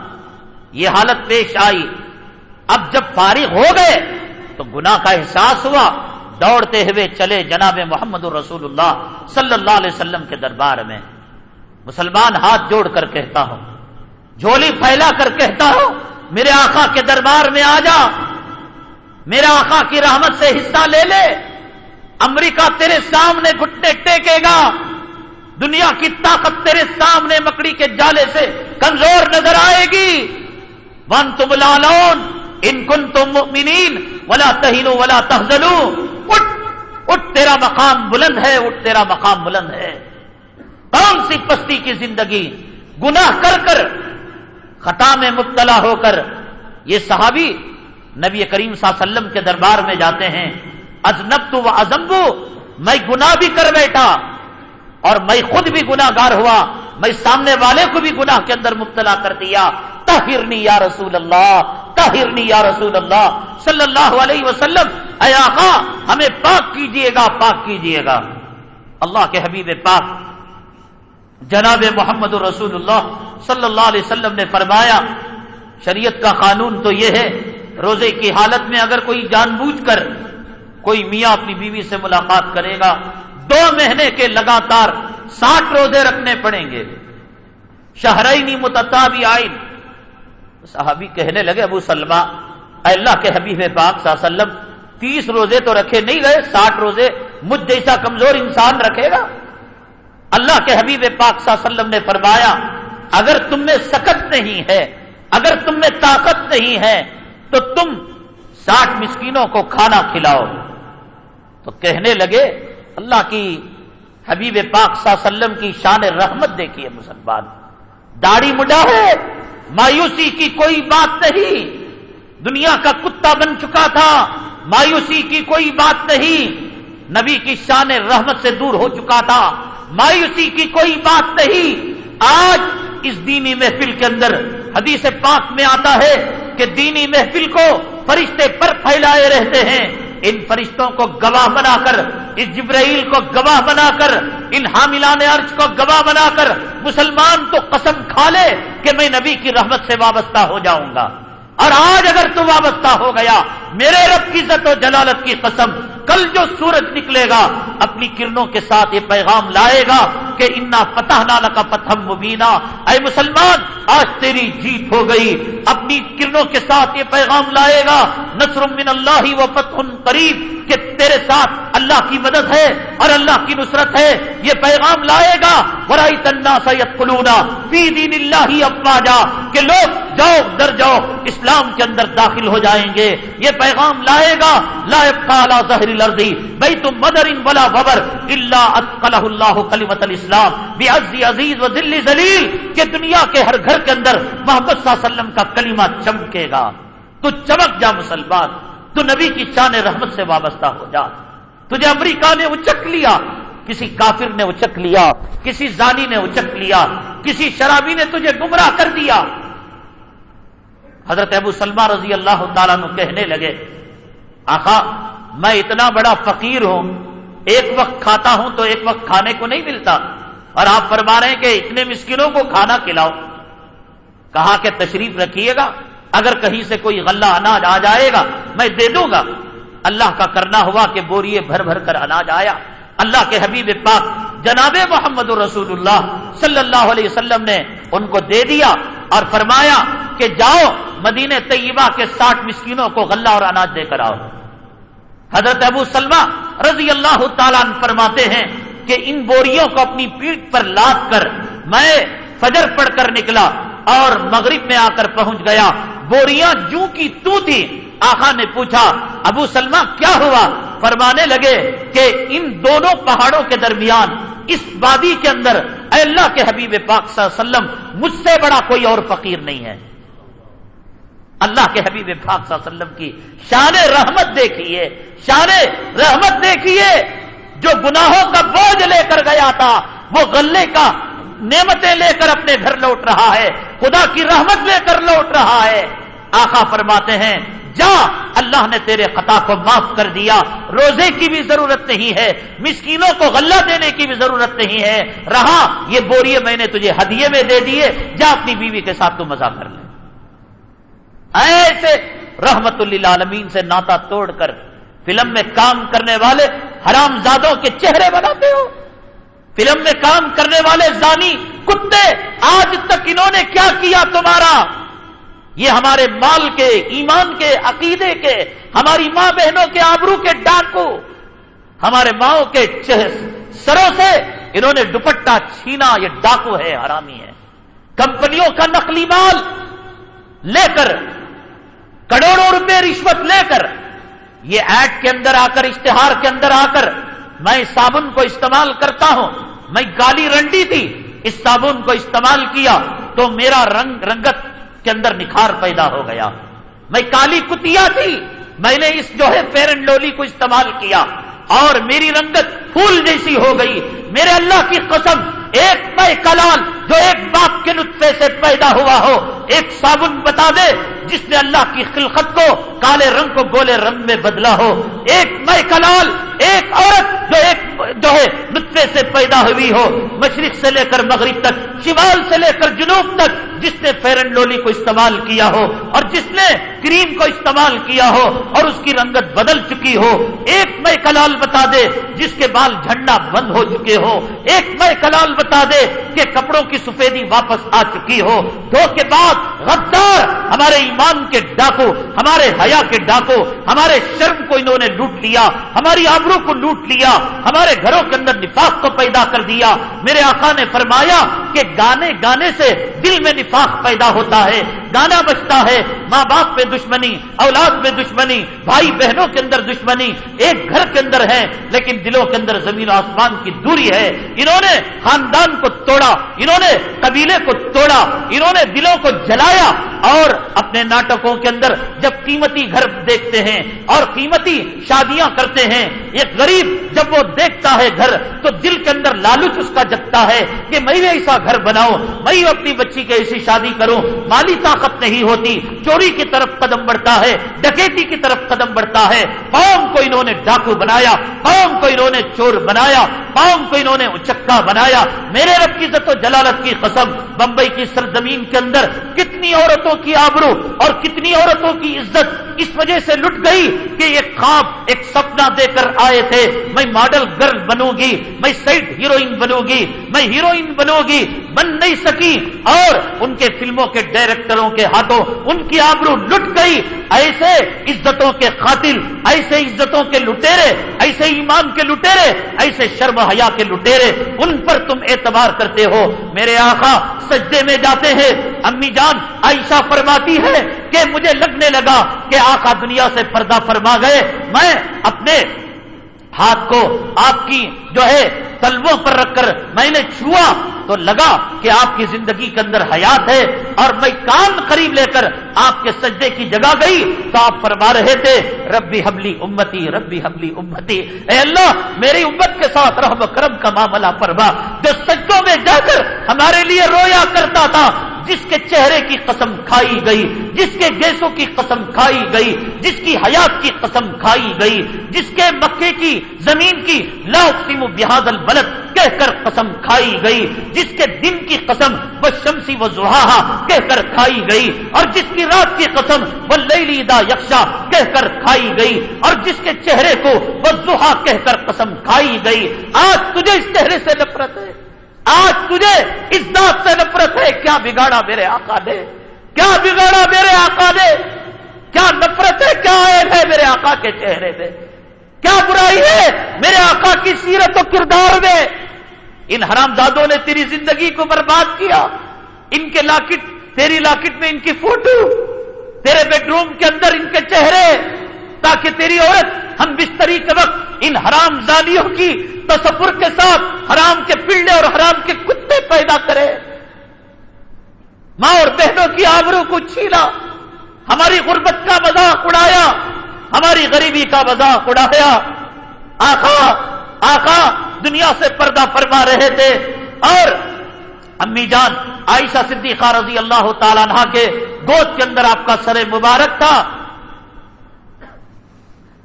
[SPEAKER 1] یہ حالت پیش آئی۔ اب جب فارغ ہو گئے تو گناہ کا احساس ہوا۔ دوڑتے ہوئے چلے جناب محمد الرسول اللہ صلی اللہ علیہ وسلم کے دربار میں۔ مسلمان ہاتھ جوڑ کر کہتا ہوں، جھولی پھیلا کر کہتا ہوں، میرے آقا کے دربار میں آ جا، میرے آقا کی رحمت سے حصہ لے لے، امریکہ تیرے سامنے گھٹنے ٹیکے گا، دنیا کی طاقت تیرے سامنے مکڑی کے جالے سے کمزور نظر آئے گی۔ ون تم لالون ان کن تم مؤمنین، ولا تہینو ولا تحزلو اٹھ تیرا مقام بلند ہے، اٹھ تیرا مقام بلند ہے۔ کون سی پستی کی زندگی؟ گناہ کر کر، خطا میں مبتلا ہو کر۔ یہ صحابی نبی کریم صلی اللہ علیہ وسلم کے دربار میں جاتے ہیں۔ ازنب تو ازمبو میں گناہ بھی کر بیٹھا اور میں خود بھی گناہ گار ہوا۔ میں سامنے والے کو بھی گناہ کے اندر مبتلا کر دیا۔ تہرنی یا رسول اللہ تہرنی یا رسول اللہ صلی اللہ علیہ وسلم، اے آقا، ہمیں پاک کیجیے گا، پاک کیجیے گا۔ اللہ کے حبیب پاک، جناب محمد رسول اللہ صلی اللہ علیہ وسلم نے فرمایا، شریعت کا قانون تو یہ ہے، روزے کی حالت میں اگر کوئی جان بوجھ کر کوئی میاں اپنی بیوی سے ملاقات کرے گا، دو مہینے کے لگاتار ساٹھ روزے رکھنے پڑیں گے۔ شہرئی متتابی آئین صحابی کہنے لگے، ابو سلمہ اللہ کے حبیب پاک صلی اللہ علیہ وسلم، تیس روزے تو رکھے نہیں گئے، ساٹھ روزے، مجھ جیسا کمزور انسان رکھے گا؟ اللہ کے حبیب پاک صلی اللہ علیہ وسلم نے فرمایا، اگر تم میں سکت نہیں ہے، اگر تم میں طاقت نہیں ہے، تو تم ساٹھ مسکینوں کو کھانا کھلاؤ۔ تو کہنے لگے، اللہ کی حبیب پاک صلی اللہ علیہ وسلم کی شان رحمت دیکھیے مسلمان، داڑھی مڈا ہے مایوسی کی کوئی بات نہیں۔ دنیا کا کتا بن چکا تھا، مایوسی کی کوئی بات نہیں۔ نبی کی شان رحمت سے دور ہو چکا تھا، مایوسی کی کوئی بات نہیں۔ آج اس دینی محفل کے اندر حدیث پاک میں آتا ہے کہ دینی محفل کو فرشتے پر پھیلائے رہتے ہیں۔ ان فرشتوں کو گواہ بنا کر اس جبرائیل کو گواہ بنا کر ان حاملان عرض کو گواہ بنا کر مسلمان تو قسم کھا لے کہ میں نبی کی رحمت سے وابستہ ہو جاؤں گا۔ اور آج اگر تو وابستہ ہو گیا، میرے رب کی عزت و جلالت کی قسم کل جو سورج نکلے گا، اپنی کرنوں کے ساتھ یہ پیغام لائے گا کہ انا فتح نانا کا پتھم مبینہ اے مسلمان، آج تیری جیت ہو گئی۔ اپنی کرنوں کے ساتھ یہ پیغام لائے گا۔ نصر من اللہ و فتح قریب۔ کہ تیرے ساتھ اللہ کی مدد ہے اور اللہ کی نصرت ہے، یہ پیغام لائے گا۔ برائی تنا سید کلونا فی دین اللہ افواجا جا کہ لوگ جاؤ، در جاؤ، اسلام کے اندر داخل ہو جائیں گے۔ یہ پیغام لائے گا۔ لائب کالا ظہر الارضی بیت مدر ولا وبر الا اتقلہ اللہ کلمت الاسلام بعزی عزیز و ذل ذلیل کہ دنیا کے ہر گھر کے اندر محمد صلی اللہ علیہ وسلم کا کلمہ چمکے گا۔ تو چمک جا مسلمان۔ تو نبی کی چانے رحمت سے وابستہ ہو جا۔ تجھے امریکہ نے اچک لیا، کسی کافر نے اچک لیا، کسی زانی نے اچک لیا، کسی شرابی نے تجھے گمراہ کر دیا۔ حضرت ابو سلمہ رضی اللہ تعالیٰ کہنے لگے آخا میں اتنا بڑا فقیر ہوں، ایک وقت کھاتا ہوں تو ایک وقت کھانے کو نہیں ملتا، اور آپ فرما رہے ہیں کہ اتنے مسکینوں کو کھانا کھلاؤ۔ کہا کہ تشریف رکھیے گا اگر کہیں سے کوئی غلہ اناج آ جائے گا، میں دے دوں گا۔ اللہ کا کرنا ہوا کہ بوریے بھر بھر کر اناج آیا۔ اللہ کے حبیب پاک جناب محمد رسول اللہ صلی اللہ علیہ وسلم نے ان کو دے دیا اور فرمایا کہ جاؤ مدینہ طیبہ کے ساٹھ مسکینوں کو غلہ اور اناج دے کر آؤ۔ حضرت ابو سلمہ رضی اللہ تعالیٰ فرماتے ہیں کہ ان بوریوں کو اپنی پیٹ پر لاد کر میں فجر پڑھ کر نکلا اور مغرب میں آ کر پہنچ گیا۔ بوریاں جو کی تو تھی؟ آخا نے پوچھا، ابو سلمہ کیا ہوا؟ فرمانے لگے کہ ان دونوں پہاڑوں کے درمیان، اس وادی کے اندر، اے اللہ کے حبیب پاک صلی اللہ علیہ وسلم، مجھ سے بڑا کوئی اور فقیر نہیں ہے۔ اللہ کے حبیب پاک صلی اللہ علیہ وسلم کی شان رحمت دیکھیے، شان رحمت دیکھیے، جو گناہوں کا بوجھ لے کر گیا تھا، وہ غلے کا نعمتیں لے کر اپنے گھر لوٹ رہا ہے، خدا کی رحمت لے کر لوٹ رہا ہے۔ آخا فرماتے ہیں، جا، اللہ نے تیرے خطا کو معاف کر دیا۔ روزے کی بھی ضرورت نہیں ہے، مسکینوں کو غلہ دینے کی بھی ضرورت نہیں ہے۔ رہا، یہ بوریے میں نے تجھے ہدیے میں دے دیے۔ جا اپنی بیوی کے ساتھ تو مزہ کر لے۔ ایسے رحمت اللہ عالمین سے ناتا توڑ کر فلم میں کام کرنے والے حرام زادوں کے چہرے بناتے ہو۔ فلم میں کام کرنے والے زانی، کتے، آج تک انہوں نے کیا کیا تمہارا؟ یہ ہمارے مال کے، ایمان کے، عقیدے کے، ہماری ماں بہنوں کے آبرو کے ڈاکو، ہمارے ماؤں کے سروں سے انہوں نے دوپٹہ چھینا، یہ ڈاکو ہے، حرامی ہے۔ کمپنیوں کا نقلی مال لے کر، کروڑوں روپے رشوت لے کر، یہ ایڈ کے اندر آ کر، اشتہار کے اندر آ کر میں صابن کو استعمال کرتا ہوں۔ میں گالی رنڈی تھی، اس صابن کو استعمال کیا تو میرا رنگ، رنگت کے اندر نکھار پیدا ہو گیا۔ میں کالی کتیا تھی، میں نے اس جو ہے پیرن ڈولی کو استعمال کیا اور میری رنگت پھول جیسی ہو گئی۔ میرے اللہ کی قسم ایک پے کلال جو ایک باپ کے نطفے سے پیدا ہوا ہو، ایک صابن بتا دے جس نے اللہ کی خلقت کو کالے رنگ کو گولے رنگ میں بدلا ہو۔ ایک میں کلال، ایک عورت جو ایک جو ہے نطفے سے پیدا ہوئی ہو۔ مشرق سے لے کر مغرب تک، شمال سے لے کر جنوب تک جس نے فیرن لولی کو استعمال کیا ہو اور جس نے کریم کو استعمال کیا ہو اور اس کی رنگت بدل چکی ہو۔ ایک میں کلال بتا دے جس کے بال جھنڈا بند ہو چکے ہو۔ ایک میں کلال بتا دے کہ کپڑوں کی سفیدی واپس آ چکی ہو۔ دو کے بعد غدار ہمارے ایمان کے ڈاکو، ہمارے حیا کے ڈاکو، ہمارے شرم کو انہوں نے لوٹ لیا، ہماری آبرو کو لوٹ لیا، ہمارے گھروں کے اندر نفاق کو پیدا کر دیا۔ میرے آقا نے فرمایا کہ گانے گانے سے دل میں نفاق پیدا ہوتا ہے، گانا بچتا ہے۔ ماں باپ میں دشمنی، اولاد میں دشمنی، بھائی بہنوں کے اندر دشمنی۔ ایک گھر کے اندر ہے، لیکن دلوں کے اندر زمین و آسمان کی دوری ہے۔ انہوں نے خاندان کو توڑا، انہوں نے قبیلے کو توڑا، انہوں نے دلوں کو جلایا اور اپنے ناٹکوں کے اندر جب قیمتی گھر دیکھتے ہیں اور قیمتی شادیاں کرتے ہیں، ایک غریب جب وہ دیکھتا ہے گھر تو دل کے اندر لالچ اس کا جگتا ہے کہ میں بھی ایسا گھر بناؤں، میں اپنی بچی کی ایسی شادی کروں۔ مالی طاقت نہیں ہوتی، چوری کی طرف قدم بڑھتا ہے، ڈکیتی کی طرف قدم بڑھتا ہے۔ قوم کو انہوں نے ڈاکو بنایا، قوم کو انہوں نے چور بنایا۔ قوم کو انہوں نے اچکا بنایا۔ میرے رب کی عزت و جلالت کی قسم، بمبئی کی سرزمین کے اندر کتنی عورتوں کی آبرو اور کتنی عورتوں کی عزت اس وجہ سے لٹ گئی کہ ایک خواب، ایک سپنا دے کر آئے تھے۔ میں ماڈل گرل بنوں گی، میں سائڈ ہیروئن بنوں گی، میں ہیروئن بنوں گی۔ بن نہیں سکی اور ان کے فلموں کے ڈائریکٹروں کے ہاتھوں ان کی آبرو لٹ گئی۔ ایسے عزتوں کے قاتل، ایسے عزتوں کے لٹیرے، ایسے ایمان کے لٹیرے، ایسے شرم حیا کے لٹیرے۔ ان پر تم اعتبار کرتے ہو۔ میرے آقا، سجدے میں جاتے ہیں۔ امی جان، عائشہ فرماتی ہے کہ مجھے لگنے لگا کہ آقا دنیا سے پردہ فرما گئے۔ میں اپنے ہاتھ کو آپ کی جو ہے تلووں پر رکھ کر میں نے چھوا تو لگا کہ آپ کی زندگی کے اندر حیات ہے اور میں کام قریب لے کر آپ کے سجدے کی جگہ گئی تو آپ فرما رہے تھے، ربی حبلی امتی، ربی حبلی امتی۔ اے اللہ، میری امت کے ساتھ رحم کرم کا معاملہ فرما۔ جو سجدوں میں جا کر ہمارے لیے رویا کرتا تھا جس کے چہرے کی قسم کھائی گئی، جس کے گیسوں کی قسم کھائی گئی، جس کی حیات کی قسم کھائی گئی، جس کے مکے کی زمین کی لاکسیم بحاد البلد کہہ کر قسم کھائی گئی، جس کے دن کی قسم وہ شمسی و زحا کہہ کر کھائی گئی، اور جس کی رات کی قسم وہ لئی دا یکشا کہہ کر کھائی گئی، اور جس کے چہرے کو وہ زحا کہہ کر قسم کھائی گئی۔ آج تجھے اس چہرے سے نفرت ہے۔ آج تجھے اس بات سے نفرت ہے، کیا بگاڑا میرے آقا نے؟ کیا بگاڑا میرے آقا نے؟ کیا نفرت ہے، کیا عیب ہے میرے آقا کے چہرے میں؟ کیا برائی ہے میرے آقا کی سیرت و کردار میں؟ ان حرام دادوں نے تیری زندگی کو برباد کیا۔ ان کے لاکٹ، تیری لاکٹ میں ان کی فوٹو، تیرے بیڈ روم کے اندر ان کے چہرے، تاکہ تیری عورت ہم بستری کے وقت ان حرام زادیوں کی تصور کے ساتھ حرام کے پلڈے اور حرام کے کتے پیدا کرے۔ ماں اور بہنوں کی آبروں کو چھیلا، ہماری غربت کا مذاق اڑایا، ہماری غریبی کا مذاق اڑایا۔ آقا آقا، دنیا سے پردہ فرما رہے تھے۔ اور امی جان عائشہ صدیقہ رضی اللہ تعالیٰ عنہ کے گود کے اندر آپ کا سر مبارک تھا۔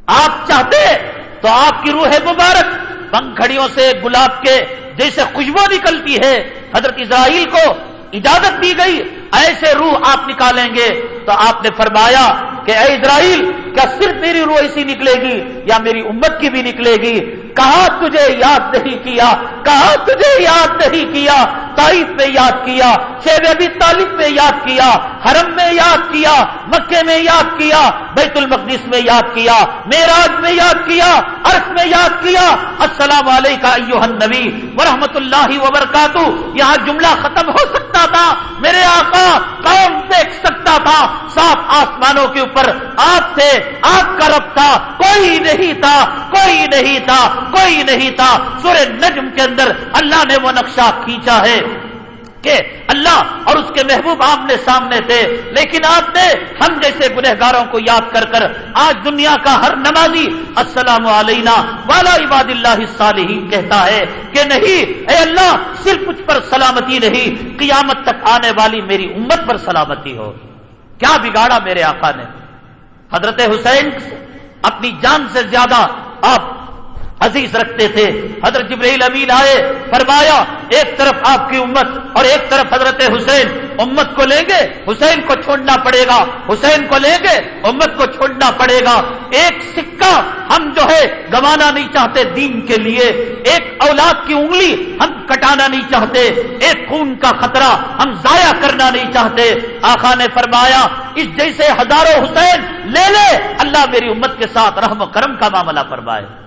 [SPEAKER 1] آپ چاہتے تو آپ کی روح مبارک پنکھڑیوں سے گلاب کے جیسے خوشبو نکلتی ہے۔ حضرت اسرائیل کو اجازت دی گئی، ایسے روح آپ نکالیں گے۔ تو آپ نے فرمایا کہ اے اسرائیل، کیا صرف میری روح ایسی نکلے گی یا میری امت کی بھی نکلے گی؟ کہاں تجھے یاد نہیں کیا؟ کہاں تجھے یاد نہیں کیا؟ تاریخ میں یاد کیا، شیب ابھی تعلیم میں یاد کیا، حرم میں یاد کیا، مکے میں یاد کیا، بیت المقدس میں یاد کیا میراج میں یاد کیا، عرف میں یاد کیا۔ السلام علیکم النبی ورحمۃ اللہ وبرکاتہ۔ یہاں جملہ ختم ہو سکتا تھا، میرے آقا کون دیکھ سکتا تھا؟ صاف آسمانوں کے اوپر آپ تھے آپ کا رب تھا، کوئی نہیں تھا، کوئی نہیں تھا، کوئی نہیں تھا۔ سورہ نجم کے اندر اللہ نے وہ نقشہ کھینچا ہے کہ اللہ اور اس کے محبوب آمنے سامنے تھے۔ لیکن آپ نے ہم جیسے گنہگاروں کو یاد کر کر آج دنیا کا ہر نمازی السلام علینا والا عباد اللہ صالحین کہتا ہے کہ نہیں، اے اللہ، صرف کچھ پر سلامتی نہیں، قیامت تک آنے والی میری امت پر سلامتی ہو۔ کیا بگاڑا میرے آقا نے؟ حضرت حسین اپنی جان سے زیادہ آپ عزیز رکھتے تھے۔ حضرت جبریل امین آئے، فرمایا، ایک طرف آپ کی امت اور ایک طرف حضرت حسین۔ امت کو لیں گے، حسین کو چھوڑنا پڑے گا۔ حسین کو لیں گے، امت کو چھوڑنا پڑے گا۔ ایک سکہ ہم جو ہے گوانا نہیں چاہتے دین کے لیے۔ ایک اولاد کی انگلی ہم کٹانا نہیں چاہتے۔ ایک خون کا خطرہ ہم ضائع کرنا نہیں چاہتے۔ آخا نے فرمایا، اس جیسے ہزاروں حسین لے لے، اللہ میری امت کے ساتھ رحم و کرم کا معاملہ فرمائے۔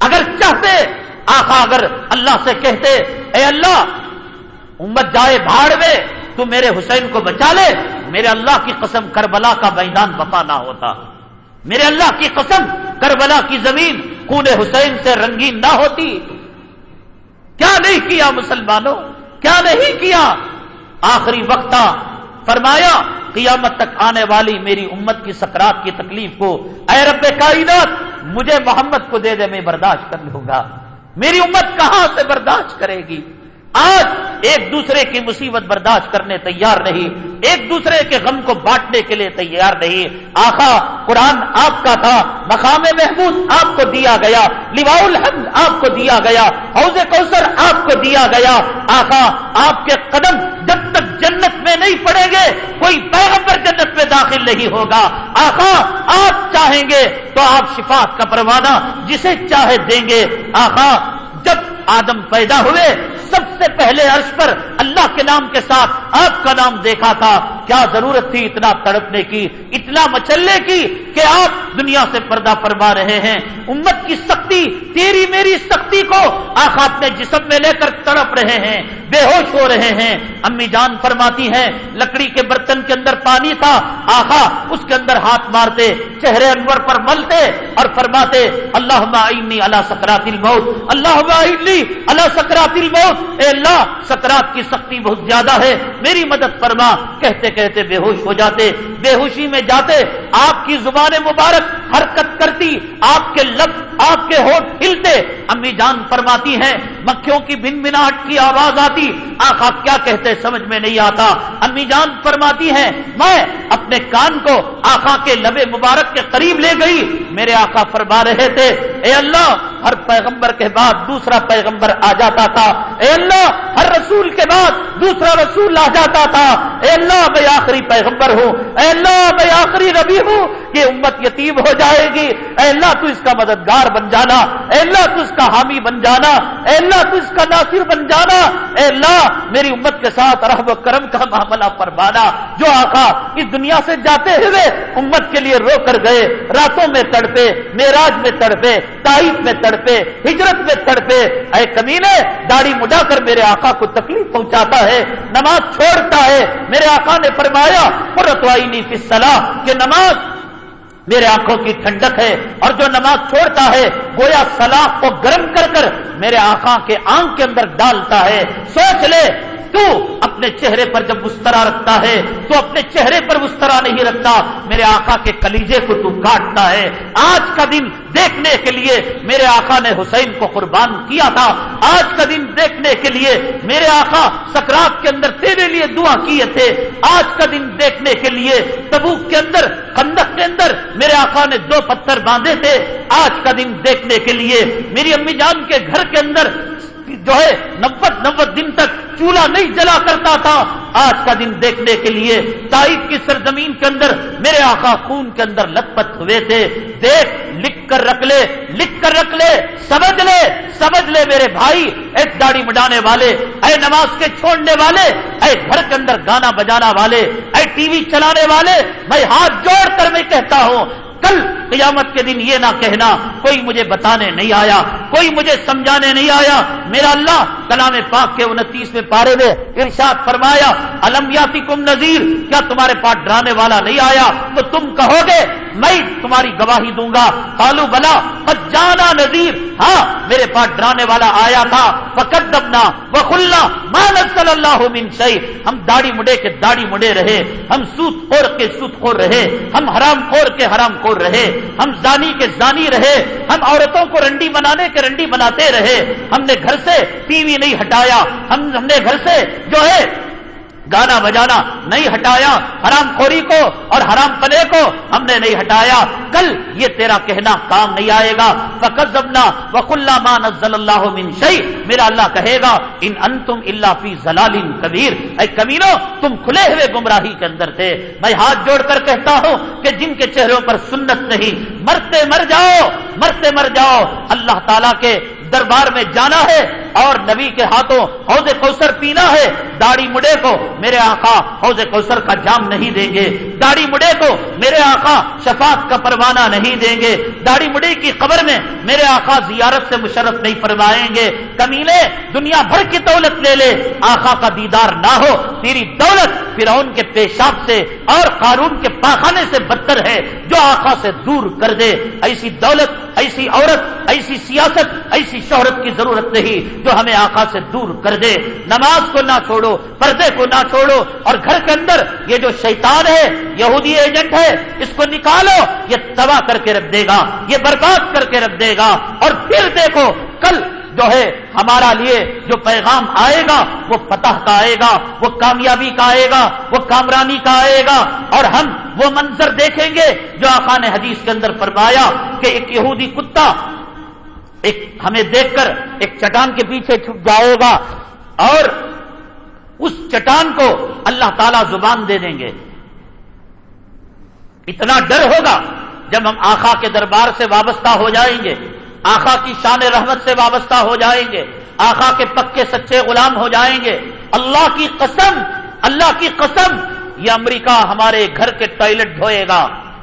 [SPEAKER 1] اگر چاہتے آخا اگر اللہ سے کہتے، اے اللہ، امت جائے بھاڑ میں، تو میرے حسین کو بچا لے، میرے اللہ کی قسم کربلا کا میدان بپا نہ ہوتا۔ میرے اللہ کی قسم کربلا کی زمین خون حسین سے رنگین نہ ہوتی۔ کیا نہیں کیا مسلمانوں؟ کیا نہیں کیا؟ آخری وقت فرمایا، قیامت تک آنے والی میری امت کی سکرات کی تکلیف کو، اے رب کائنات مجھے محمد کو دے دے، میں برداشت کر لوں گا۔ میری امت کہاں سے برداشت کرے گی؟ آج ایک دوسرے کی مصیبت برداشت کرنے تیار نہیں، ایک دوسرے کے غم کو بانٹنے کے لیے تیار نہیں۔ آخا قرآن آپ کا تھا، مقام محمود آپ کو دیا گیا لوا الحمد آپ کو دیا گیا، حوض کوثر آپ کو دیا گیا۔ آخا آپ کے قدم جب تک جنت میں نہیں پڑیں گے، کوئی پیغمبر جنت میں داخل نہیں ہوگا۔ آخا آپ چاہیں گے تو آپ شفاعت کا پروانہ جسے چاہے دیں گے۔ آخا جب آدم پیدا ہوئے سب سے پہلے عرش پر اللہ کے نام کے ساتھ آپ کا نام دیکھا تھا۔ کیا ضرورت تھی اتنا تڑپنے کی، اتنا مچلنے کی کہ آپ دنیا سے پردہ فرما رہے ہیں۔ امت کی سختی، تیری میری سختی کو آخ اپنے جسم میں لے کر تڑپ رہے ہیں، بے ہوش ہو رہے ہیں۔ امی جان فرماتی ہیں، لکڑی کے برتن کے اندر پانی تھا۔ آخا، اس کے اندر ہاتھ مارتے، چہرے انور پر ملتے اور فرماتے اللہ اللہ سکرات الموت اللہ اللہ سکرات الموت اے اللہ سکرات کی سختی بہت زیادہ ہے۔ میری مدد فرما۔ کہتے کہتے بے ہوش ہو جاتے۔ بے ہوشی میں جاتے۔ آپ کی زبان مبارک حرکت کرتی۔ آپ کے لفظ، آپ کے ہوٹ ہلتے۔ امی جان فرماتی ہیں، مکھیوں کی بن بناٹ کی آواز آتی۔ آخا کیا کہتے؟ سمجھ میں نہیں آتا۔ امی جان فرماتی ہیں، میں اپنے کان کو آخا کے لبے مبارک کے قریب لے گئی۔ میرے آقا فرما رہے تھے، اے اللہ، ہر پیغمبر کے بعد دوسرا پیغمبر آ جاتا تھا۔ اے اللہ، ہر رسول کے بعد دوسرا رسول آ جاتا تھا۔ اے اللہ، میں آخری پیغمبر ہوں۔ اے اللہ، میں آخری ربی ہوں۔ کہ امت یتیم ہو جائے گی۔ اے اللہ تو اس کا مددگار بن جانا، اے اللہ تو اس کا حامی بن جانا، اے اللہ تو اس کا ناصر بن جانا۔ اے اللہ، میری امت کے ساتھ رحم و کرم کا معاملہ فرمانا۔ جو آقا اس دنیا سے جاتے ہوئے امت کے لیے رو کر گئے، راتوں میں تڑپے میراج میں تڑپے تائف میں تڑپے، ہجرت میں تڑپے، اے کمینے، داڑھی مڈا کر میرے آقا کو تکلیف پہنچاتا ہے، نماز چھوڑتا ہے۔ میرے آقا نے فرمایا پرتوائی نہیں فی صلاح کہ نماز میرے آنکھوں کی ٹھنڈک ہے اور جو نماز چھوڑتا ہے، گویا سلاخ کو گرم کر کر میرے آنکھوں کے آنکھ کے اندر ڈالتا ہے۔ سوچ لے تو اپنے چہرے پر جب مسترا رکھتا ہے تو اپنے چہرے پر مسترا نہیں رکھتا؟ میرے آقا کے کلیجے کو تو کاٹتا ہے۔ آج کا دن دیکھنے کے لیے میرے آقا نے حسین کو قربان کیا تھا۔ آج کا دن دیکھنے کے لیے میرے آقا سکرات کے اندر تیرے لیے دعا کیے تھے۔ آج کا دن دیکھنے کے لیے تبوک کے اندر، خندق کے اندر میرے آقا نے دو پتھر باندھے تھے۔ آج کا دن دیکھنے کے لیے میری امی جان کے گھر کے اندر جو ہے نبت نبت دن تک چولہا نہیں جلا کرتا تھا۔ آج کا دن دیکھنے کے لیے تائف کی سرزمین کے اندر میرے آقا خون کے اندر لت پت ہوئے تھے۔ دیکھ، لکھ کر رکھ لے، لکھ کر رکھ لے، سمجھ لے سمجھ لے میرے بھائی۔ اے داڑھی مڈانے والے، اے نماز کے چھوڑنے والے، اے گھر کے اندر گانا بجانا والے، اے ٹی وی چلانے والے، میں ہاتھ جوڑ کر میں کہتا ہوں کل قیامت کے دن یہ نہ کہنا، کوئی مجھے بتانے نہیں آیا، کوئی مجھے سمجھانے نہیں آیا۔ میرا اللہ کلام پاک کے انتیس میں پارے میں ارشاد فرمایا المیاتی کم نذیر، کیا تمہارے پاس ڈرانے والا نہیں آیا؟ تو تم کہو گے، میں تمہاری گواہی دوں گا۔ کالو بلا جانا نذیر۔ ہاں میرے پاس ڈرانے والا آیا تھا۔ فقت دبنا وہ کھلنا مانت صلی اللہ سی ہم داڑھی مڈے کے داڑھی مڈے رہے، ہم سوت خور کے سوت خور رہے، ہم حرام خور کے حرام خور رہے، ہم زانی کے زانی رہے، ہم عورتوں کو رنڈی بنانے کے رنڈی بناتے رہے، ہم نے گھر سے ٹی وی نہیں ہٹایا ہم ہم نے گھر سے جو ہے گانا بجانا نہیں ہٹایا، حرام خوری کو اور حرام پلے کو ہم نے نہیں ہٹایا۔ کل یہ تیرا کہنا کام نہیں آئے گا۔ فقط زبنا وق اللہ مان اللہ من شی میرا اللہ کہے گا ان ان تم اللہ فی زلال کبیر اے کمینو تم کھلے ہوئے گمراہی کے اندر تھے۔ میں ہاتھ جوڑ کر کہتا ہوں کہ جن کے چہروں پر سنت نہیں، مرتے مر جاؤ، مرتے مر جاؤ۔ اللہ تعالیٰ کے دربار میں جانا ہے اور نبی کے ہاتھوں حوض کوثر پینا ہے، داڑھی مڑے کو میرے آقا حوض کوثر کا جام نہیں دیں گے۔ داڑھی مڑے کو میرے آقا شفاعت کا پروانہ نہیں دیں گے۔ داڑھی مڑے کی قبر میں میرے آقا زیارت سے مشرف نہیں فرمائیں گے۔ کمیلے، دنیا بھر کی دولت لے لے۔ آقا کا دیدار نہ ہو، تیری دولت فرعون کے پیشاب سے اور قارون کے پاخانے سے بدتر ہے۔ جو آقا سے دور کر دے۔ ایسی دولت، ایسی عورت، ایسی سیاست، ایسی شہرت کی ضرورت نہیں جو ہمیں آقا سے دور کر دے۔ نماز کو نہ چھوڑو، پردے کو نہ چھوڑو۔ اور گھر کے اندر یہ جو شیطان ہے، یہودی ایجنٹ ہے، اس کو نکالو، یہ تباہ کر کے رکھ دے گا، یہ برباد کر کے رکھ دے گا۔ اور پھر دیکھو، کل جو ہے ہمارا لیے جو پیغام آئے گا، وہ فتح کا آئے گا، وہ کامیابی کا آئے گا، وہ کامرانی کا آئے گا۔ اور ہم وہ منظر دیکھیں گے جو آقا نے حدیث کے اندر فرمایا کہ ایک یہودی کتا ایک ہمیں دیکھ کر ایک چٹان کے پیچھے چھپ جائے گا اور اس چٹان کو اللہ تعالی زبان دے دیں گے۔ اتنا ڈر ہوگا جب ہم آخا کے دربار سے وابستہ ہو جائیں گے آخا کی شان رحمت سے وابستہ ہو جائیں گے آخا کے پکے سچے غلام ہو جائیں گے۔ اللہ کی قسم، اللہ کی قسم، یہ امریکہ ہمارے گھر کے ٹوائلٹ دھوئے گا۔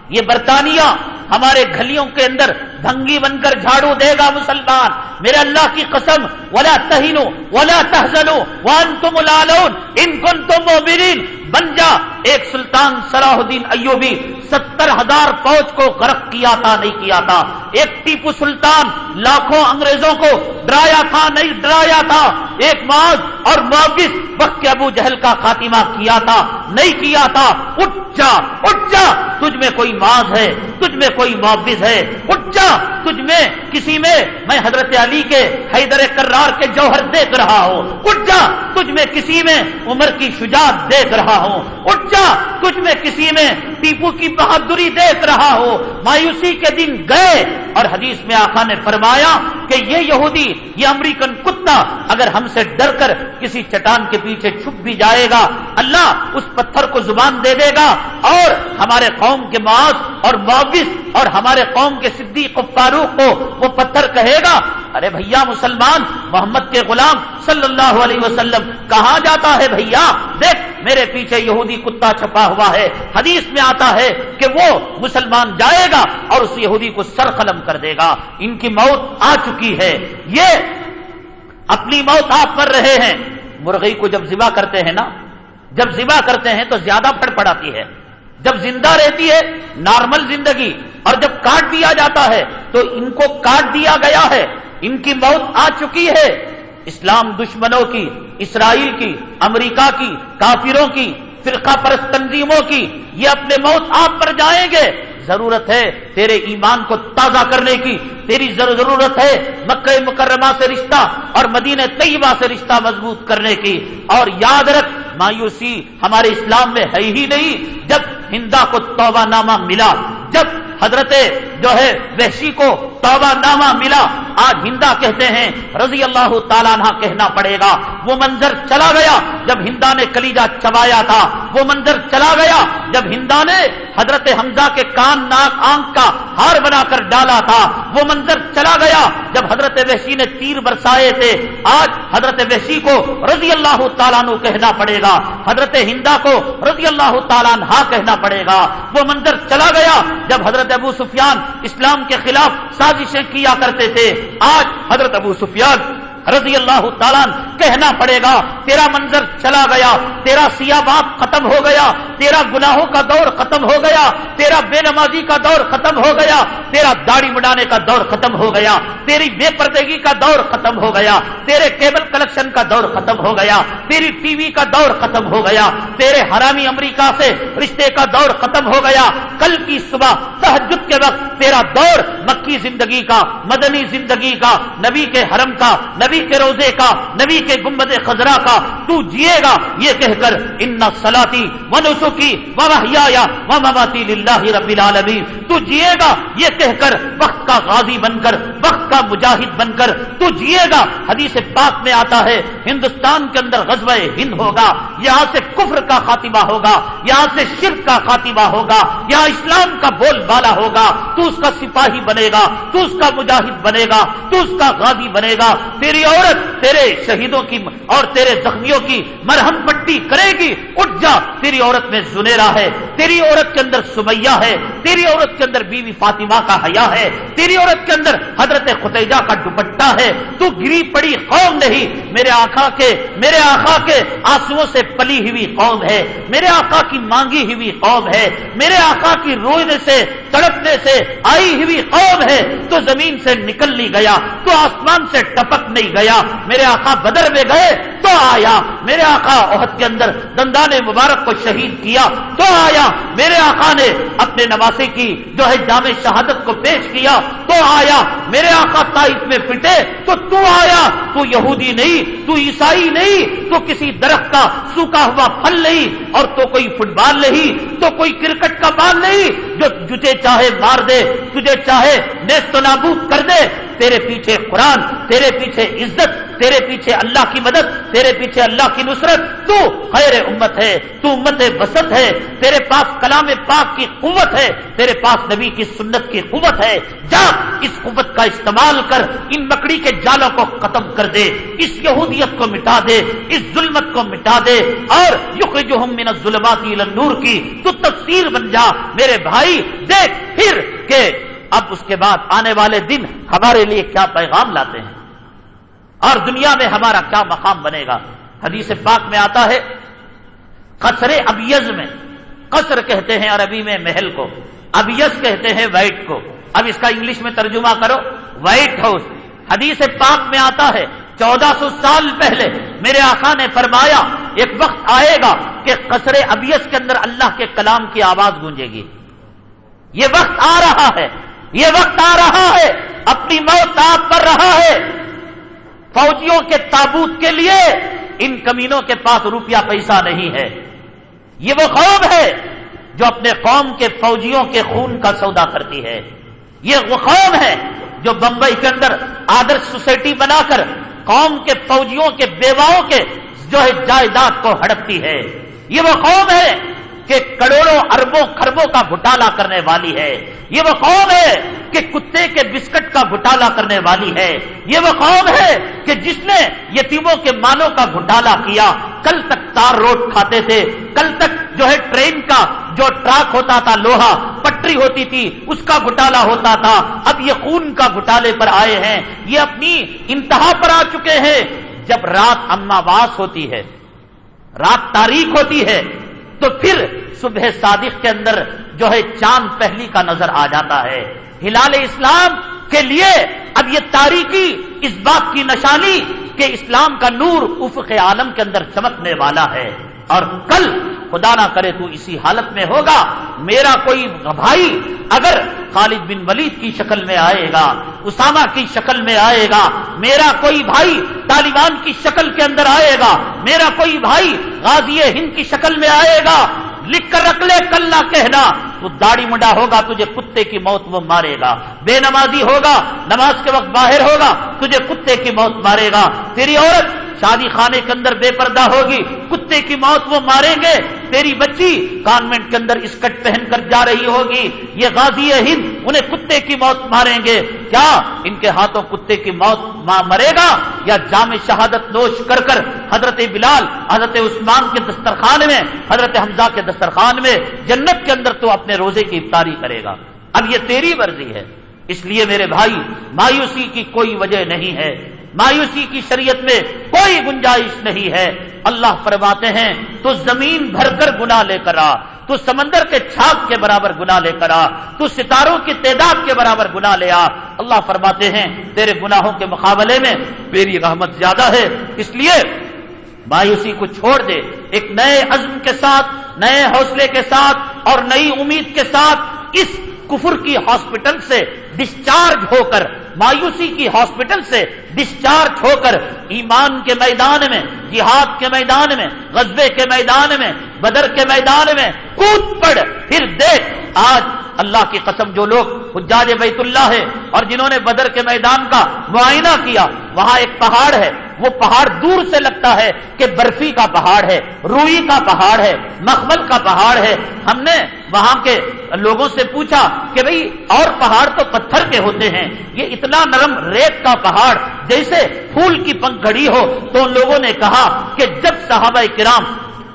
[SPEAKER 1] یہ برطانیہ ہمارے گلیوں کے اندر بھنگی بن کر جھاڑو دے گا مسلمان۔ میرے اللہ کی قسم، ولا تہینو، ولا تحزنو وان تم لالون ان کن تم بن جا ایک سلطان صلاح الدین ایوبی ستر ہزار فوج کو غرق کیا تھا، نہیں کیا تھا۔ ایک ٹیپو سلطان لاکھوں انگریزوں کو ڈرایا تھا، نہیں ڈرایا تھا۔ ایک معاذ اور معاوض وقت کے ابو جہل کا خاتمہ کیا تھا، نہیں کیا تھا۔ اٹھ جا اٹھ جا، تجھ میں کوئی معاذ ہے، تجھ میں کوئی معاوض ہے۔ اٹھ جا، تجھ میں کسی میں میں حضرت علی کے، حیدر کرار کے جوہر دیکھ رہا ہوں۔ اٹھ جا، تجھ میں کسی میں، عمر کی شجاعت دیکھ رہا ہوں۔ اٹھ جا تجھ میں کسی میں ٹیپو کی بہادری دیکھ رہا ہو، مایوسی کے دن گئے۔ اور حدیث میں آخا نے فرمایا کہ یہ یہودی، یہ امریکن کتا اگر ہم سے ڈر کر کسی چٹان کے پیچھے چھپ بھی جائے گا، اللہ اس پتھر کو زبان دے دے گا۔ اور ہمارے قوم کے معاذ اور معاوض اور ہمارے قوم کے صدیق فاروق کو وہ پتھر کہے گا۔ ارے بھیا مسلمان، محمد کے غلام صلی اللہ علیہ وسلم، کہاں جاتا ہے بھیا؟ دیکھ، میرے پیچھے یہودی کتا چھپا ہوا ہے۔ حدیث میں آتا ہے کہ وہ مسلمان جائے گا اور اس یہودی کو سر قلم کر دے گا۔ ان کی موت آ چکی ہے۔ یہ اپنی موت آپ کر رہے ہیں۔ مرغئی کو جب ذبح کرتے ہیں نا، جب ذبح کرتے ہیں تو زیادہ پڑ پڑاتی ہے۔ جب زندہ رہتی ہے، نارمل زندگی۔ اور جب کاٹ دیا جاتا ہے، تو ان کو کاٹ دیا گیا ہے۔ ان کی موت آ چکی ہے۔ اسلام دشمنوں کی، اسرائیل کی، امریکہ کی، کافروں کی فرقہ پرست تنظیموں کی، یہ اپنے موت آپ پر جائیں گے۔ ضرورت ہے تیرے ایمان کو تازہ کرنے کی، تیری ضرورت ہے مکہ مکرمہ سے رشتہ اور مدینہ طیبہ سے رشتہ مضبوط کرنے کی۔ اور یاد رکھ، مایوسی ہمارے اسلام میں ہے ہی نہیں۔ جب ہندا کو توبہ نامہ ملا، جب حضرت جو ہے وحشی کو توبہ نامہ ملا، آج ہندا کہتے ہیں، رضی اللہ تعالیٰ نہ کہنا پڑے گا۔ وہ منظر چلا گیا جب ہندا نے کلیجا چبایا تھا۔ وہ منظر چلا گیا جب ہندا نے حضرت حمزہ کے کان، ناک، آنکھ کا ہار بنا کر ڈالا تھا۔ وہ منظر چلا گیا جب حضرت وحشی نے تیر برسائے تھے۔ آج حضرت وحشی کو رضی اللہ تعالیٰ نو کہنا پڑے گا۔ حضرت ہندا کو رضی اللہ تعالیٰ نہ کہنا پڑے گا۔ وہ منظر چلا گیا جب حضرت ابو سفیان اسلام کے خلاف سازشیں کیا کرتے تھے۔ آج حضرت ابو سفیان رضی اللہ تعالیٰ کہنا پڑے گا، تیرا منظر چلا گیا، تیرا سیاہ باپ ختم ہو گیا، تیرا گناہوں کا دور ختم ہو گیا، تیرا بے نمازی کا دور ختم ہو گیا، تیرا داڑھی بڑھانے کا دور ختم ہو گیا، تیری بے پردگی کا دور ختم ہو گیا، تیرے کیبل کلیکشن کا دور ختم ہو گیا، تیری ٹی وی کا دور ختم ہو گیا، تیرے حرامی امریکہ سے رشتے کا دور ختم ہو گیا، کل کی صبح تحجد کے وقت تیرا دور مکی زندگی کا، مدنی زندگی کا، نبی کے حرم کا، نبی نبی کے روزے کا، نبی کے گمبد خزرا کا، تو جیے گا، یہ کہہ کر، ان سلاتی و نسخی و محیا و مماتی للہ رب العالمین. تو جیے گا، یہ کہہ کر، وقت کا غازی بن کر، وقت کا مجاہد بن کر، تو جیے گا۔ حدیث پاک میں آتا ہے، ہندوستان کے اندر غزب ہند ہوگا، یہاں سے کفر کا خاتمہ ہوگا، یہاں سے شرک کا خاتمہ ہوگا، یہاں اسلام کا بول بالا ہوگا تو اس کا سپاہی بنے گا، تو اس کا مجاہد بنے گا، تو اس کا غازی بنے گا۔ تیری عورت تیرے شہیدوں کی اور تیرے زخمیوں کی مرہم پٹی کرے گی۔ اٹھ جا، تیری عورت میں زنیرا ہے، تیری عورت کے اندر سمیہ ہے، تیری عورت کے اندر بیوی فاطمہ کا حیا ہے، تیری عورت کے اندر حضرت ختیجہ کا دوپٹہ ہے۔ تو گری پڑی قوم نہیں، میرے آخا کے، میرے آخا کے آنسو سے پلی ہوئی قوم ہے، میرے آقا کی مانگی ہوئی قوم ہے، میرے آقا کی رونے سے، تڑپنے سے آئی ہوئی قوم ہے، تو زمین سے نکل نہیں گیا، تو آسمان سے ٹپک نہیں گیا۔ میرے آقا بدر میں گئے، تو آیا۔ میرے آقا عہد کے اندر دندان مبارک کو شہید کیا، تو آیا۔ میرے آقا نے اپنے نواسے کی جو ہے جامع شہادت کو پیش کیا، تو آیا۔ میرے آقا تائف میں پھٹے، تو تو آیا۔ تو یہودی نہیں، تو عیسائی نہیں، تو کسی درخت کا سوکھا ہوا پھل نہیں، اور تو کوئی فٹ بال نہیں، تو کوئی کرکٹ کا بال نہیں، جو تجھے چاہے مار دے تجھے چاہے نیست نابود کر دے۔ تیرے پیچھے قرآن، تیرے پیچھے عزت، تیرے پیچھے اللہ کی مدد، تیرے پیچھے اللہ کی نصرت، تو خیر امت ہے، تو امت بسط ہے، تیرے پاس کلام پاک کی قوت ہے، تیرے پاس نبی کی سنت کی قوت ہے۔ جا اس قوت کا استعمال کر، ان مکڑی کے جالوں کو ختم کر دے، اس یہودیت کو مٹا دے، اس ظلمت کو مٹا دے، اور من الظلمات الى النور کی تو تفسیر بن جا۔ میرے بھائی، دیکھ پھر کہ اب اس کے بعد آنے والے دن ہمارے لیے کیا پیغام لاتے ہیں؟ اور دنیا میں ہمارا کیا مقام بنے گا؟ حدیث پاک میں آتا ہے، قصر ابیز میں، قصر کہتے ہیں عربی میں محل کو ابیز کہتے ہیں وائٹ کو۔ اب اس کا انگلش میں ترجمہ کرو، وائٹ ہاؤس۔ حدیث پاک میں آتا ہے، چودہ سو سال پہلے میرے آقا نے فرمایا، ایک وقت آئے گا کہ قصر ابیس کے اندر اللہ کے کلام کی آواز گونجے گی۔ یہ وقت آ رہا ہے۔ یہ وقت آ رہا ہے، اپنی موت آپ پر رہا ہے۔ فوجیوں کے تابوت کے لیے ان کمینوں کے پاس روپیہ پیسہ نہیں ہے۔ یہ وہ قوم ہے جو اپنے قوم کے فوجیوں کے خون کا سودا کرتی ہے۔ یہ وہ قوم ہے جو بمبئی کے اندر آدرش سوسائٹی بنا کر قوم کے فوجیوں کے بیواؤں کے جو ہے جائیداد کو ہڑپتی ہے۔ یہ وہ قوم ہے کہ کروڑوں اربوں خربوں کا گھٹالا کرنے والی ہے۔ یہ وہ قوم ہے کہ کتے کے بسکٹ کا گھٹالا کرنے والی ہے۔ یہ وہ قوم ہے کہ جس نے یتیموں کے مالوں کا گھٹالا کیا۔ کل تک تار روڈ کھاتے تھے۔ کل تک جو ہے ٹرین کا جو ٹرک ہوتا تھا، لوہا، پٹری ہوتی تھی، اس کا گھٹالا ہوتا تھا۔ اب یہ خون کا گھٹالے پر آئے ہیں۔ یہ اپنی انتہا پر آ چکے ہیں۔ جب رات اماواس ہوتی ہے، رات تاریخ ہوتی ہے تو پھر صبح صادق کے اندر جو ہے چاند پہلی کا نظر آ جاتا ہے۔ ہلال اسلام کے لیے اب یہ تاریخی اس بات کی نشانی کہ اسلام کا نور افق عالم کے اندر چمکنے والا ہے۔ اور کل خدا نہ کرے تو اسی حالت میں ہوگا۔ میرا کوئی بھائی اگر خالد بن ولید کی شکل میں آئے گا، اسامہ کی شکل میں آئے گا، میرا کوئی بھائی طالبان کی شکل کے اندر آئے گا، میرا کوئی بھائی غازی ہند کی شکل میں آئے گا۔ لکھ کر رکھ لے کل نہ کہنا۔ تو داڑھی منڈا ہوگا، تجھے کتے کی موت وہ مارے گا۔ بے نمازی ہوگا، نماز کے وقت باہر ہوگا، تجھے کتے کی موت مارے گا۔ تیری عورت شادی خانے کے اندر بے پردہ ہوگی، کتے کی موت وہ ماریں گے، تیری بچی کانوینٹ کے اندر اسکٹ پہن کر جا رہی ہوگی، یہ غازی ہند، انہیں کتے کی موت ماریں گے۔ کیا ان کے ہاتھوں کتے کی موت مرے گا؟ یا جامع شہادت نوش کر کر حضرت بلال، حضرت عثمان کے دسترخوان میں، حضرت حمزہ کے دسترخوان میں جنت کے اندر تو اپنے روزے کی افطاری کرے گا۔ اب یہ تیری مرضی ہے، اس لیے میرے بھائی، مایوسی کی کوئی وجہ نہیں ہے۔ مایوسی کی شریعت میں کوئی گنجائش نہیں ہے۔ اللہ فرماتے ہیں، تو زمین بھر کر گنا لے کر آ، تو سمندر کے چھاپ کے برابر گنا لے کر آ، تو ستاروں کی تعداد کے برابر گنا لے آ۔ اللہ فرماتے ہیں، تیرے گناہوں کے مقابلے میں میری رحمت زیادہ ہے، اس لیے مایوسی کو چھوڑ دے۔ ایک نئے عزم کے ساتھ، نئے حوصلے کے ساتھ اور نئی امید کے ساتھ اس کفر کی ہاسپٹل سے ڈسچارج ہو کر مایوسی کی ہاسپٹل سے ڈسچارج ہو کر ایمان کے میدان میں، جہاد کے میدان میں غزبے کے میدان میں، بدر کے میدان میں، کود پڑ، پھر دیکھ، آج اللہ کی قسم جو لوگ حجاج بیت اللہ ہے اور جنہوں نے بدر کے میدان کا معائنہ کیا، وہاں ایک پہاڑ ہے، وہ پہاڑ دور سے لگتا ہے کہ برفی کا پہاڑ ہے، روئی کا پہاڑ ہے، مخمل کا پہاڑ ہے۔ ہم نے وہاں کے لوگوں سے پوچھا کہ بھئی اور پہاڑ تو پتھر کے ہوتے ہیں۔ یہ اتنا نرم ریت کا پہاڑ جیسے پھول کی پنکھ ہو تو ان لوگوں نے کہا کہ جب صحابہ کرام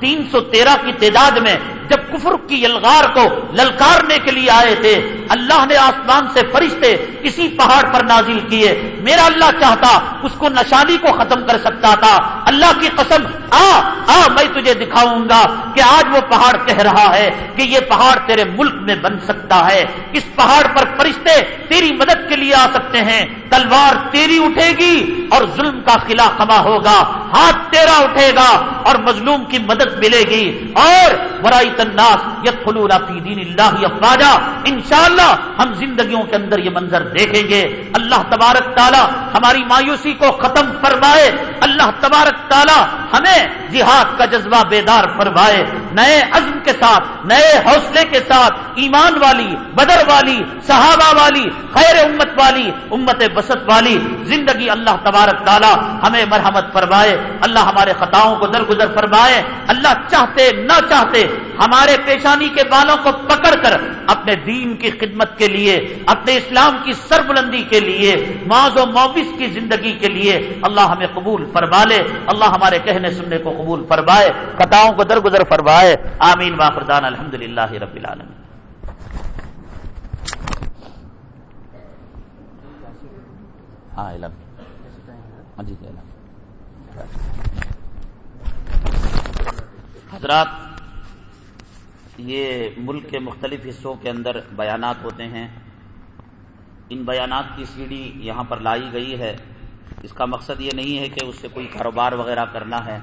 [SPEAKER 1] تین سو تیرہ کی تعداد میں جب کفر کی یلغار کو للکارنے کے لیے آئے تھے، اللہ نے آسمان سے فرشتے اسی پہاڑ پر نازل کیے۔ میرا اللہ چاہتا اس کو نشانی کو ختم کر سکتا تھا۔ اللہ کی قسم، آ آ، میں تجھے دکھاؤں گا کہ آج وہ پہاڑ کہہ رہا ہے کہ یہ پہاڑ تیرے ملک میں بن سکتا ہے۔ اس پہاڑ پر فرشتے تیری مدد کے لیے آ سکتے ہیں۔ تلوار تیری اٹھے گی اور ظلم کا خلا خما ہوگا، ہاتھ تیرا اٹھے گا اور مظلوم کی مدد ملے گی۔ اور برائی الناس يدخلون في دين الله افواجا۔ انشاءاللہ ہم زندگیوں کے اندر یہ منظر دیکھیں گے۔ اللہ تبارک تعالی ہماری مایوسی کو ختم فرمائے۔ اللہ تبارک تعالی ہمیں جہاد کا جذبہ بیدار فرمائے۔ نئے عزم کے ساتھ، نئے حوصلے کے ساتھ، ایمان والی، بدر والی، صحابہ والی، خیر امت والی، امت بسط والی زندگی اللہ تبارک تعالی ہمیں مرحمت فرمائے، اللہ ہمارے خطاؤں کو درگزر فرمائے، اللہ چاہتے، نہ چاہتے ہمارے پیشانی کے بالوں کو پکڑ کر اپنے دین کی خدمت کے لیے، اپنے اسلام کی سربلندی کے لیے، معاذ و موبس کی زندگی کے لیے اللہ ہمیں قبول فرما لے، اللہ ہمارے کہنے سننے کو قبول فرمائے قطاؤں کو درگزر فرمائے۔ آمین واخردان الحمد للہ رب العالمین۔ ہاں علم ہاں جی حضرات، یہ ملک کے مختلف حصوں کے اندر بیانات ہوتے ہیں۔ ان بیانات کی سیڑھی یہاں پر لائی گئی ہے۔ اس کا مقصد یہ نہیں ہے کہ اس سے کوئی کاروبار وغیرہ کرنا ہے۔